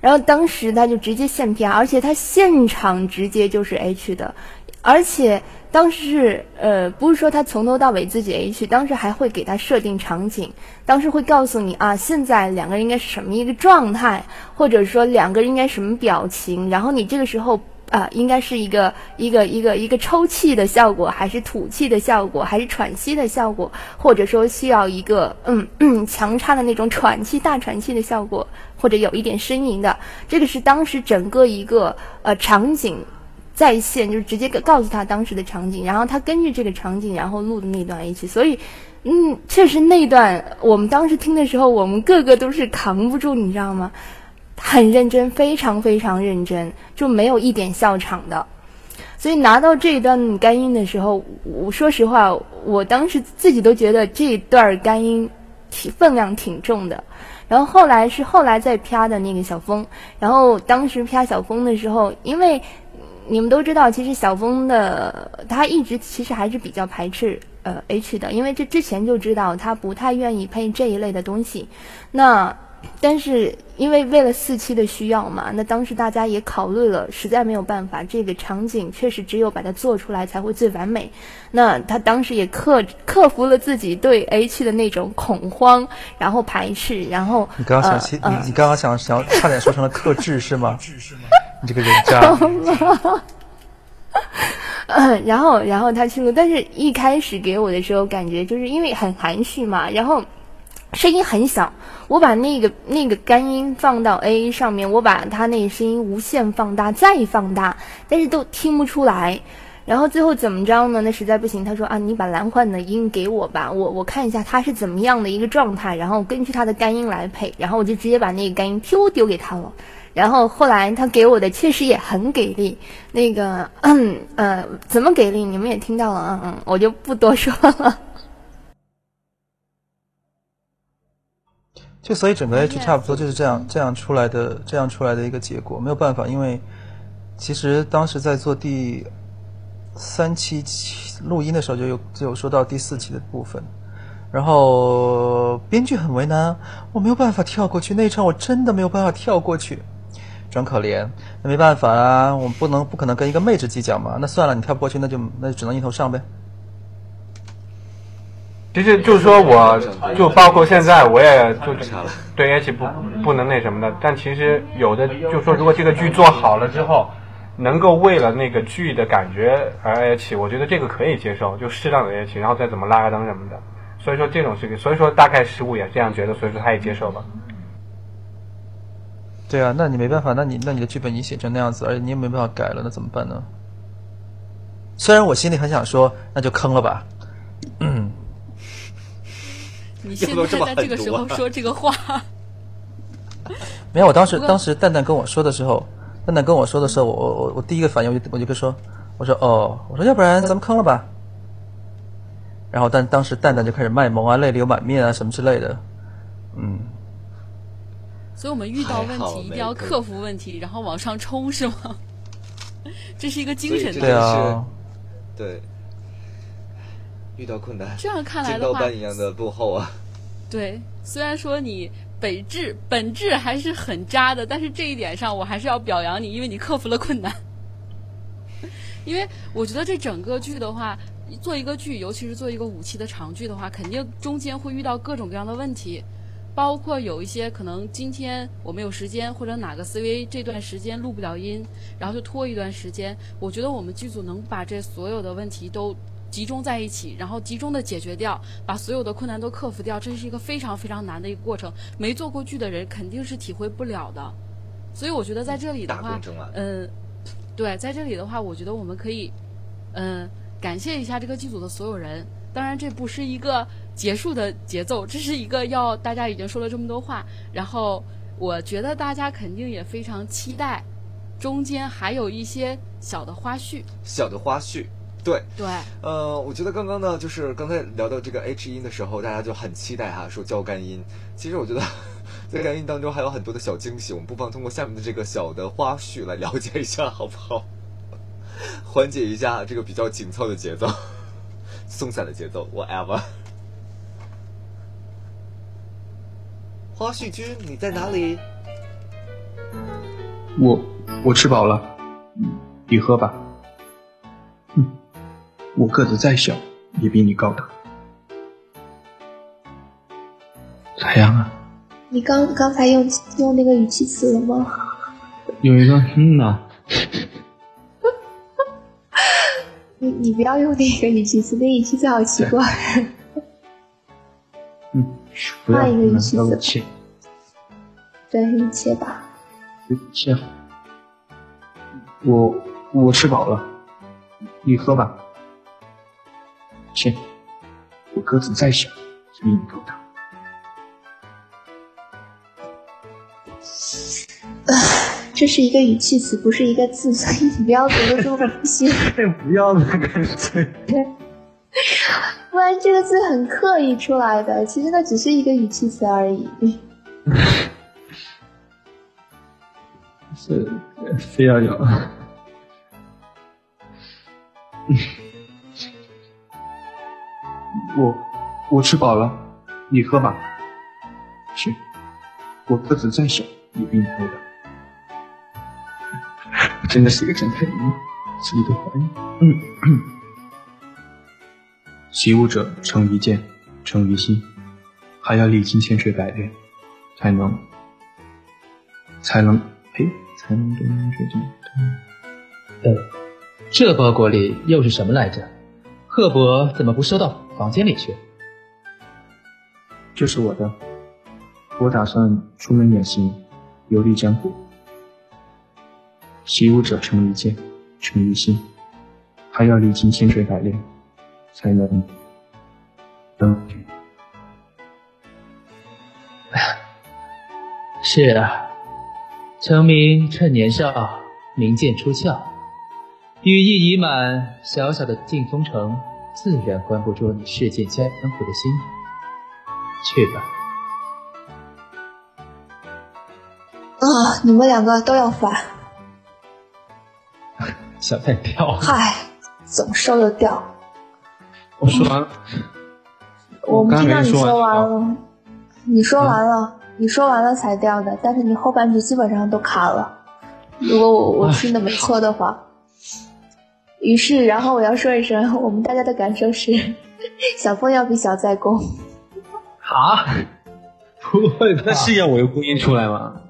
然后当时他就直接现 P R，而且他现场直接就是 H 的，而且当时是呃不是说他从头到尾自己 H，当时还会给他设定场景，当时会告诉你啊，现在两个人应该是什么一个状态，或者说两个人应该什么表情，然后你这个时候。啊，应该是一个一个一个一个抽气的效果，还是吐气的效果，还是喘息的效果，或者说需要一个嗯嗯强差的那种喘气大喘气的效果，或者有一点呻吟的，这个是当时整个一个呃场景在线，就是直接告诉他当时的场景，然后他根据这个场景然后录的那段一起，所以嗯，确实那段我们当时听的时候，我们个个都是扛不住，你知道吗？很认真，非常非常认真，就没有一点笑场的。所以拿到这一段干音的时候，我说实话，我当时自己都觉得这一段干音挺分量挺重的。然后后来是后来再啪的那个小峰，然后当时啪小峰的时候，因为你们都知道，其实小峰的他一直其实还是比较排斥呃 H 的，因为这之前就知道他不太愿意配这一类的东西。那但是因为为了四期的需要嘛，那当时大家也考虑了，实在没有办法，这个场景确实只有把它做出来才会最完美。那他当时也克克服了自己对 H 的那种恐慌，然后排斥，然后你刚刚想你你刚刚想想差点说成了克制是吗？你这个人渣。嗯，然后然后他去录，但是一开始给我的时候感觉就是因为很含蓄嘛，然后。声音很小，我把那个那个干音放到 A 上面，我把他那声音无限放大再放大，但是都听不出来。然后最后怎么着呢？那实在不行，他说啊，你把蓝幻的音给我吧，我我看一下他是怎么样的一个状态，然后根据他的干音来配。然后我就直接把那个干音丢丢给他了。然后后来他给我的确实也很给力，那个嗯 呃怎么给力？你们也听到了，嗯嗯，我就不多说了。就所以整个 H 差不多就是这样这样出来的这样出来的一个结果，没有办法，因为其实当时在做第三期录音的时候就有就有说到第四期的部分，然后编剧很为难，我没有办法跳过去那一场，我真的没有办法跳过去，装可怜，那没办法啊，我们不能不可能跟一个妹子计较嘛，那算了，你跳不过去，那就那就只能硬头上呗。其实就是说，我就包括现在，我也就对 H 不不能那什么的。但其实有的就说，如果这个剧做好了之后，能够为了那个剧的感觉而 H，我觉得这个可以接受，就适当的 H，然后再怎么拉个灯什么的。所以说这种事情，所以说大概十五也这样觉得，所以说他也接受吧。对啊，那你没办法，那你那你的剧本你写成那样子，而且你也没办法改了，那怎么办呢？虽然我心里很想说，那就坑了吧。嗯。你 现在在这个时候说这个话，没有。我当时当时蛋蛋跟我说的时候，蛋蛋跟我说的时候，我我我我第一个反应我就我就跟说，我说哦，我说要不然咱们坑了吧。然后但当时蛋蛋就开始卖萌啊，泪流满面啊什么之类的，嗯。所以我们遇到问题一定要克服问题，然后往上冲，是吗？这是一个精神对啊，对。遇到困难，这样看来的话，一样的落后啊。对，虽然说你本质本质还是很渣的，但是这一点上我还是要表扬你，因为你克服了困难。因为我觉得这整个剧的话，做一个剧，尤其是做一个五期的长剧的话，肯定中间会遇到各种各样的问题，包括有一些可能今天我没有时间，或者哪个 CV 这段时间录不了音，然后就拖一段时间。我觉得我们剧组能把这所有的问题都。集中在一起，然后集中的解决掉，把所有的困难都克服掉，这是一个非常非常难的一个过程。没做过剧的人肯定是体会不了的。所以我觉得在这里的话，嗯，对，在这里的话，我觉得我们可以，嗯，感谢一下这个剧组的所有人。当然，这不是一个结束的节奏，这是一个要大家已经说了这么多话，然后我觉得大家肯定也非常期待，中间还有一些小的花絮，小的花絮。对对，呃，我觉得刚刚呢，就是刚才聊到这个 H 音的时候，大家就很期待哈，说教干音。其实我觉得 在干音当中还有很多的小惊喜，我们不妨通过下面的这个小的花絮来了解一下，好不好？缓解一下这个比较紧凑的节奏，松散的节奏，whatever。花絮君，你在哪里？我我吃饱了，嗯，你喝吧。嗯，我个子再小，也比你高大。咋样啊？你刚刚才用用那个语气词了吗？有一个嗯呐、你你不要用那个语气词，那语气词好奇怪。嗯，不要换一个语气词对，一切吧。切。我我吃饱了，你喝吧。切，我个子再小，也比你高大。这是一个语气词，不是一个字，所以你不要读的这么明显。不要那个嘴。不然这个字很刻意出来的，其实那只是一个语气词而已。是非要有。我我吃饱了，你喝吧。是，我个子再小，也比你高大。真的是一个正太人？自己都怀疑。嗯。习武者成一剑，成一心，还要历经千锤百炼，才能才能呸，才能得名决定。呃，这包裹里又是什么来着？赫伯怎么不收到房间里去？这是我的，我打算出门远行，游历江湖。习武者成一剑，成一心，还要历经千锤百炼，才能登顶。是啊，成名趁年少，名剑出鞘，羽翼已满，小小的定风城自然关不住你世界江湖的心。去吧。啊，你们两个都要烦，小菜掉。嗨，总收得掉。我说完了，我们听到你说完完了，你说完了，你说完了才掉的，但是你后半句基本上都卡了。如果我我听的没错的话，于是，然后我要说一声，我们大家的感受是，小峰要比小在攻。啊？不会吧？那是要我有公音出来吗？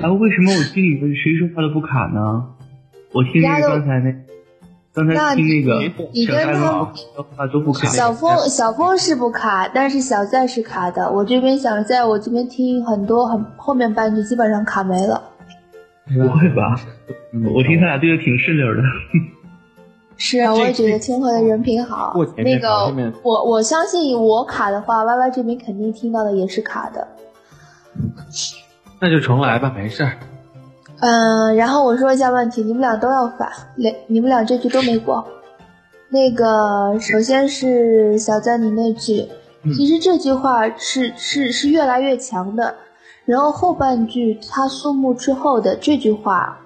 啊，为什么我听你们谁说话都不卡呢？我听那个刚才那，刚才听那个你跟他小峰小峰是不卡，但是小在是卡的。我这边小在我这边听很多很后面半句基本上卡没了。不会吧？我听他俩对的挺顺溜的。是啊，我也觉得清河的人品好那个我我相信我卡的话，Y Y 这边肯定听到的也是卡的。那就重来吧，没事儿。嗯，然后我说一下问题，你们俩都要反，连你们俩这句都没过。那个，首先是小赞你那句，其实这句话是是是越来越强的，然后后半句他肃穆之后的这句话，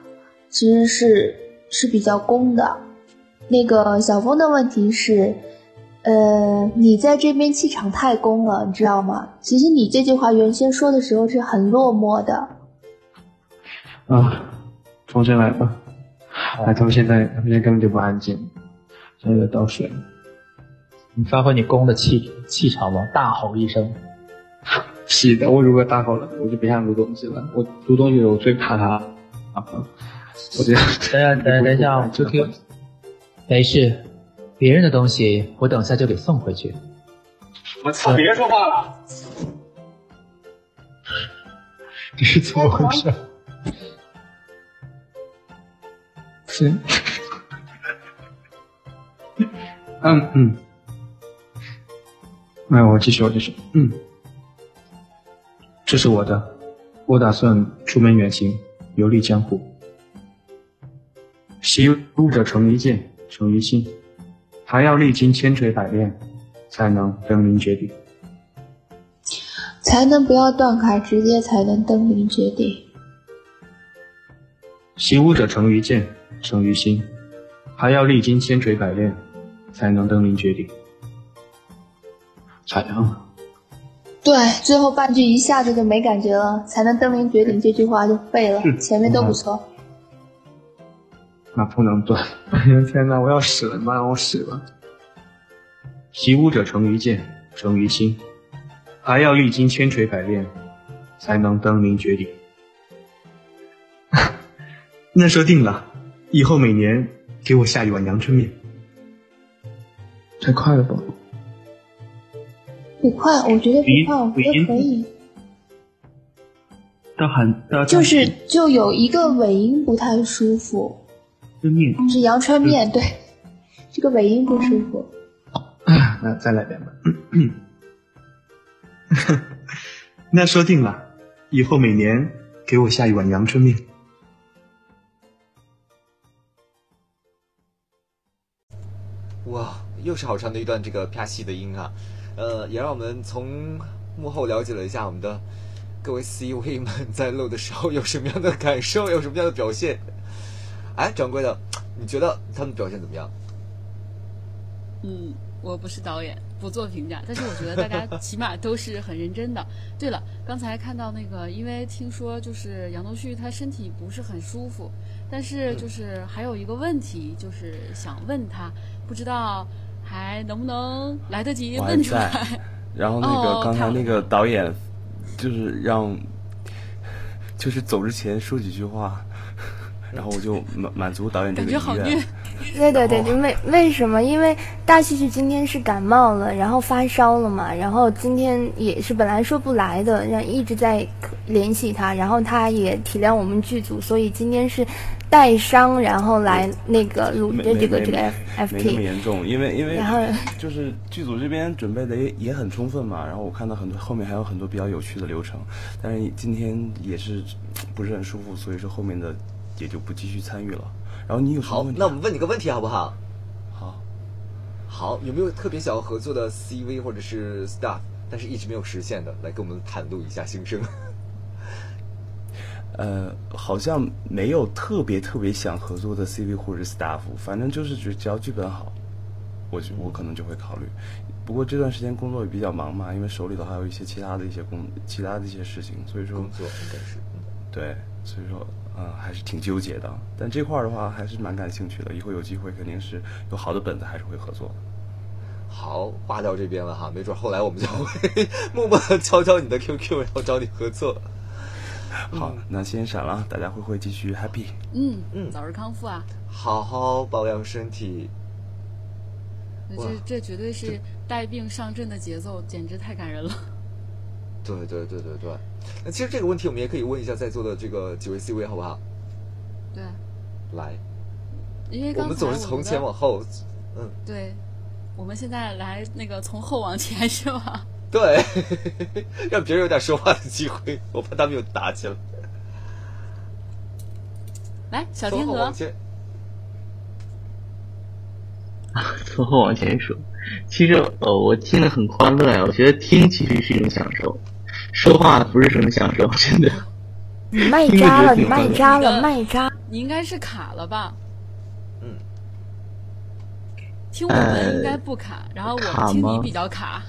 其实是是比较攻的。那个小峰的问题是，呃，你在这边气场太攻了，你知道吗？其实你这句话原先说的时候是很落寞的。啊，重新来吧。哎，他们现在他们现在根本就不安静，现在在倒水。你发挥你攻的气气场吧，大吼一声。是的，我如果大吼了，我就别想录东西了。我录东西我最怕他啊！我觉得。等下，等下，等一下，就听。没事，别人的东西我等下就给送回去。我操！别说话了。这是怎么回事？行。嗯嗯。哎，我继续，我继续。嗯。这是我的，我打算出门远行，游历江湖。习武者成一剑，成一心，还要历经千锤百炼，才能登临绝顶。才能不要断开，直接才能登临绝顶。习武者成于剑，成于心，还要历经千锤百炼，才能登临绝顶。咋样？对，最后半句一下子就没感觉了，才能登临绝顶这句话就废了，前面都不错。那不能断！哎呀天哪，我要死了，你妈让我死了！习武者成于剑，成于心，还要历经千锤百炼，才能登临绝顶。那说定了，以后每年给我下一碗阳春面。太快了吧？不快，我觉得不快，我觉得可以。大喊大就是就有一个尾音不太舒服。春面是阳春面，对，这个尾音不舒服。那再来一遍吧。那说定了，以后每年给我下一碗阳春面。哇，又是好长的一段这个啪戏的音啊，呃，也让我们从幕后了解了一下我们的各位 C 位们在录的时候有什么样的感受，有什么样的表现。哎，掌柜的，你觉得他们表现怎么样？嗯，我不是导演，不做评价，但是我觉得大家起码都是很认真的。对了，刚才看到那个，因为听说就是杨东旭他身体不是很舒服，但是就是还有一个问题，就是想问他，不知道还能不能来得及问出来。然后那个刚才那个导演就是让，就是走之前说几句话。然后我就满满足导演这个意愿。对对对，因为为什么？因为大戏剧今天是感冒了，然后发烧了嘛，然后今天也是本来说不来的，然后一直在联系他，然后他也体谅我们剧组，所以今天是带伤，然后来那个录的这个这个 F T。没那么严重，因为因为然后 就是剧组这边准备的也也很充分嘛，然后我看到很多后面还有很多比较有趣的流程，但是今天也是不是很舒服，所以说后面的。也就不继续参与了。然后你有什么问题？好，那我们问你个问题好不好？好，好，有没有特别想要合作的 CV 或者是 staff，但是一直没有实现的，来跟我们袒露一下心声？呃，好像没有特别特别想合作的 CV 或者 staff，反正就是只只要剧本好，我就我可能就会考虑。不过这段时间工作也比较忙嘛，因为手里头还有一些其他的一些工，其他的一些事情，所以说工作应该是对，所以说。嗯，还是挺纠结的，但这块儿的话还是蛮感兴趣的。以后有机会肯定是有好的本子，还是会合作的。好，话到这边了哈，没准后来我们就会 默默的敲敲你的 QQ，然后找你合作。好，那先闪了，大家会不会继续 happy？嗯嗯，早日康复啊！好好保养身体。这这绝对是带病上阵的节奏，简直太感人了。对对对对对。那其实这个问题我们也可以问一下在座的这个几位 C 位，好不好？对，来，因为我们总是从前往后，嗯，对，我们现在来那个从后往前是吧？对，让别人有点说话的机会，我怕他们又打起来。来，小天鹅，啊，从后往前说，其实呃，我听得很欢乐呀，我觉得听其实是一种享受。说话不是什么享受，真的。你麦渣了，你麦渣了，麦渣。你应该是卡了吧？嗯。听我们应该不卡，然后我听你比较卡。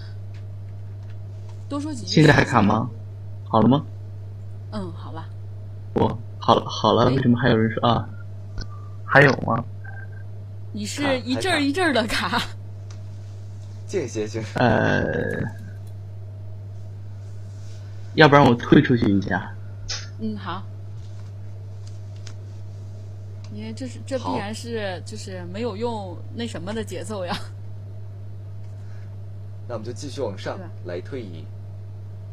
多说几句。现在还卡吗？好了吗？嗯，好了。我好了，好了。为什么还有人说啊？还有吗？你是一阵儿一阵儿的卡。这些就是。呃。要不然我退出去一下。嗯，好。因为这是这必然是就是没有用那什么的节奏呀。那我们就继续往上来推移。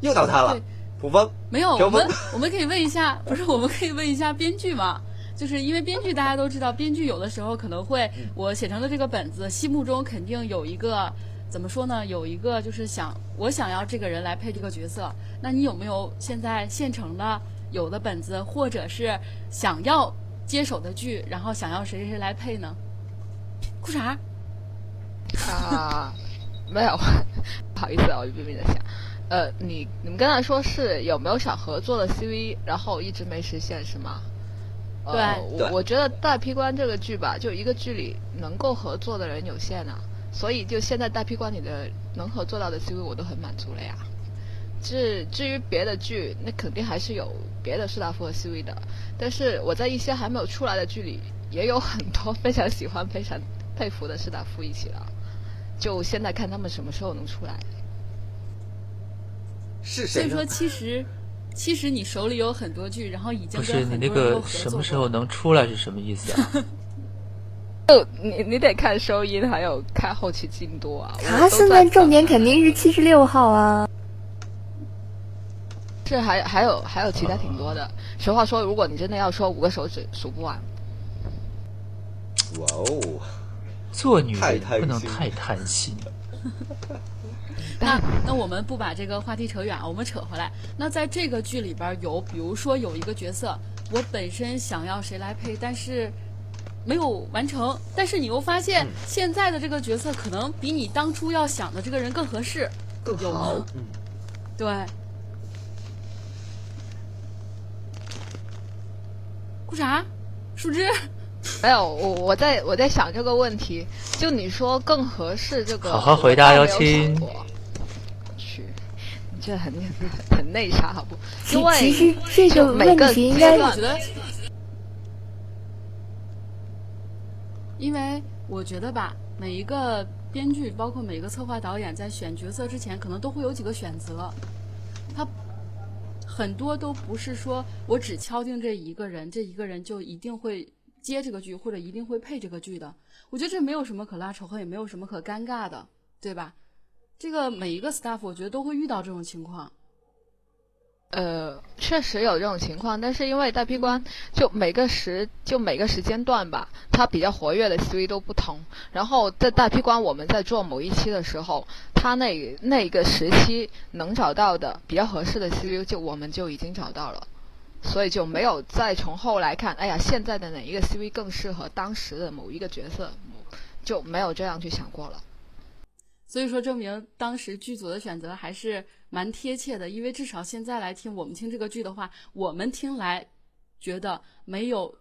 又到他了，普风。没有，我们我们可以问一下，不是我们可以问一下编剧吗？就是因为编剧大家都知道，编剧有的时候可能会，我写成的这个本子，心目中肯定有一个。怎么说呢？有一个就是想我想要这个人来配这个角色，那你有没有现在现成的有的本子，或者是想要接手的剧，然后想要谁谁谁来配呢？裤衩？啊，没有，不好意思啊，我一边边在想。呃，你你们刚才说是有没有想合作的 CV，然后一直没实现是吗？对，我我觉得《大批官》这个剧吧，就一个剧里能够合作的人有限啊。所以，就现在大批官里的能合作到的 CV 我都很满足了呀。至至于别的剧，那肯定还是有别的士大夫和 CV 的。但是我在一些还没有出来的剧里，也有很多非常喜欢、非常佩服的士大夫一起了。就现在看他们什么时候能出来。是所以说，其实其实你手里有很多剧，然后已经不是你那个很多合什么时候能出来是什么意思啊？就你你得看收音，还有看后期进度啊。我啊，都现在在重点肯定是七十六号啊。这还还有还有其他挺多的。实话说，如果你真的要说五个手指数不完。哇哦，做女人不能贪心太贪心。那那我们不把这个话题扯远啊，我们扯回来。那在这个剧里边有，比如说有一个角色，我本身想要谁来配，但是没有完成，但是你又发现现在的这个角色可能比你当初要想的这个人更合适，更有对。哭啥？树枝？没有，我我在我在想这个问题，就你说更合适这个，好好回答哟我倒没有亲想过去，你这很 很内啥，好不？其因为其实这个就每个问题应该阶段我觉得，因为我觉得吧，每一个编剧，包括每一个策划导演，在选角色之前，可能都会有几个选择。他很多都不是说我只敲定这一个人，这一个人就一定会接这个剧，或者一定会配这个剧的。我觉得这没有什么可拉仇恨，也没有什么可尴尬的，对吧？这个每一个 staff，我觉得都会遇到这种情况。呃，确实有这种情况，但是因为大批官就每个时就每个时间段吧，它比较活跃的 CV 都不同。然后在大批官我们在做某一期的时候，他那那一个时期能找到的比较合适的 CV，就我们就已经找到了，所以就没有再从后来看，哎呀，现在的哪一个 CV 更适合当时的某一个角色，就没有这样去想过了。所以说，证明当时剧组的选择还是蛮贴切的，因为至少现在来听我们听这个剧的话，我们听来觉得没有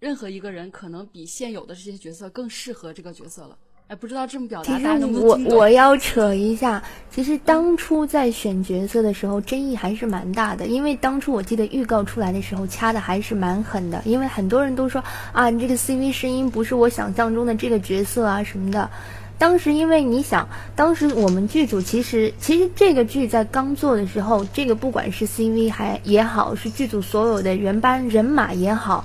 任何一个人可能比现有的这些角色更适合这个角色了。哎，不知道这么表达大家能不能我听懂？我要扯一下，其实当初在选角色的时候，争议还是蛮大的。因为当初我记得预告出来的时候，掐的还是蛮狠的。因为很多人都说啊，你这个 CV 声音不是我想象中的这个角色啊什么的。当时因为你想，当时我们剧组其实其实这个剧在刚做的时候，这个不管是 CV 还也好，是剧组所有的原班人马也好。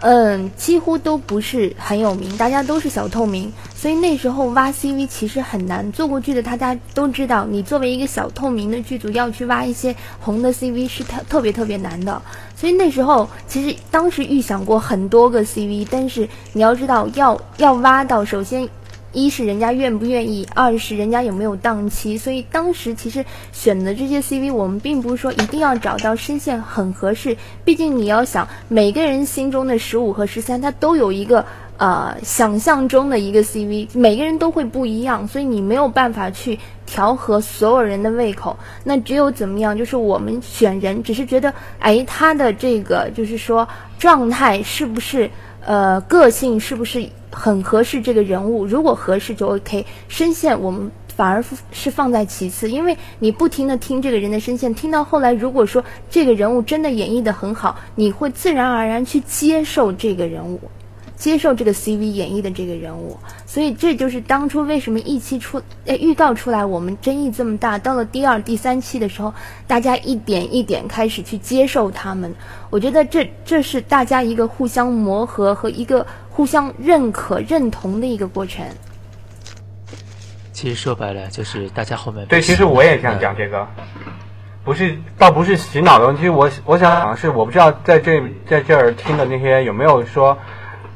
嗯，几乎都不是很有名，大家都是小透明，所以那时候挖 CV 其实很难。做过剧的大家都知道，你作为一个小透明的剧组，要去挖一些红的 CV 是特特别特别难的。所以那时候其实当时预想过很多个 CV，但是你要知道，要要挖到，首先一是人家愿不愿意，二是人家有没有档期。所以当时其实选的这些 CV，我们并不是说一定要找到声线很合适，毕竟你要想每个人心中的十五和十三，他都有一个。呃，想象中的一个 CV，每个人都会不一样，所以你没有办法去调和所有人的胃口。那只有怎么样，就是我们选人，只是觉得，哎，他的这个就是说状态是不是，呃，个性是不是很合适这个人物？如果合适就 OK，声线我们。反而是放在其次，因为你不停的听这个人的声线，听到后来，如果说这个人物真的演绎的很好，你会自然而然去接受这个人物。接受这个 CV 演绎的这个人物，所以这就是当初为什么一期出呃预告出来，我们争议这么大。到了第二、第三期的时候，大家一点一点开始去接受他们。我觉得这这是大家一个互相磨合和一个互相认可、认同的一个过程。其实说白了就是大家后面对，其实我也想讲这个，不是倒不是洗脑的问题。我我想讲的是，我不知道在这在这儿听的那些有没有说。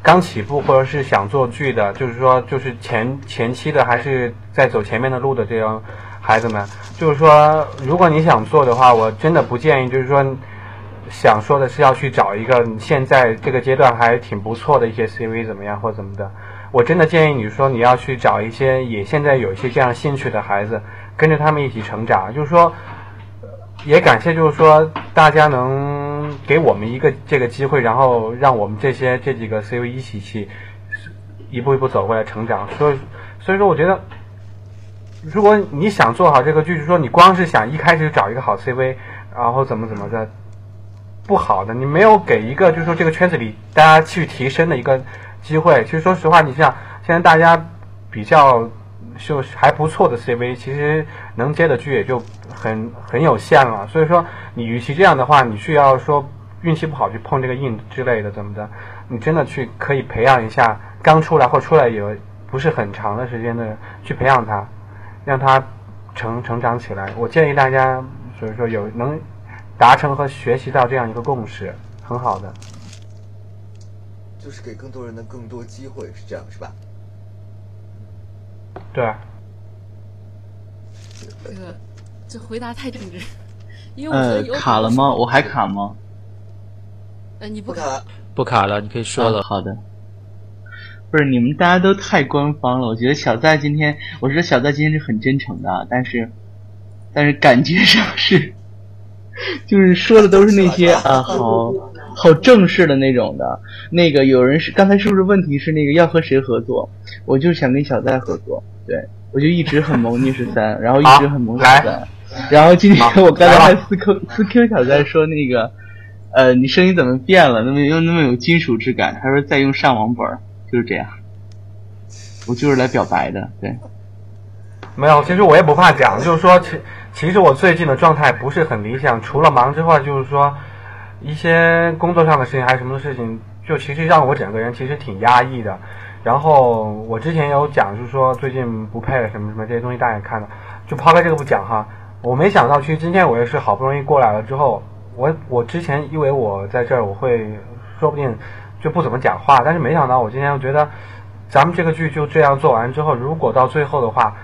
刚起步或者是想做剧的，就是说，就是前前期的，还是在走前面的路的这样孩子们，就是说，如果你想做的话，我真的不建议，就是说，想说的是要去找一个现在这个阶段还挺不错的一些 CV 怎么样或怎么的，我真的建议你说你要去找一些也现在有一些这样兴趣的孩子，跟着他们一起成长，就是说，也感谢就是说大家能。给我们一个这个机会，然后让我们这些这几个 CV 一起去一步一步走过来成长。所以，所以说，我觉得如果你想做好这个剧，就是说你光是想一开始就找一个好 CV，然后怎么怎么的，不好的，你没有给一个就是说这个圈子里大家去提升的一个机会。其实说实话，你像现在大家比较就还不错的 CV，其实能接的剧也就很很有限了。所以说，你与其这样的话，你需要说运气不好去碰这个硬之类的怎么的，你真的去可以培养一下刚出来或出来有不是很长的时间的去培养他。让他成成长起来。我建议大家，所以说有能达成和学习到这样一个共识，很好的。就是给更多人的更多机会，是这样是吧？对。这个这回答太正直，因为我觉得有卡了吗？我还卡吗？呃，你不卡了，不卡了，你可以说了。好的。不是你们大家都太官方了，我觉得小在今天，我觉得小在今天是很真诚的，但是，但是感觉上是，就是说的都是那些 啊，好好正式的那种的。那个有人是刚才是不是问题是那个要和谁合作？我就想跟小戴合作，对我就一直很萌逆十三，然后一直很萌小在，然后今天我刚才还私 Q 私 Q 小戴说那个，呃，你声音怎么变了？那么又那么有金属质感？他说在用上网本。就是这样，我就是来表白的，对。没有，其实我也不怕讲，就是说，其实我最近的状态不是很理想，除了忙之外，就是说一些工作上的事情，还是什么事情，就其实让我整个人其实挺压抑的。然后我之前有讲，就是说最近不配什么什么这些东西，大家也看了。就抛开这个不讲哈，我没想到，其实今天我也是好不容易过来了之后，我我之前以为我在这儿我会说不定。就不怎么讲话，但是没想到我今天我觉得，咱们这个剧就这样做完之后，如果到最后的话，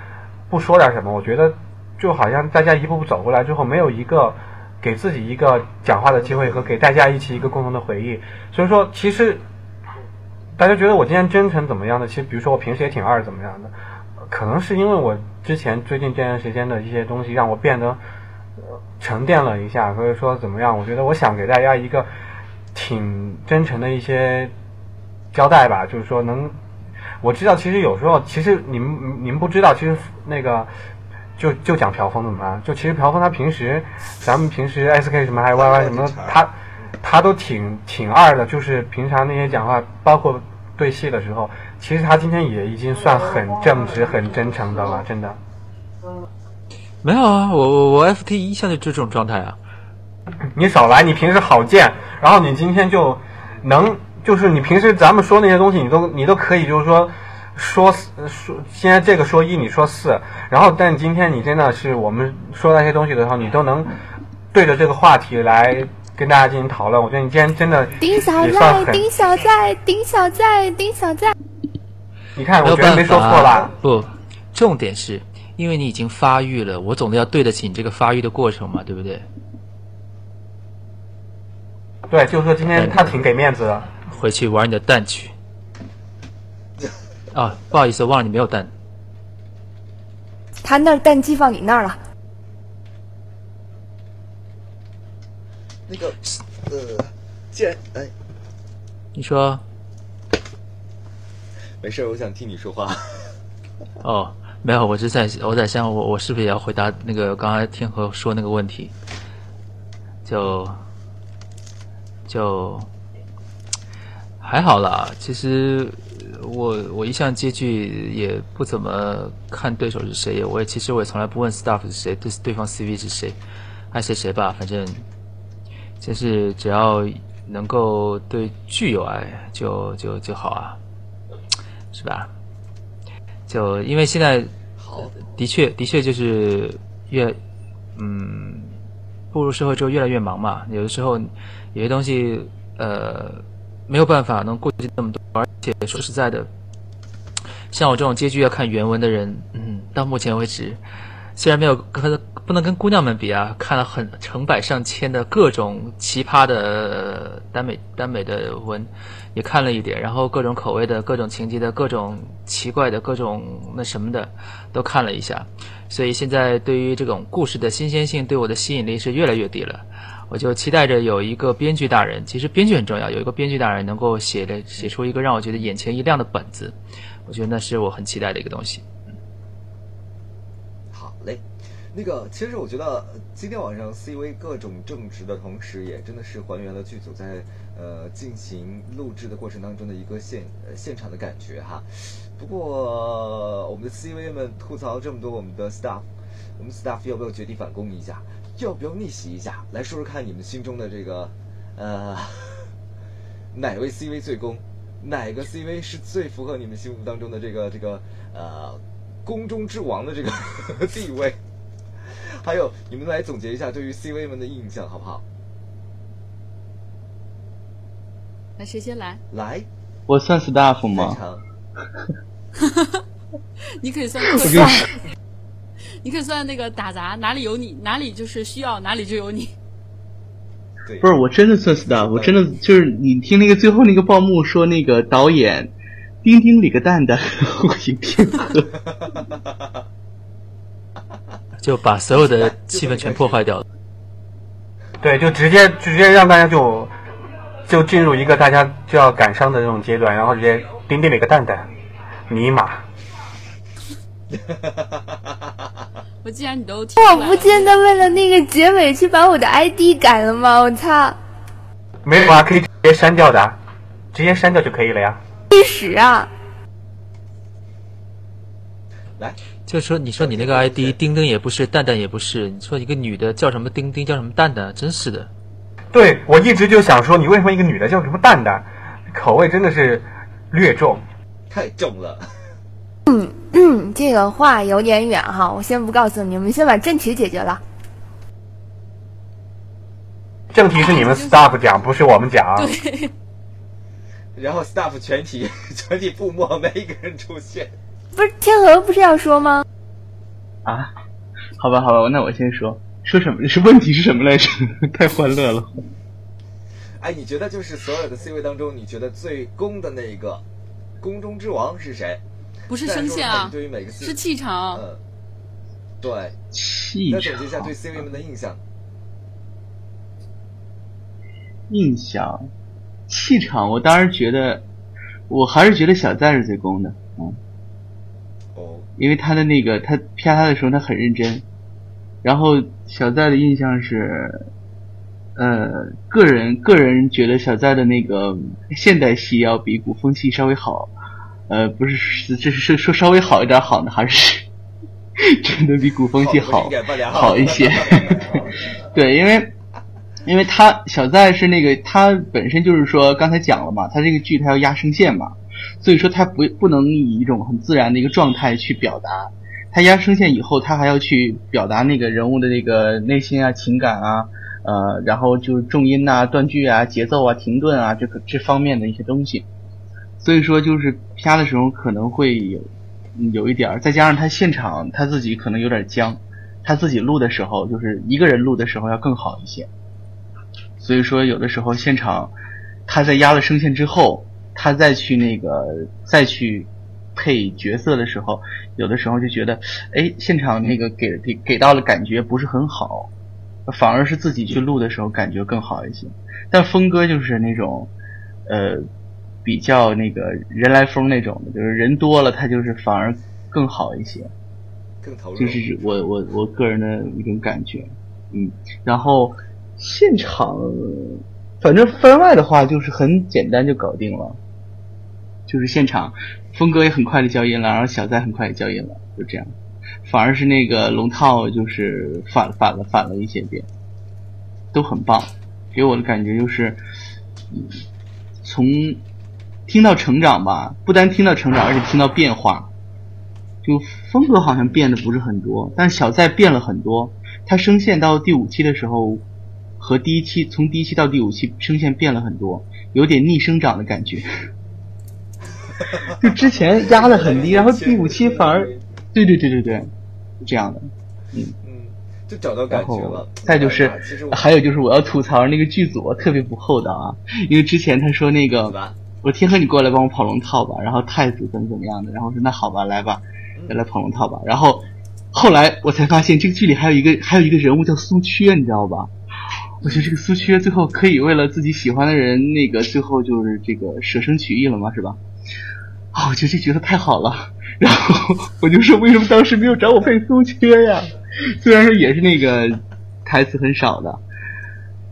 不说点什么，我觉得就好像大家一步步走过来之后，没有一个给自己一个讲话的机会和给大家一起一个共同的回忆。所以说，其实大家觉得我今天真诚怎么样的？其实比如说我平时也挺二怎么样的，可能是因为我之前最近这段时间的一些东西让我变得沉淀了一下，所以说怎么样？我觉得我想给大家一个。挺真诚的一些交代吧，就是说能，我知道其实有时候其实你们你们不知道，其实那个就就讲朴峰怎么了？就其实朴峰他平时咱们平时 SK 什么还有 YY 什么，他他都挺挺二的，就是平常那些讲话，包括对戏的时候，其实他今天也已经算很正直、很真诚的了，真的。没有啊，我我我 FT 一向就这种状态啊。你少来，你平时好贱，然后你今天就能，就是你平时咱们说那些东西，你都你都可以，就是说说说，现在这个说一，你说四，然后但今天你真的是我们说那些东西的时候，你都能对着这个话题来跟大家进行讨论。我觉得你今天真的丁小在，丁小在，丁小在，丁小在。你看，我觉得没说错吧？不，重点是因为你已经发育了，我总得要对得起你这个发育的过程嘛，对不对？对，就是说今天他挺给面子的。回去玩你的蛋去。啊，不好意思，忘了你没有蛋。他那蛋寄放你那儿了。那个，呃，既然哎，你说。没事，我想听你说话。哦，没有，我是在我在想，我我是不是也要回答那个刚才天河说那个问题？就。就还好啦，其实我我一向接剧也不怎么看对手是谁，我也其实我也从来不问 staff 是谁，对对方 CV 是谁，爱谁谁吧，反正就是只要能够对剧有爱，就就就好啊，是吧？就因为现在的确的确就是越嗯步入社会之后越来越忙嘛，有的时候。有些东西，呃，没有办法能顾及那么多，而且说实在的，像我这种接剧要看原文的人，嗯，到目前为止，虽然没有跟不能跟姑娘们比啊，看了很成百上千的各种奇葩的耽美耽美的文，也看了一点，然后各种口味的各种情节的各种奇怪的各种那什么的都看了一下，所以现在对于这种故事的新鲜性对我的吸引力是越来越低了。我就期待着有一个编剧大人，其实编剧很重要，有一个编剧大人能够写的写出一个让我觉得眼前一亮的本子，我觉得那是我很期待的一个东西。好嘞。那个，其实我觉得今天晚上 CV 各种正直的同时，也真的是还原了剧组在呃进行录制的过程当中的一个现呃现场的感觉哈。不过我们的 CV 们吐槽这么多，我们的 staff，我们 staff 要不要绝地反攻一下？要不要逆袭一下？来说说看你们心中的这个呃 哪位 CV 最攻？哪个 CV 是最符合你们心目当中的这个这个呃宫中之王的这个 地位？还有，你们来总结一下对于 CV 们的印象，好不好？那谁先来？来，我算 staff 吗？你可以算客串，你可以算那个打杂，哪里有你，哪里就是需要，哪里就有你。不是，我真的算 staff，我真的就是你听那个最后那个报幕说那个导演丁丁里个蛋蛋，我一片和。就把所有的气氛全破坏掉了。对，就直接直接让大家就就进入一个大家就要感伤的那种阶段，然后直接丁丁了个蛋蛋，尼玛！我既然你都我不见得为了那个结尾去把我的 ID 改了吗？我操！没有啊，可以直接删掉的，直接删掉就可以了呀。历史啊！来。就说你说你那个 ID 丁丁也不是，蛋蛋也不是，你说一个女的叫什么丁丁，叫什么蛋蛋，真是的。对，我一直就想说，你为什么一个女的叫什么蛋蛋？口味真的是略重，太重了。嗯嗯，这个话有点远哈，我先不告诉你们，先把正题解决了。正题是你们 staff 讲，不是我们讲。对。然后 staff 全体 全体覆没，没一个人出现。不是天河不是要说吗？啊，好吧，好吧，那我先说，说什么？是问题是什么来着？太欢乐了。哎，你觉得就是所有的 C 位当中，你觉得最攻的那一个宫中之王是谁？不是声线啊，对于每个 C 是气场。嗯，对，气场。再总结一下对 C 位们的印象。印象，气场，我当然觉得，我还是觉得小赞是最攻的，嗯。因为他的那个，他啪他的时候他很认真，然后小在的印象是，呃，个人个人觉得小在的那个现代戏要比古风戏稍微好，呃，不是，这是说稍微好一点好呢，还是真的比古风戏好好一些？对，因为因为他小在是那个他本身就是说刚才讲了嘛，他这个剧他要压声线嘛。所以说他不不能以一种很自然的一个状态去表达，他压声线以后，他还要去表达那个人物的那个内心啊、情感啊，呃，然后就是重音呐、断句啊、节奏啊、停顿啊这个这方面的一些东西。所以说就是啪的时候可能会有有一点儿，再加上他现场他自己可能有点僵，他自己录的时候就是一个人录的时候要更好一些。所以说有的时候现场他在压了声线之后。他再去那个再去配角色的时候，有的时候就觉得，哎，现场那个给给给到了感觉不是很好，反而是自己去录的时候感觉更好一些。但峰哥就是那种，呃，比较那个人来疯那种的，就是人多了他就是反而更好一些，更投入。就是我我我个人的一种感觉，嗯，然后现场反正番外的话就是很简单就搞定了。就是现场，峰哥也很快的交音了，然后小在很快也交音了，就这样。反而是那个龙套就是反反了反了一些遍，都很棒。给我的感觉就是，从听到成长吧，不单听到成长，而且听到变化。就风格好像变得不是很多，但小在变了很多。他声线到第五期的时候，和第一期从第一期到第五期声线变了很多，有点逆生长的感觉。就之前压的很低，然后第五期反而，对对对对对，这样的，嗯嗯，就找到感觉了。再就是，还有就是我要吐槽那个剧组特别不厚道啊，因为之前他说那个，我天河你过来帮我跑龙套吧，然后太子怎么怎么样的，然后说那好吧，来吧，再来跑龙套吧，然后后来我才发现这个剧里还有一个还有一个人物叫苏缺，你知道吧？我觉得这个苏缺最后可以为了自己喜欢的人，那个最后就是这个舍生取义了嘛，是吧？啊，我觉得这角色太好了，然后我就说为什么当时没有找我配苏缺呀？虽然说也是那个台词很少的，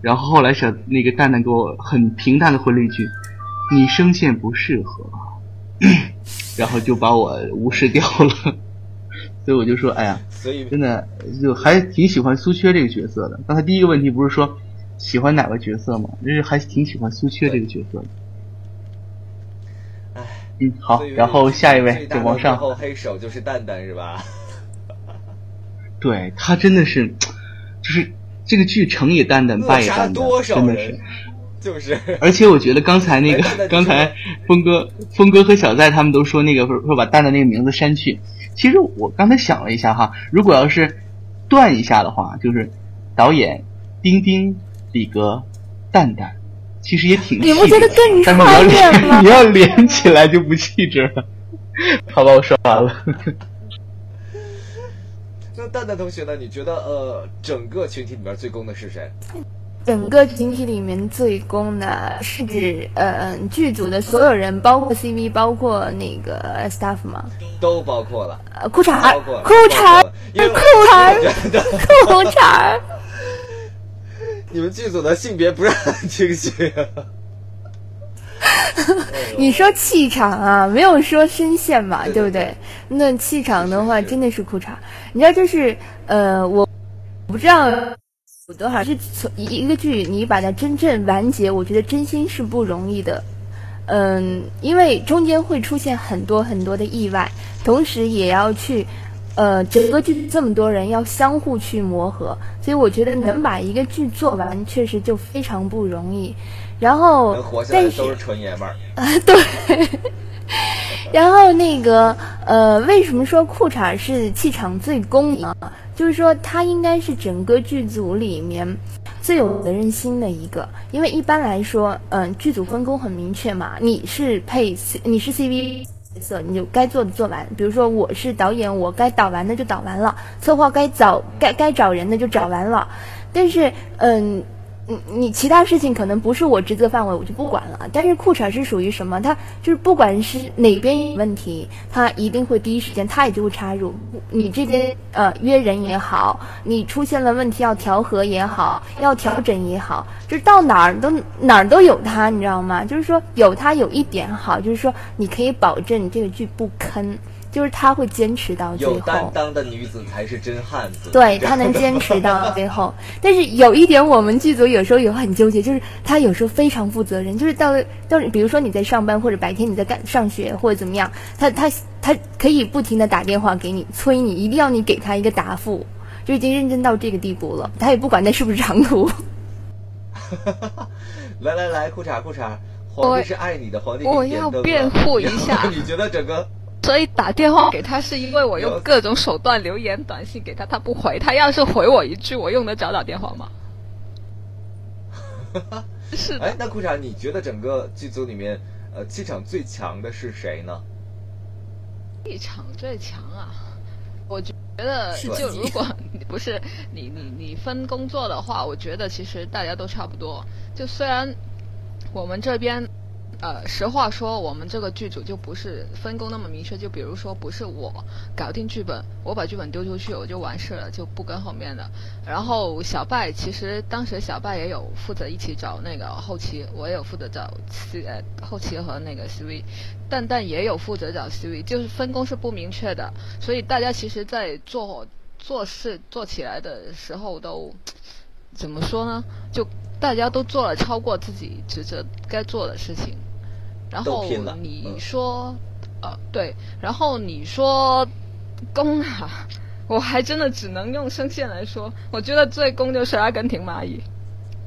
然后后来小那个蛋蛋给我很平淡的回了一句：“你声线不适合。”然后就把我无视掉了。所以我就说，哎呀，所以真的就还挺喜欢苏缺这个角色的。刚才第一个问题不是说喜欢哪个角色吗？就是还挺喜欢苏缺这个角色的。哎，嗯，好，然后下一位就往上。后黑手就是蛋蛋是吧？对他真的是，就是这个剧成也蛋蛋，败也蛋蛋，真的是。就是，而且我觉得刚才那个，刚才峰哥、峰哥和小在他们都说那个说把蛋蛋那个名字删去。其实我刚才想了一下哈，如果要是断一下的话，就是导演丁丁、李哥、蛋蛋，其实也挺你不觉得更但是你要连 你要连起来就不气质了。好吧，我说完了。那蛋蛋同学呢？你觉得呃，整个群体里面最攻的是谁？整个群体里面最攻的是指呃剧组的所有人，包括 CV，包括那个 staff 吗？都包括了。呃，裤衩，裤衩，裤衩，裤衩。你们剧组的性别不是很清晰。你说气场啊，没有说声线吧，对不对？那气场的话，真的是裤衩。你知道，就是呃，我我不知道。有多少是从一个剧，你把它真正完结，我觉得真心是不容易的。嗯，因为中间会出现很多很多的意外，同时也要去，呃，整个剧这么多人要相互去磨合，所以我觉得能把一个剧做完，确实就非常不容易。然后，但是都是纯爷们儿啊，对。然后那个呃，为什么说裤衩是气场最攻呢？就是说，他应该是整个剧组里面最有责任心的一个，因为一般来说，嗯，剧组分工很明确嘛，你是配，你是 CV 角色，你就该做的做完。比如说，我是导演，我该导完的就导完了，策划该找该该找人的就找完了。但是，嗯。你你其他事情可能不是我职责范围，我就不管了。但是裤衩是属于什么？他就是不管是哪边有问题，他一定会第一时间，他也就会插入。你这边呃约人也好，你出现了问题要调和也好，要调整也好，就是到哪儿都哪儿都有他，你知道吗？就是说有他有一点好，就是说你可以保证你这个剧不坑。就是他会坚持到最后。有担当的女子才是真汉子。对他能坚持到最后，但是有一点，我们剧组有时候也很纠结，就是他有时候非常负责任，就是到到，比如说你在上班或者白天你在干上学或者怎么样，他他他可以不停的打电话给你催你，一定要你给他一个答复，就已经认真到这个地步了。他也不管那是不是长途。来来来，裤衩裤衩，皇帝是爱你的，皇帝我要辩护一下。你觉得整个？所以打电话给他是因为我用各种手段留言、短信给他，他不回。他要是回我一句，我用得着打电话吗？是。哎，那裤衩，你觉得整个剧组里面，呃，气场最强的是谁呢？气场最强啊！我觉得，就如果不是你你你分工作的话，我觉得其实大家都差不多。就虽然我们这边。呃，实话说，我们这个剧组就不是分工那么明确。就比如说，不是我搞定剧本，我把剧本丢出去，我就完事了，就不跟后面的。然后小拜其实当时小拜也有负责一起找那个后期，我也有负责找 C 呃后期和那个 CV，蛋蛋也有负责找 CV，就是分工是不明确的。所以大家其实，在做做事做起来的时候，都怎么说呢？就大家都做了超过自己职责该做的事情。然后你说，呃，对，然后你说公啊，我还真的只能用声线来说，我觉得最公就是阿根廷蚂蚁。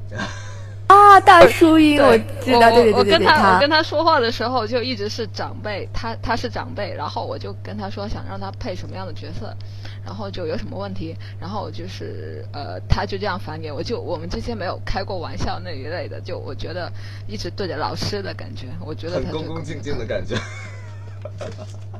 啊，大叔音，我知道，对对对我跟他我跟他说话的时候就一直是长辈，他他是长辈，然后我就跟他说想让他配什么样的角色，然后就有什么问题，然后就是呃，他就这样反给我，就我们之间没有开过玩笑那一类的，就我觉得一直对着老师的感觉，我觉得很恭恭敬敬的感觉。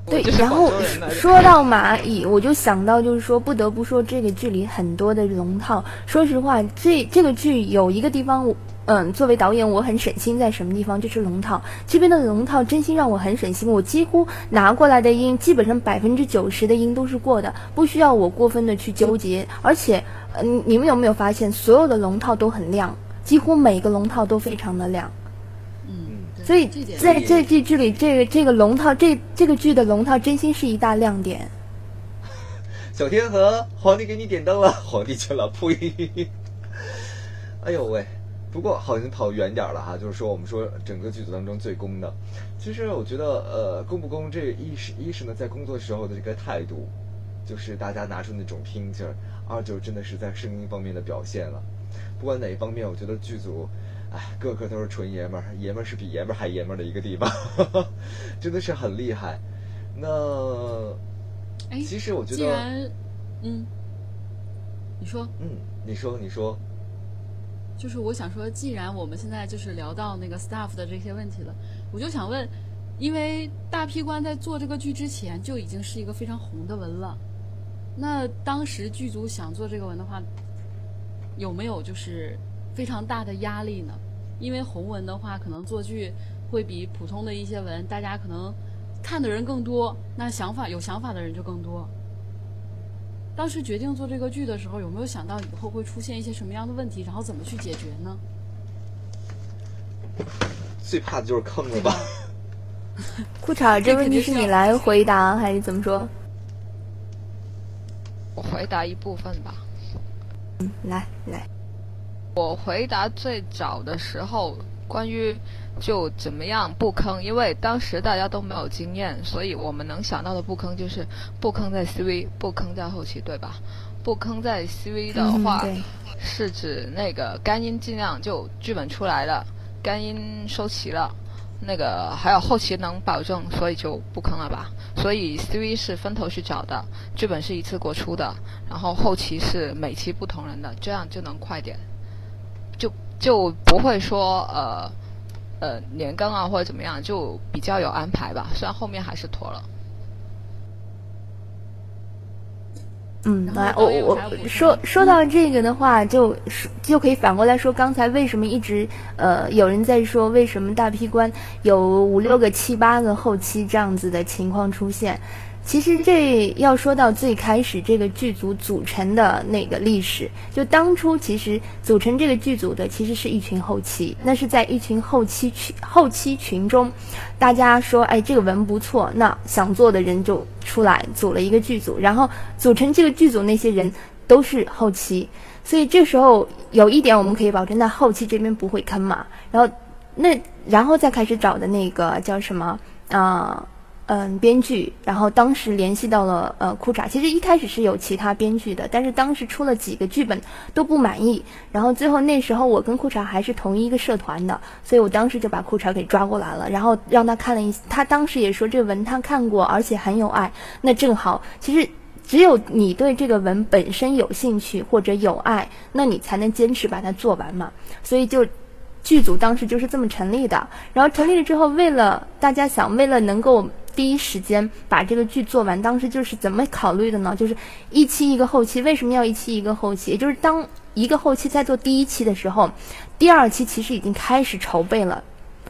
对，然后说到蚂蚁，我就想到，就是说，不得不说这个剧里很多的龙套。说实话，这这个剧有一个地方，嗯，作为导演，我很省心在什么地方？就是龙套这边的龙套，真心让我很省心。我几乎拿过来的音，基本上百分之九十的音都是过的，不需要我过分的去纠结。而且，嗯，你们有没有发现，所有的龙套都很亮，几乎每个龙套都非常的亮。嗯，所以在这这剧里，这个这个龙套，这这个剧的龙套，真心是一大亮点。小天河，皇帝给你点灯了，皇帝去了，呸！哎呦喂！不过好像跑远点了哈，就是说我们说整个剧组当中最公的，其实我觉得呃公不公这一是一是呢在工作时候的这个态度，就是大家拿出那种拼劲儿；二就真的是在声音方面的表现了。不管哪一方面，我觉得剧组，哎，个个都是纯爷们儿，爷们儿是比爷们儿还爷们儿的一个地方，真的是很厉害。那，哎，其实我觉得，既然，嗯，你说，嗯，你说，你说。就是我想说，既然我们现在就是聊到那个 staff 的这些问题了，我就想问，因为大批官在做这个剧之前就已经是一个非常红的文了，那当时剧组想做这个文的话，有没有就是非常大的压力呢？因为红文的话，可能做剧会比普通的一些文，大家可能看的人更多，那想法有想法的人就更多。当时决定做这个剧的时候，有没有想到以后会出现一些什么样的问题，然后怎么去解决呢？最怕的就是坑了吧？裤衩，这问题是你来回答还是怎么说？我回答一部分吧。嗯，来来。我回答最早的时候，关于。就怎么样不坑？因为当时大家都没有经验，所以我们能想到的不坑就是不坑在 CV，不坑在后期，对吧？不坑在 CV 的话，是指那个干音尽量就剧本出来了，干音收齐了，那个还有后期能保证，所以就不坑了吧？所以 CV 是分头去找的，剧本是一次过出的，然后后期是每期不同人的，这样就能快点，就就不会说呃。呃，年更啊，或者怎么样，就比较有安排吧。虽然后面还是拖了。嗯，来，我我说说到这个的话，就就可以反过来说，刚才为什么一直呃有人在说，为什么大批官有五六个、七八个后期这样子的情况出现？其实这要说到最开始这个剧组组成的那个历史，就当初其实组成这个剧组的其实是一群后期，那是在一群后期群后期群中，大家说哎这个文不错，那想做的人就出来组了一个剧组，然后组成这个剧组那些人都是后期，所以这时候有一点我们可以保证，那后期这边不会坑嘛，然后那然后再开始找的那个叫什么啊？嗯，编剧，然后当时联系到了呃裤衩，其实一开始是有其他编剧的，但是当时出了几个剧本都不满意，然后最后那时候我跟裤衩还是同一个社团的，所以我当时就把裤衩给抓过来了，然后让他看了一，他当时也说这文他看过，而且很有爱，那正好，其实只有你对这个文本身有兴趣或者有爱，那你才能坚持把它做完嘛，所以就。剧组当时就是这么成立的，然后成立了之后，为了大家想，为了能够第一时间把这个剧做完，当时就是怎么考虑的呢？就是一期一个后期，为什么要一期一个后期？也就是当一个后期在做第一期的时候，第二期其实已经开始筹备了，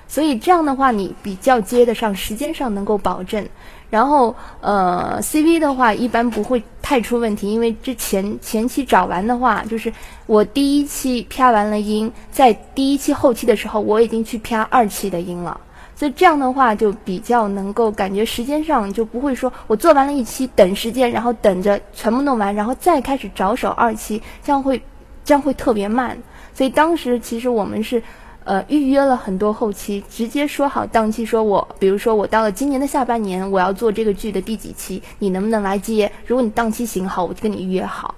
所以这样的话你比较接得上，时间上能够保证。然后，呃，CV 的话一般不会太出问题，因为之前前期找完的话，就是我第一期啪完了音，在第一期后期的时候，我已经去啪二期的音了，所以这样的话就比较能够感觉时间上就不会说我做完了一期等时间，然后等着全部弄完，然后再开始着手二期，这样会这样会特别慢。所以当时其实我们是。呃，预约了很多后期，直接说好档期，说我，比如说我到了今年的下半年，我要做这个剧的第几期，你能不能来接？如果你档期行好，我就跟你预约好，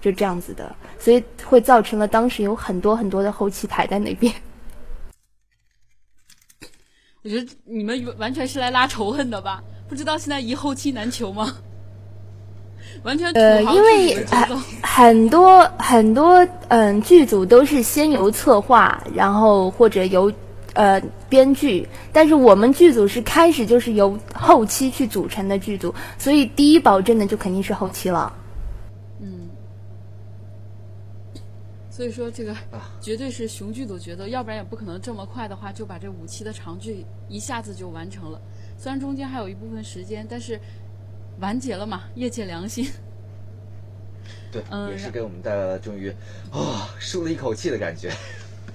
就这样子的，所以会造成了当时有很多很多的后期排在那边。我觉得你们完全是来拉仇恨的吧？不知道现在一后期难求吗？完全呃，因为很很多很多嗯剧组都是先由策划，然后或者由呃编剧，但是我们剧组是开始就是由后期去组成的剧组，所以第一保证的就肯定是后期了。嗯，所以说这个绝对是雄剧组觉得，要不然也不可能这么快的话就把这五期的长剧一下子就完成了。虽然中间还有一部分时间，但是完结了嘛，业界良心。对，嗯也是给我们带来了终于啊、舒了一口气的感觉。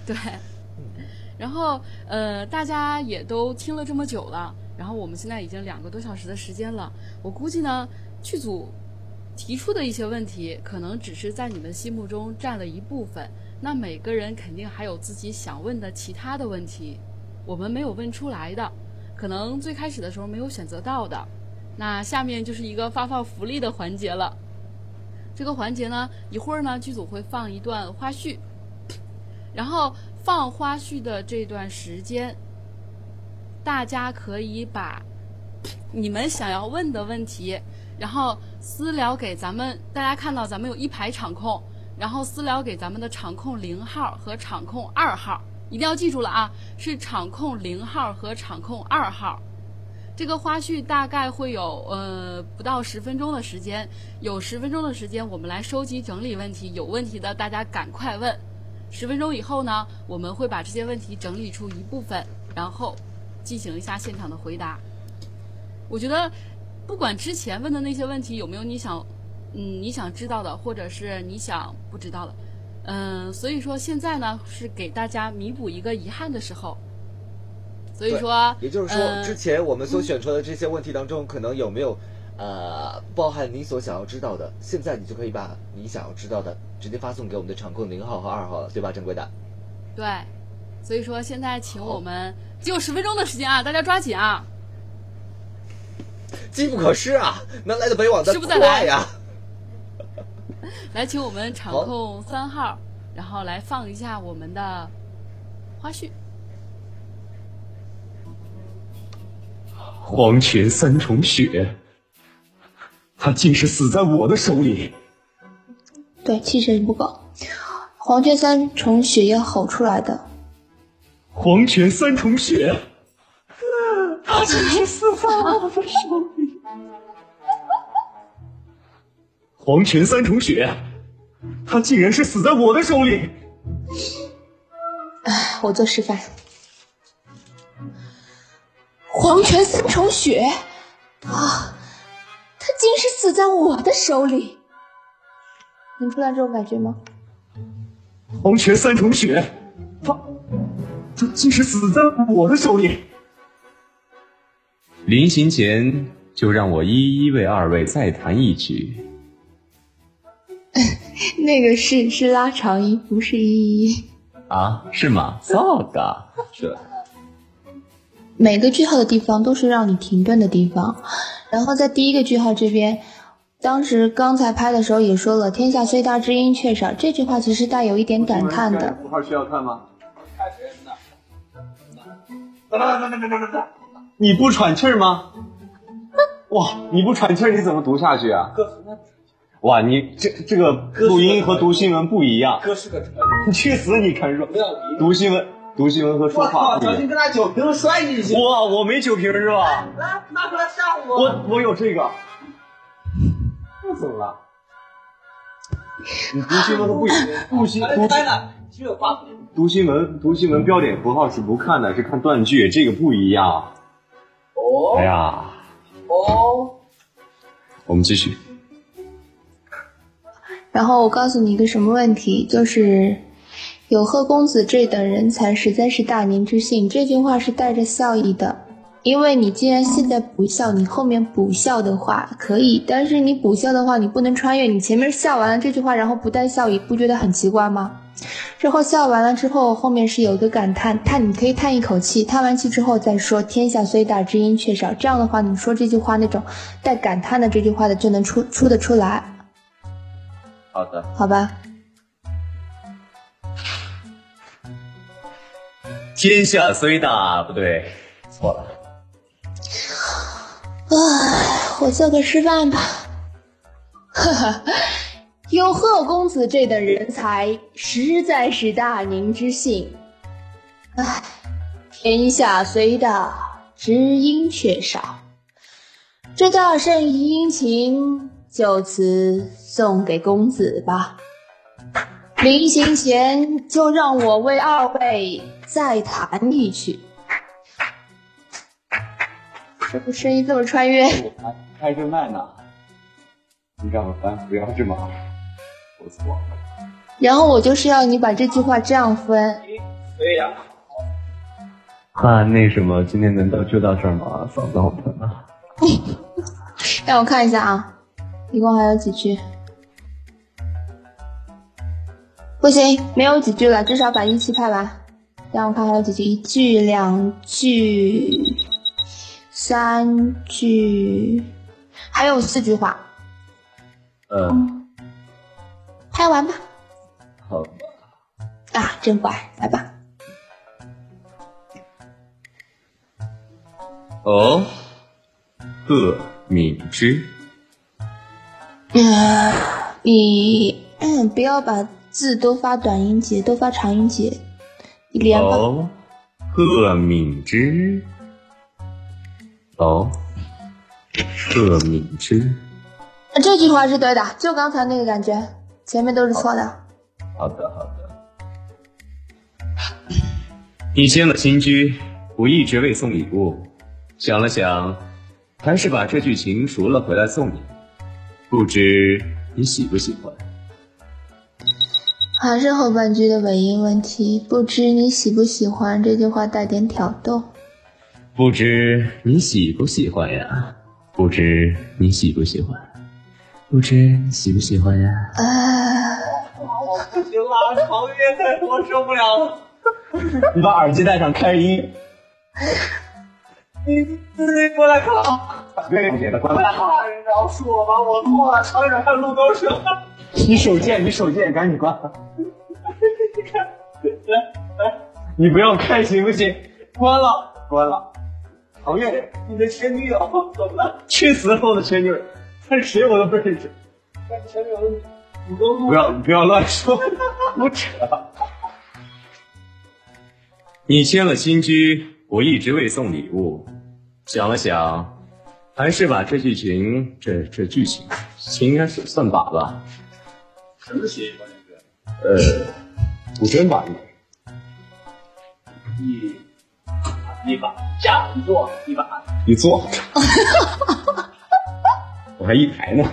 对，然后呃，大家也都听了这么久了，然后我们现在已经两个多小时的时间了，我估计呢，剧组提出的一些问题，可能只是在你们心目中占了一部分，那每个人肯定还有自己想问的其他的问题，我们没有问出来的，可能最开始的时候没有选择到的，那下面就是一个发放福利的环节了。这个环节呢，一会儿呢，剧组会放一段花絮，然后放花絮的这段时间，大家可以把你们想要问的问题，然后私聊给咱们。大家看到咱们有一排场控，然后私聊给咱们的场控零号和场控二号，一定要记住了啊，是场控零号和场控二号。这个花絮大概会有呃不到十分钟的时间，有十分钟的时间，我们来收集整理问题，有问题的大家赶快问。十分钟以后呢，我们会把这些问题整理出一部分，然后进行一下现场的回答。我觉得，不管之前问的那些问题有没有你想，嗯，你想知道的，或者是你想不知道的，嗯，所以说现在呢是给大家弥补一个遗憾的时候。所以说，也就是说，呃之前我们所选出的这些问题当中，可能有没有呃包含你所想要知道的？现在你就可以把你想要知道的直接发送给我们的场控零号和二号了，对吧，正规的？对，所以说现在请我们只有十分钟的时间啊，大家抓紧啊！机不可失啊，南来的北往的失不再来快呀！来，请我们场控三号，然后来放一下我们的花絮。黄泉三重雪，他竟是死在我的手里。对，气势不够。黄泉三重雪要吼出来的，黄泉三重雪，他竟是死在我的手里。黄泉三重雪，他竟然是死在我的手里。唉，我做示范。黄泉三重雪啊，他竟是死在我的手里，能出来这种感觉吗？黄泉三重雪，他他竟是死在我的手里。临行前，就让我一一为二位再弹一曲。那个是是拉长音，不是一一。啊，是吗？糟糕，是。每个句号的地方都是让你停顿的地方，然后在第一个句号这边，当时刚才拍的时候也说了“天下虽大，知音却少”，这句话其实带有一点感叹的。符号需要看吗？你不喘气儿吗？哇，你不喘气儿你怎么读下去啊？哥哇，你这这个录音和读新闻不一样。哥是个蠢你去死！你看说读新闻，读新闻和说话小心。跟他酒瓶摔进去。哇，我没酒瓶是吧？来，拿出来吓唬我我有这个。那怎么了？你读新闻和不一样，读 新读开了，只有八分。读新闻读新闻标点符号是不看的，是看断句，这个不一样。哦哎呀，哦，我们继续。然后我告诉你一个什么问题，就是“有贺公子这等人才，实在是大年之幸”。这句话是带着笑意的，因为你既然现在不笑，你后面补笑的话可以，但是你补笑的话，你不能穿越，你前面笑完了这句话，然后不带笑意，不觉得很奇怪吗？之后笑完了之后，后面是有一个感叹，叹你可以叹一口气，叹完气之后再说“天下虽大，知音却少”。这样的话，你说这句话那种带感叹的这句话的就能出出得出来，好的，好吧？天下虽大，不对，错了。唉，我做个示范吧。呵呵，有贺公子这等人才，实在是大宁之幸。唉，天下虽大，知音却少。这大圣遗音琴，就此送给公子吧。临行前就让我为二位再弹一曲。这不声音这么穿越？开着麦呢，你让咱不要这么好不错。然后我就是要你把这句话这样分。对呀。啊，那什么，今天能到就到这儿吗？嗓子好疼啊。让我看一下啊，一共还有几句？不行，没有几句了，至少把一期拍完。让我看还有几句，一句、两句、三句，还有四句话，嗯，拍完吧。好吧。啊，真乖，来吧。哦，贺敏之，嗯，你嗯不要把字都发短音节，都发长音节，你连吧。哦，贺敏之，哦，贺敏之，这句话是对的，就刚才那个感觉，前面都是错的。好的好的。你迁了新居，我一直未送礼物，想了想，还是把这句情赎了回来送你，不知你喜不喜欢？还是后半句的尾音问题，不知你喜不喜欢这句话带点挑逗。不知你喜不喜欢呀？不知你喜不喜欢？不知你喜不喜欢呀？啊，不行了，好乐队，我受不了了。你把耳机戴上，开音。你你过来看，别别别，过来看，饶恕我吧，我错了，场上看路都是。你手贱，你手贱，赶紧关。你看，来来，你不要看行不行？关了，关了。唐月，你的前女友怎么了？去死吧！我的前女友，她是谁我都不认识。但前女友的不要不要乱说，胡扯。你签了新居，我一直未送礼物。想了想，还是把这剧情，这这剧情，情应该是算把吧。什么协议关键是？呃，古筝吧，应该。一一把下一坐一把一坐，我 还一排呢。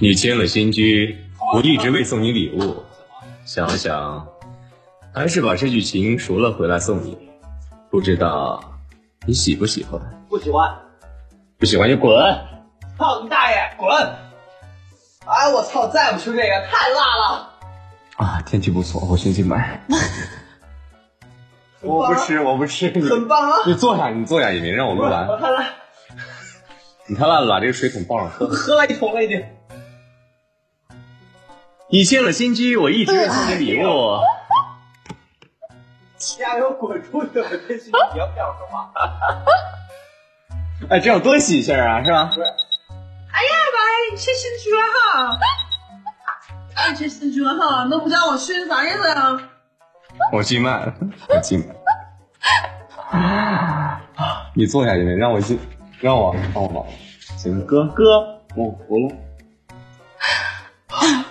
你迁了新居，我一直未送你礼物。想了想，还是把这句情赎了回来送你。不知道你喜不喜欢？不喜欢，不喜欢就滚！操你大爷，滚！哎，我操，再不吃这个，太辣了。啊，天气不错，我先去买。我不吃，我不吃。很棒啊！你坐下，你坐下，也没让我录完。我看了，你太烂了，把这个水桶抱上喝。喝了一桶了已经。你迁了新居，我一直未送你礼物。加油滚出去！我真心你要这样说话。哎，这样多喜庆啊，是吧？对。哎呀妈呀，迁新居了哈！哎，迁新居了哈，都不叫我去啥意思呀？我进麦了，我进啊。你坐下，姐妹，让我进，让我，让我，行，哥哥，我服了。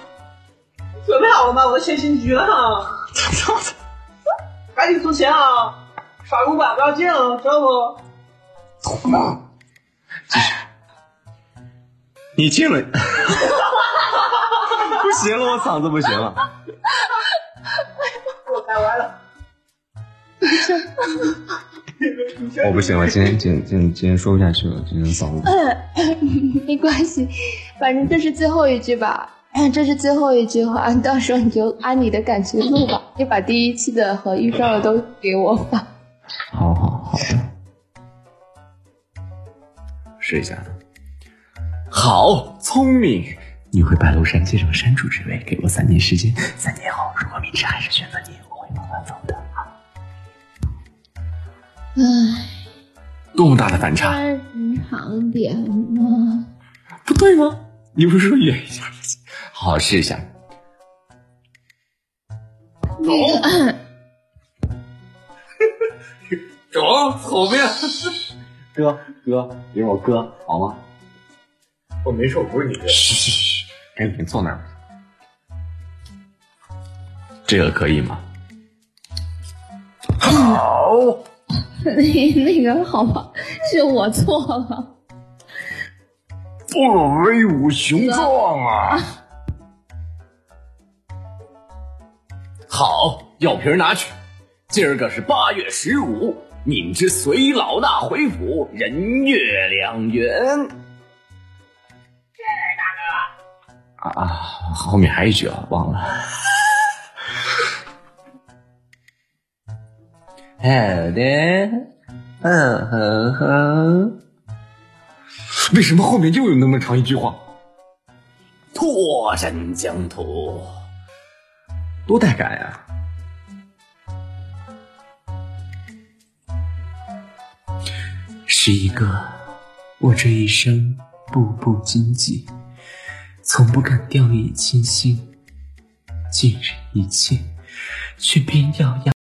准备好了吗？我迁新局了哈！赶紧存钱啊！耍五百不要进了，知道不？继续。你进了，不行了，我嗓子不行了。我开完了。我不行了，今天今天今天今天说不下去了，今天嗓子。没关系，反正这是最后一句吧。这是最后一句话，到时候你就按你的感觉录吧。你把第一期的和预告的都给我吧。好好好的，试一下。好，聪明！你会白鹿山接上山主之位，给我三年时间。三年后，如果明池还是选择你，我会慢慢走的。唉，多么大的反差！再长点吗？不对吗？你不是说远一点吗？好好试一下。那个，走后面。哥 哥，你是我哥好吗？我没说不是你哥。嘘嘘嘘，赶紧坐那儿。这个可以吗？好，那那个好吧，是我错了。哦，威武雄壮啊！好，药瓶拿去。今儿个是八月十五，敏之随老大回府，人月两圆。啊啊！后面还有一句啊，忘了。好的，嗯哼哼。为什么后面又有那么长一句话？拓展疆土，多带感呀！是一个我这一生步步荆棘，从不敢掉以轻心。今日一见，却偏要要。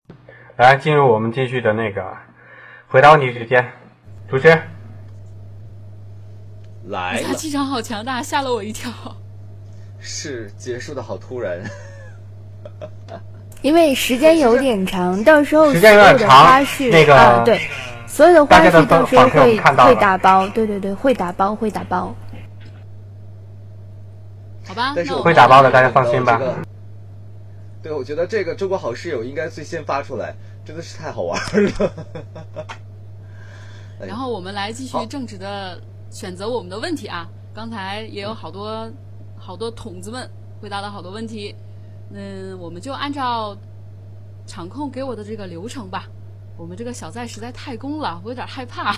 来，进入我们继续的那个回答问题时间，主持。来他气场好强大，吓了我一跳。是结束的好突然，因为时间有点长，到时候时间有点长花絮那个啊，对，所有的花絮到时候会会打包，对对对，会打包会打包。好吧，但是我会打包的大家放心吧这个对，我觉得这个中国好室友应该最先发出来，真的是太好玩了。哎然后我们来继续正直的选择我们的问题啊。刚才也有好多好多筒子们回答了好多问题，嗯，我们就按照场控给我的这个流程吧。我们这个小在实在太攻了，我有点害怕。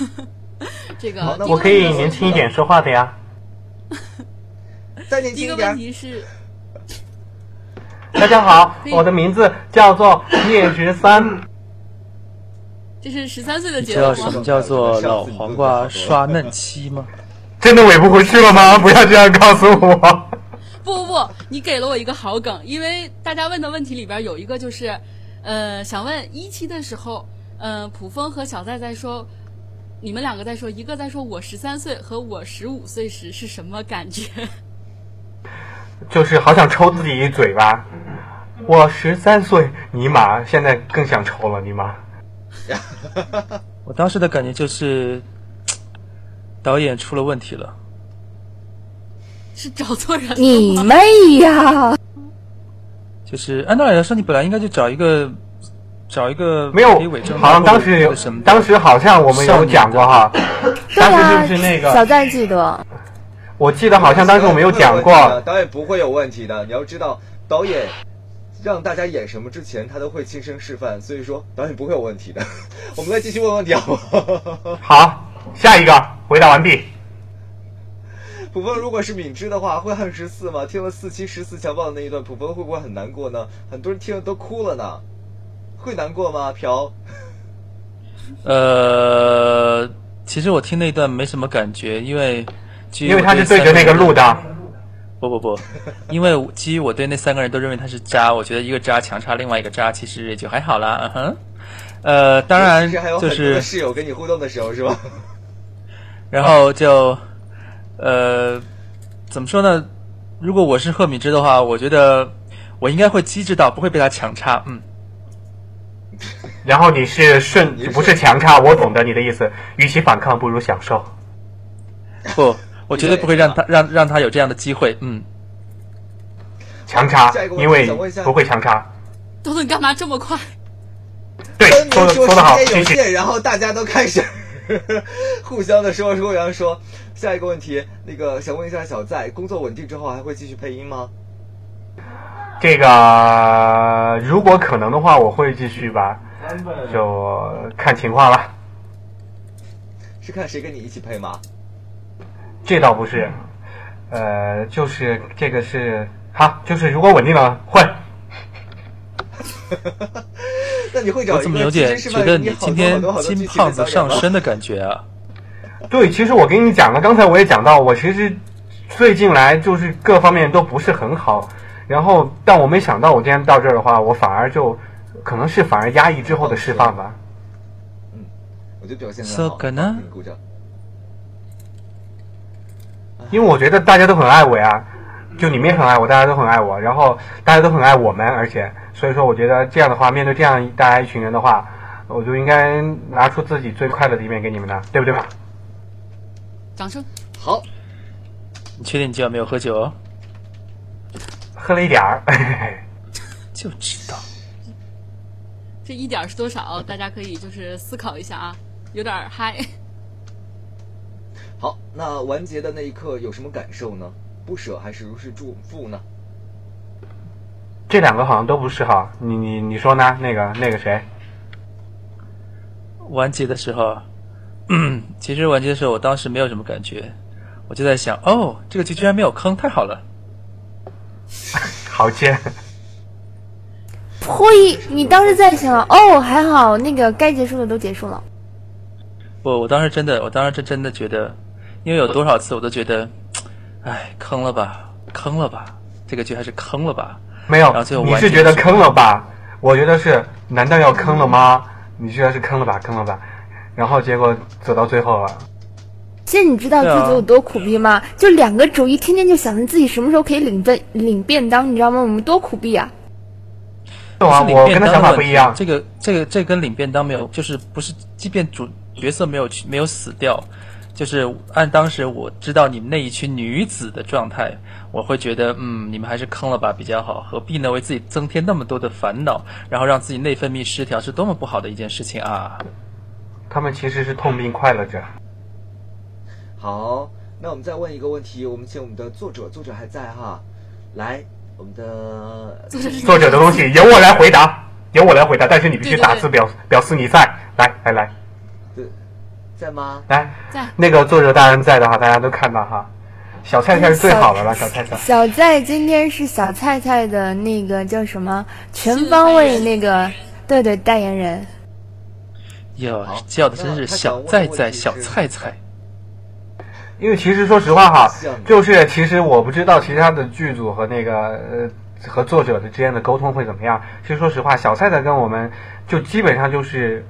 这个我可以年轻一点说话的呀。再年第一个问题是，大家好，我的名字叫做聂十三。这是十三岁的你节目吗知道什么？叫做老黄瓜刷嫩期吗？真的尾不回去了吗？不要这样告诉我。不不不，你给了我一个好梗，因为大家问的问题里边有一个就是，呃，想问一期的时候，呃，普峰和小在在说，你们两个在说，一个在说我十三岁和我十五岁时是什么感觉？就是好想抽自己一嘴巴。我十三岁，尼玛，现在更想抽了，尼玛。我当时的感觉就是，导演出了问题了。是找错人了你妹呀！就是按道理来说，你本来应该就找一个找一个没有伪证，好像当时有，当时好像我们有讲过哈。当啊时就是那，个，小赞记得。我记得好像当时我们有讲过。导演不会有问题的。你要知道，导演让大家演什么之前，他都会亲身示范，所以说导演不会有问题的。我们再继续问问题好不好？好，下一个回答完毕。普峰如果是敏芝的话，会恨十四吗？听了四期十四强暴的那一段，普峰会不会很难过呢？很多人听了都哭了呢，会难过吗？朴，呃，其实我听那段没什么感觉，因为因为他是对着那个录的。不不不，因为基于我对那三个人都认为他是渣，我觉得一个渣强插另外一个渣，其实也就还好啦。嗯哼，呃，当然就是室友跟你互动的时候是吧？然后就，呃，怎么说呢？如果我是贺敏之的话，我觉得我应该会机智到不会被他强插。嗯，然后你是顺，不是强插，我懂得你的意思。与其反抗，不如享受。不，我绝对不会让他让让他有这样的机会。嗯，强插因为不会强插。东东干嘛这么快？对，分说说的说的好，时间有谢谢。限，然后大家都开始 互相的说说，然后说下一个问题，那个想问一下小在，工作稳定之后还会继续配音吗？这个如果可能的话，我会继续吧，就看情况了。是看谁跟你一起配吗？这倒不是，呃，就是这个是好，就是如果稳定了会。那你会找一个我怎么有点觉得你今天金胖子上身的感觉啊？对，其实我跟你讲了，刚才我也讲到，我其实最近来就是各方面都不是很好，然后但我没想到我今天到这儿的话，我反而就可能是反而压抑之后的释放吧。嗯我就表现很好，说可能给你鼓掌。因为我觉得大家都很爱我呀，就你们也很爱我，大家都很爱我，然后大家都很爱我们，而且所以说我觉得这样的话，面对这样大家一群人的话，我就应该拿出自己最快乐的一面给你们的，对不对吧？掌声。好，你确定你今晚没有喝酒？哦喝了一点儿，就知道。这一点是多少？大家可以就是思考一下啊，有点嗨。好，那完结的那一刻有什么感受呢？不舍还是如释重负呢？这两个好像都不是哈，你你你说呢？那个那个谁？完结的时候，嗯，其实完结的时候，我当时没有什么感觉，我就在想，哦，这个剧居然没有坑，太好了。好贱！呸！你当时在想，哦，还好，那个该结束的都结束了。不，我当时真的，我当时真真的觉得，因为有多少次我都觉得，哎，坑了吧，坑了吧，这个剧还是坑了吧。没有然后最后，你是觉得坑了吧？我觉得是，难道要坑了吗？你居然是坑了吧，坑了吧？然后结果走到最后了，现在你知道剧组有多苦逼吗？就两个主一天天就想着自己什么时候可以领便领便当，你知道吗？我们多苦逼啊！懂啊？我跟他想法不一样。这个这个这跟领便当没有，就是不是，即便主角色没有去没有死掉，就是按当时我知道你们那一群女子的状态，我会觉得，嗯，你们还是坑了吧比较好，何必呢？为自己增添那么多的烦恼，然后让自己内分泌失调，是多么不好的一件事情啊！他们其实是痛并快乐着。好，那我们再问一个问题，我们请我们的作者，作者还在哈，来，我们的作者的东西由我来回答，由我来回答，但是你必须打字表表示你在。来来来在吗？来，在那个作者大人在的话，大家都看到哈。小菜菜是最好的了，小菜菜。小蔡今天是小菜菜的那个叫什么全方位那个对对代言人。哟，叫的真是小在在小菜菜。因为其实说实话哈，就是其实我不知道其他的剧组和那个呃和作者的之间的沟通会怎么样。其实说实话，小菜菜跟我们就基本上就是，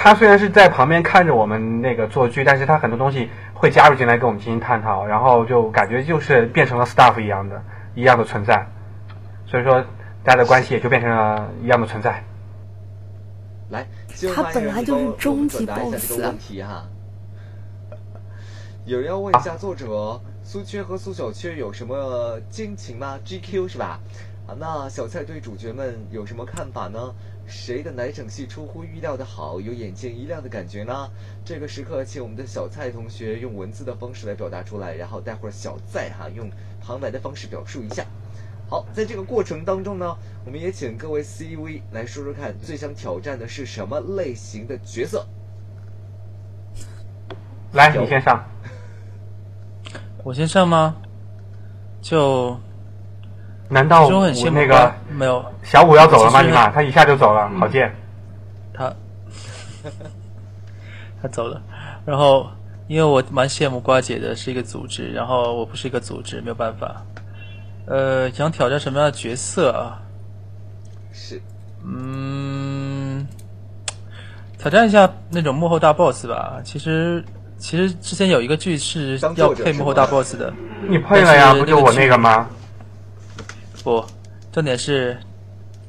他虽然是在旁边看着我们那个做剧，但是他很多东西会加入进来跟我们进行探讨，然后就感觉就是变成了 staff 一样的一样的存在。所以说，大家的关系也就变成了一样的存在。来，他本来就是终极 boss 这个问题哈。有人要问一下作者，苏缺和苏小缺有什么惊情吗？GQ 是吧？啊，那小蔡对主角们有什么看法呢？谁的哪整戏出乎预料的好，有眼前一亮的感觉呢？这个时刻，请我们的小蔡同学用文字的方式来表达出来，然后待会儿小蔡哈用旁白的方式表述一下。好，在这个过程当中呢，我们也请各位 CV 来说说看，最想挑战的是什么类型的角色？来，你先上。我先上吗？就难道我很羡慕那个没有小五要走了吗？你妈，他一下就走了，好贱。他 他走了，然后因为我蛮羡慕瓜姐的，是一个组织，然后我不是一个组织，没有办法。呃，想挑战什么样的角色啊？是，嗯，挑战一下那种幕后大 boss 吧。其实其实之前有一个剧是要配幕后大 boss 的，你配了呀不就我那个吗？不，重点是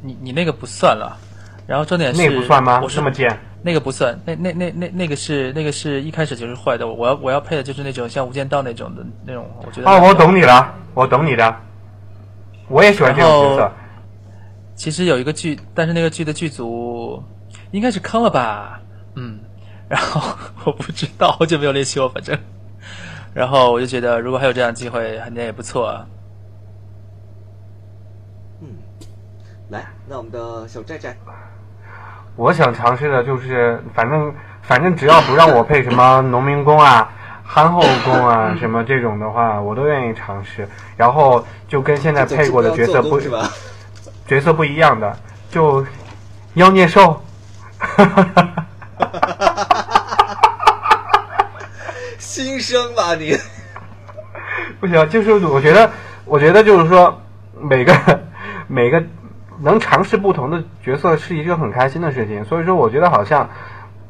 你你那个不算了。然后重点是那个不算吗我是这么贱？那个不算，那那那那那个是那个是一开始就是坏的。我要我要配的就是那种像《无间道》那种的那种，我觉得。哦，我懂你了，我懂你的。我也喜欢这种角色。其实有一个剧，但是那个剧的剧组应该是坑了吧？嗯，然后 我不知道，好久没有联系我，反正。然后我就觉得，如果还有这样的机会，肯定也不错啊。来，那我们的小寨寨，我想尝试的就是，反正反正只要不让我配什么 农民工啊、憨厚工啊 什么这种的话，我都愿意尝试。然后就跟现在配过的角色不是吧？角色不一样的，就妖孽兽。新生吧你？不行，就是我觉得，我觉得就是说，每个每个能尝试不同的角色是一个很开心的事情。所以说，我觉得好像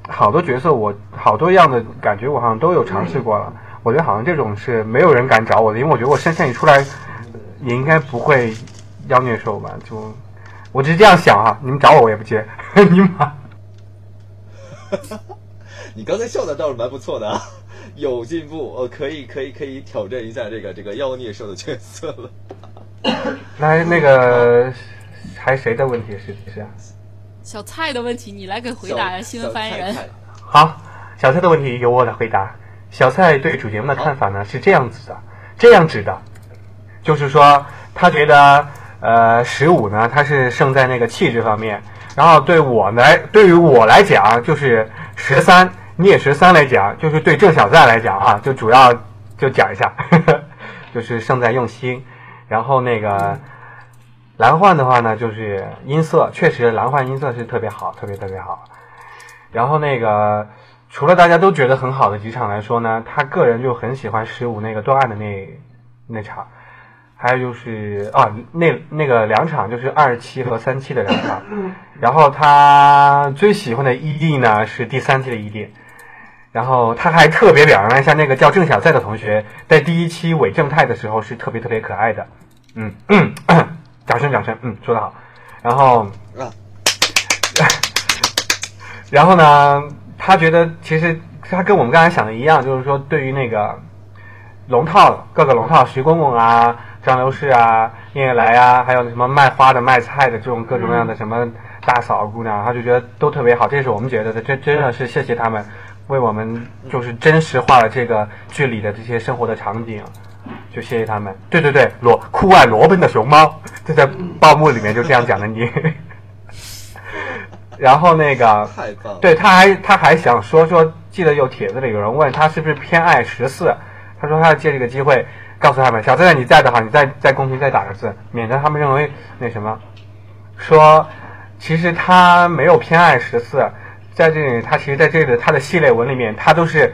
好多角色我好多样的感觉，我好像都有尝试过了。我觉得好像这种是没有人敢找我的，因为我觉得我声线一出来，也应该不会妖孽兽吧？就我只是这样想哈，你们找我我也不接，你妈！你刚才笑的倒是蛮不错的啊，有进步，呃，可以可以可以挑战一下这个这个妖孽兽的角色了。来，那个还谁的问题是是啊？小蔡的问题，你来给回答呀，新闻发言人。好，小蔡的问题由我来回答。小蔡对主节目的看法呢是这样子的，这样子的，就是说他觉得呃十五呢他是胜在那个气质方面，然后对我来对于我来讲就是十三聂十三来讲就是对郑小赞来讲哈，就主要就讲一下，呵 呵就是胜在用心，然后那个蓝幻的话呢就是音色，确实蓝幻音色是特别好，特别特别好，然后那个。除了大家都觉得很好的几场来说呢，他个人就很喜欢十五那个断案的那那场，还有就是啊那那个两场就是二期和三期的两场，然后他最喜欢的 ED 呢是第三期的 ED，然后他还特别表扬了一下那个叫郑小赛的同学，在第一期伪正太的时候是特别特别可爱的，嗯嗯，掌声掌声，嗯说的好，然后，然后呢？他觉得其实他跟我们刚才想的一样，就是说对于那个龙套各个龙套，徐公公啊、张刘氏啊、聂月来啊，还有什么卖花的、卖菜的这种各种各样的什么大嫂姑娘，他就觉得都特别好。这是我们觉得的，这真的是谢谢他们为我们就是真实化了这个剧里的这些生活的场景，就谢谢他们。对对对，罗酷爱裸奔的熊猫，就在报幕里面就这样讲的你。然后那个，对，他还他还想说说，记得有帖子里有人问他是不是偏爱十四，他说他要借这个机会告诉他们，小在你在的话，你在在公屏再打个字，免得他们认为那什么，说其实他没有偏爱十四，在这里他其实在这里他的系列文里面，他都是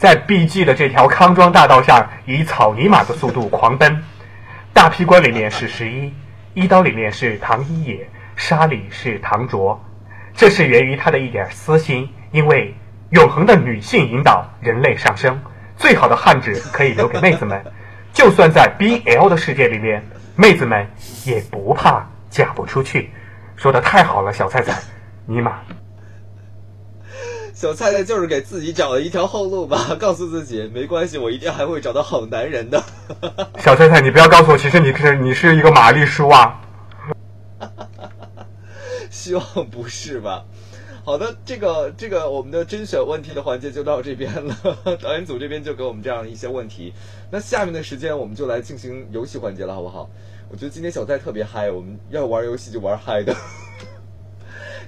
在 BG 的这条康庄大道上以草泥马的速度狂奔，大批官里面是十一，一刀里面是唐一野，沙里是唐卓。这是源于他的一点私心，因为永恒的女性引导人类上升，最好的汉子可以留给妹子们，就算在 BL 的世界里面，妹子们也不怕嫁不出去。说的太好了，小菜菜，尼玛！小菜菜就是给自己找了一条后路吧，告诉自己没关系，我一定还会找到好男人的。小菜菜，你不要告诉我，其实你是你是一个玛丽苏啊。希望不是吧？好的，这个这个我们的甄选问题的环节就到这边了。导演组这边就给我们这样一些问题。那下面的时间我们就来进行游戏环节了，好不好？我觉得今天小蔡特别嗨，我们要玩游戏就玩嗨的。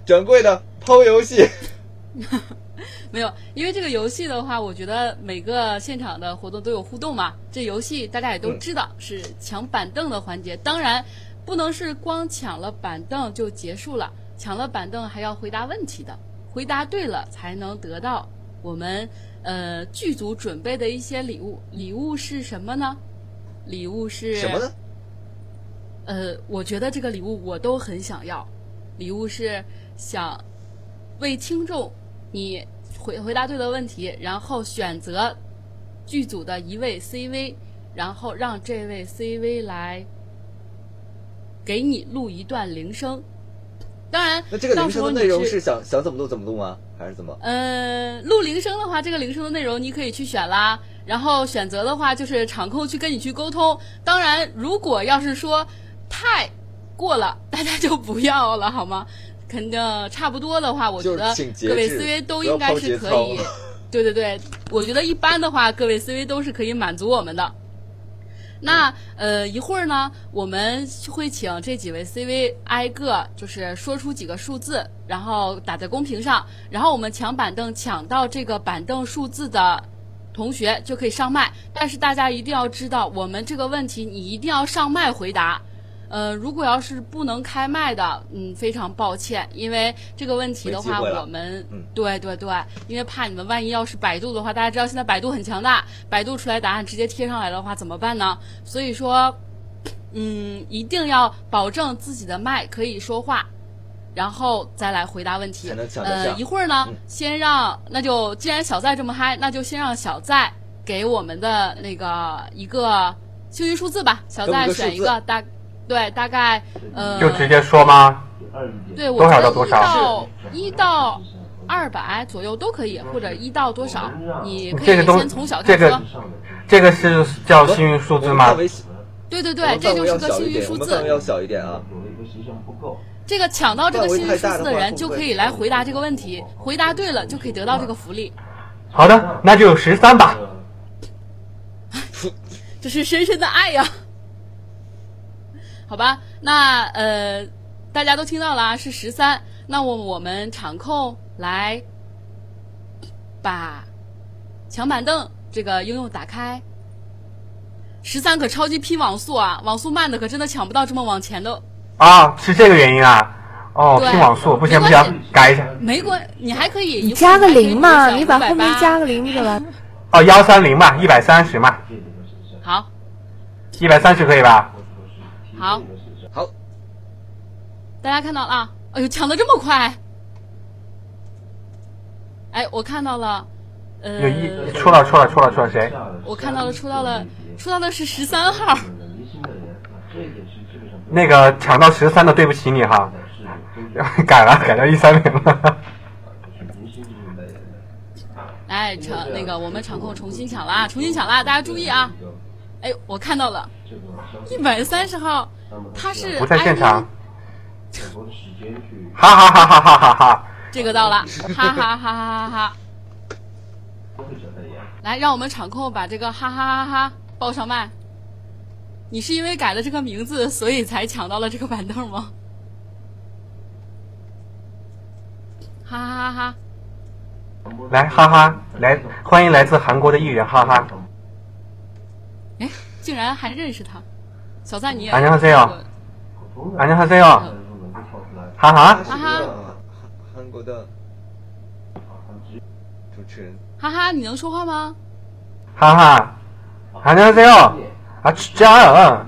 掌柜的抛游戏，没有，因为这个游戏的话，我觉得每个现场的活动都有互动嘛。这游戏大家也都知道是抢板凳的环节，当然不能是光抢了板凳就结束了。抢了板凳还要回答问题的，回答对了才能得到我们呃剧组准备的一些礼物。礼物是什么呢？礼物是什么呢？呃，我觉得这个礼物我都很想要。礼物是想为听众你回回答对的问题，然后选择剧组的一位 CV，然后让这位 CV 来给你录一段铃声。当然，那这个铃声的内容是想想怎么录怎么录吗？还是怎么？嗯，录铃声的话，这个铃声的内容你可以去选啦。然后选择的话，就是场控去跟你去沟通。当然，如果要是说太过了，大家就不要了，好吗？肯定差不多的话，我觉得各位 CV 都应该是可以。对对对，我觉得一般的话，各位 CV 都是可以满足我们的。那呃一会儿呢，我们会请这几位 CV 挨个就是说出几个数字，然后打在公屏上，然后我们抢板凳抢到这个板凳数字的同学就可以上麦。但是大家一定要知道，我们这个问题你一定要上麦回答。呃，如果要是不能开麦的，嗯，非常抱歉，因为这个问题的话，我们，对对对，因为怕你们万一要是百度的话，大家知道现在百度很强大，百度出来答案直接贴上来的话怎么办呢？所以说，嗯，一定要保证自己的麦可以说话，然后再来回答问题。呃，一会儿呢，先让那就既然小在这么嗨，那就先让小在给我们的那个一个幸运数字吧，小给我们再个数字。选一个大，对，大概呃，就直接说吗？对，我多觉得一少到多少到一到二百左右都可以，或者一到多少，你可这个东以先从小这个开说。这个是叫幸运数字吗？对对对，这就是个幸运数字。我们范围要小一点啊。这个抢到这个幸运数字的人就可以来回答这个问题，回答对了就可以得到这个福利。好的，那就十三吧。这是深深的爱呀。好吧，那呃，大家都听到了啊，是十三。那我我们场控来把抢板凳这个应用打开。十三可超级拼网速啊，网速慢的可真的抢不到这么往前的。啊，是这个原因啊。哦，拼网速不行不行，改一下。没关，你还可以你加个零嘛，你把后面580加个零不就完？哦，幺三零嘛，一百三十嘛，好，一百三十可以吧？好，好，大家看到了啊？哎呦，抢的这么快！哎，我看到了，呃，有一出了出了出了出了谁？我看到了，出到了，出到的是十三号。那个抢到十三的，对不起你哈，改了改到一三零了。来，场那个我们场控重新抢了啊，重新抢了啊，大家注意啊！哎，我看到了，一百三十号，他是不在现场，哈哈哈哈哈哈哈！这个到了，哈哈哈哈哈哈！来，让我们场控把这个哈哈哈哈报上麦。你是因为改了这个名字，所以才抢到了这个板凳吗？哈哈哈哈！来哈哈，来欢迎来自韩国的艺人哈哈。哎，竟然还认识他，小赞你也 안녕하세요 안녕하세요，哈哈。哈哈韩国的主持人，哈哈，你能说话吗？哈哈，안녕하세요啊，진짜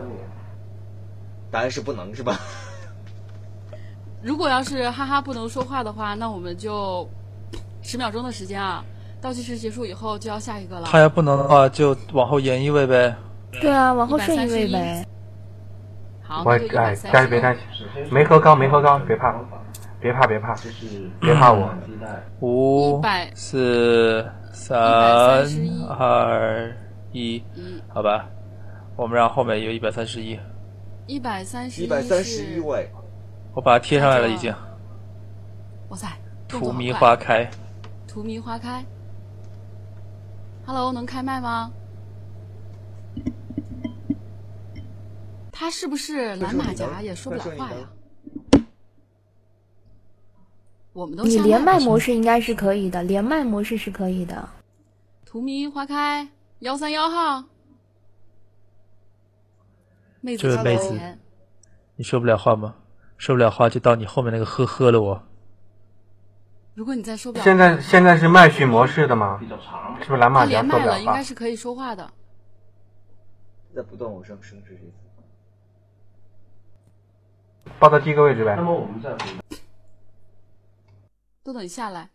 答案是不能是吧？如果要是哈哈不能说话的话，那我们就十秒钟的时间啊， 倒计时结束以后就要下一个了。他要不能的话，就往后延一位呗。对啊，往后顺一位呗。好，我那就一百哎，三大家别担心，没喝高没喝高，别怕，别怕别怕，别怕我。五100、四、三、二、一，好吧，我们让后面有一百三十一，一百三十一百三十一位，我把它贴上来了已经。哇塞，荼蘼花开，荼蘼花开。Hello，能开麦吗？他是不是蓝马甲也说不了话呀？我们都你连麦模式。式应该是可以的，连麦模式是可以的。荼蘼花开，幺三幺号，妹子这位妹子，你说不了话吗？说不了话就到你后面那个呵呵了我。如果你在说不了，现在现在是麦序模式的吗？是不是蓝马甲连麦了，应该？是可以说话的。在不断往上升是这意思。报到第一个位置呗。都等下来。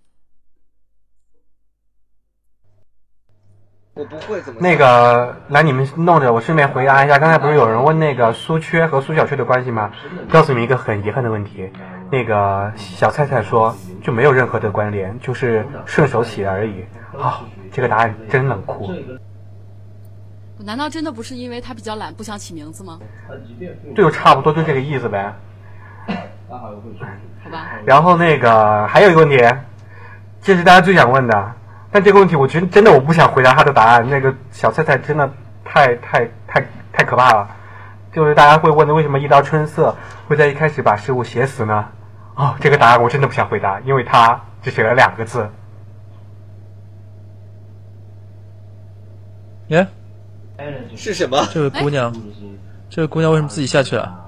我不会怎么那个，来你们弄着，我顺便回答一下，刚才不是有人问那个苏缺和苏小缺的关系吗？告诉你们一个很遗憾的问题，那个小菜菜说就没有任何的关联，就是顺手写而已。啊、这个答案真冷酷。难道真的不是因为他比较懒，不想起名字吗？这就差不多就这个意思呗。好吧。然后那个还有一个问题，这是大家最想问的，但这个问题我觉得真的我不想回答他的答案。那个小菜菜真的太太太太可怕了，就是大家会问的为什么一刀春色会在一开始把事物写死呢？哦，这个答案我真的不想回答，因为他只写了两个字。耶，是什么？这位姑娘，这位姑娘为什么自己下去了？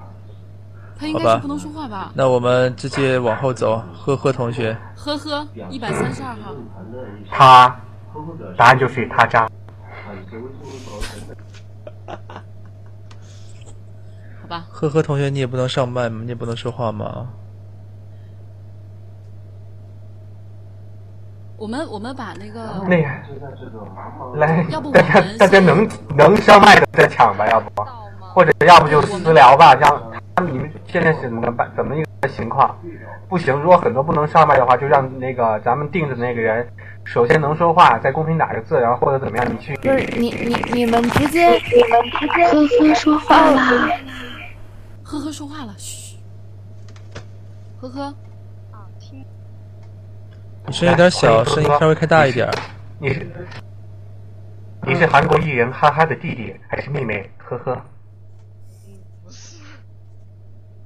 她应好吧该是不能说话吧？那我们直接往后走，呵呵同学，呵呵，一百三十二号。他，答案就是他渣。好吧。呵呵同学，你也不能上麦吗？你也不能说话吗？我们我们把那个那个来要不，大家大家能能上麦的再抢吧，要不，或者要不就私聊吧，让他们你们现在是怎么办怎么一个情况？不行，如果很多不能上麦的话，就让那个咱们定的那个人，首先能说话，在公屏打个字，然后或者怎么样，你去不是你你你们直接你们直接呵呵说话啦，呵呵说话了，嘘，呵呵，你声音有点小，声音稍微开大一点。你是你是韩国艺人哈哈的弟弟还是妹妹？呵呵。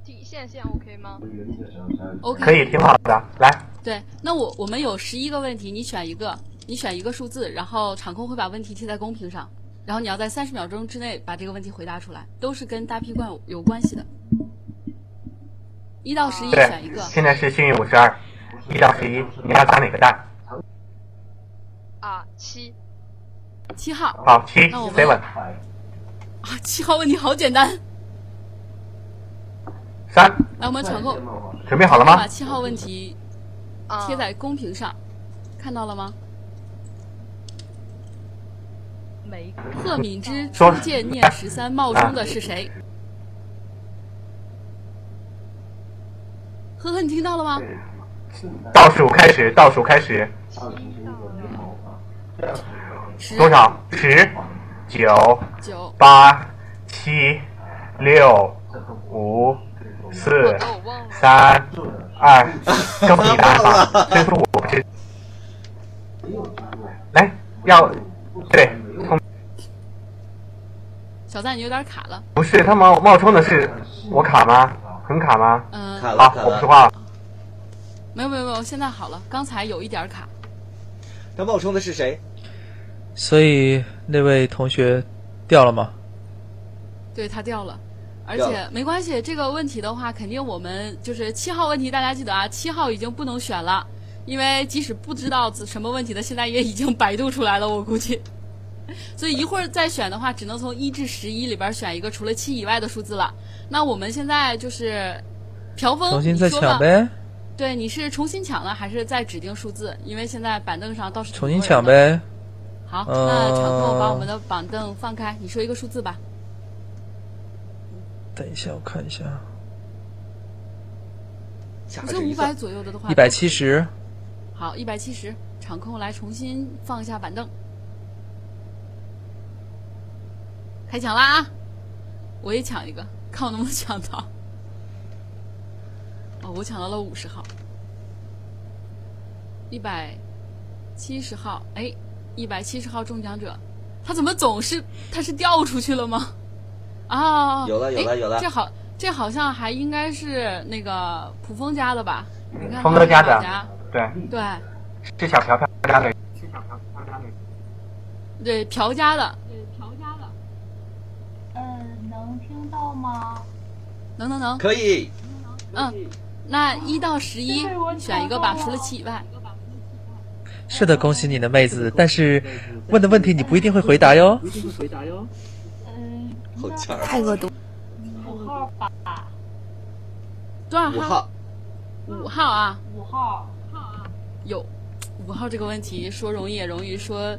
底线线 OK 吗 OK 可以，挺好的。来，对，那我我们有十一个问题，你选一个，你选一个数字，然后场控会把问题贴在公屏上，然后你要在三十秒钟之内把这个问题回答出来，都是跟大批冠有有关系的。一到十一选一个，，现在是幸运五十二，一到十一，你要打哪个蛋？啊，七七号。好，七那我们 seven 啊，七号问题好简单。三，来，我们场控准备好了吗把七号问题贴在公屏上，看到了吗？没贺敏之说初见念十三冒充的是谁？呵呵，你听到了吗？倒数开始，倒数开始，多少？十、九、九、八、七、六、五、四、三、二，告诉你答案吧，真说我不知。来，要对，从小赞，你有点卡了。不是他冒冒充的是我卡吗？很卡吗？嗯，好，我不说话了。没有没有没有，现在好了，刚才有一点卡。他冒充的是谁？所以那位同学掉了吗？对他掉了，而且没关系。这个问题的话，肯定我们就是七号问题，大家记得啊，七号已经不能选了，因为即使不知道什么问题的，现在也已经百度出来了，我估计。所以一会儿再选的话，只能从一至十一里边选一个除了七以外的数字了。那我们现在就是朴峰，重新再抢呗，对，你是重新抢呢，还是再指定数字？因为现在板凳上倒是重新。抢呗。好，呃那场控把我们的板凳放开，你说一个数字吧。等一下，我看一下，我觉得五百左右的的话，一百七十。好，一百七十，场控来重新放一下板凳，开抢啦啊！我也抢一个，看我能不能抢到。哦，我抢到了五十号，一百七十号，哎，一百七十号中奖者，他怎么总是他是掉出去了吗？啊，有了有了哎有了这好，这好像还应该是那个普丰家的吧？你看峰哥家的对，对是小朴朴家的。对，朴家的，嗯，能听到吗？能能能，可以。嗯，那一到十一选一个吧，除了七以外。是的，恭喜你的妹子，但是问的问题你不一定会回答哟。不一定会回答哟。嗯，好强太恶毒。五号吧。多少五号？五号啊，五号。有五号这个问题说容易也容易，说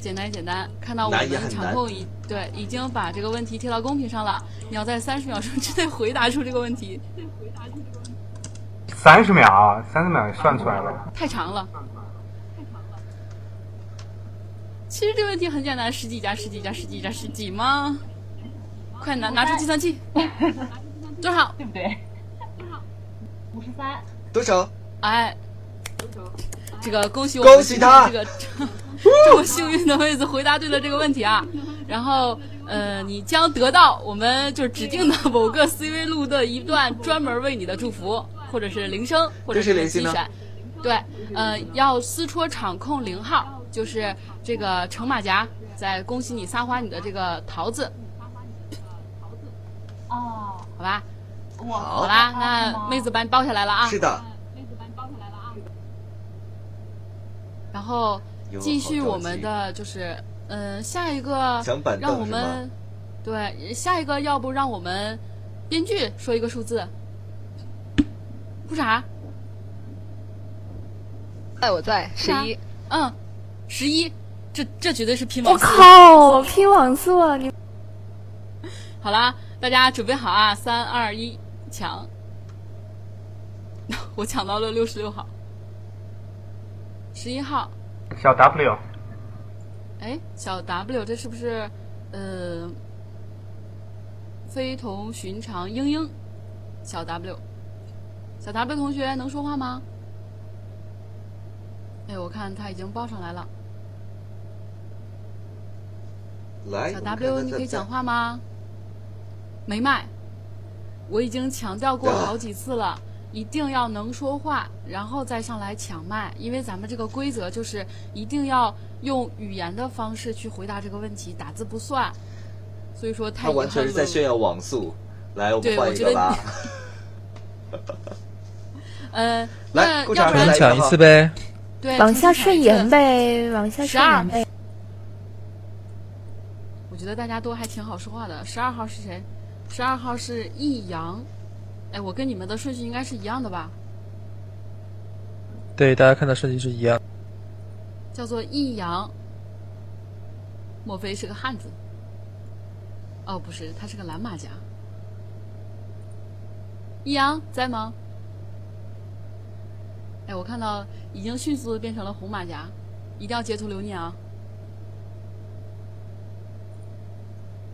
简单也简单。看到我们场控已对已经把这个问题贴到公屏上了，你要在三十秒钟之内回答出这个问题。三十秒，三十秒也算出来了。太长了。其实这个问题很简单，十几加十几加十几加十几吗？快拿拿出计算器，多少？对不对？五十三。多少？哎，这个恭喜我们恭喜他这个 这么幸运的妹子回答对了这个问题啊！然后呃，你将得到我们就是指定的 某个 CV 录的一段专门为你的祝福，或者是铃声，或者是联系呢机选。对，呃，要私戳场控零号，就是这个程马甲在恭喜你撒花你的这个桃子，哦，好吧？我好啦，那妹子把你包下来了啊！是的。然后继续我们的就是，嗯、下一个让我们对下一个，要不让我们编剧说一个数字？不啥？在我在十一，嗯，十一，这这绝对是拼网速我速。靠，拼网速啊！你 好啦，大家准备好啊！三二一，抢！我抢到了六十六号，十一号。小 W，哎，小 W，这是不是呃非同寻常英英？小 W，小 W 同学能说话吗？哎，我看他已经报上来了。来，小 W，你可以讲话吗？没麦，我已经强调过好几次了，一定要能说话，然后再上来抢麦，因为咱们这个规则就是一定要用语言的方式去回答这个问题，打字不算。所以说太他完。全是在炫耀网速。来，我们对换一个吧。呃，来要不然来抢一次呗。对，往下顺延呗，往下顺延呗。我觉得大家都还挺好说话的。十二号是谁？十二号是易阳。哎，我跟你们的顺序应该是一样的吧？对，大家看到顺序是一样。叫做易阳。莫非是个汉子？哦，不是，他是个蓝马甲。易阳在吗？哎，我看到已经迅速的变成了红马甲，一定要截图留念啊！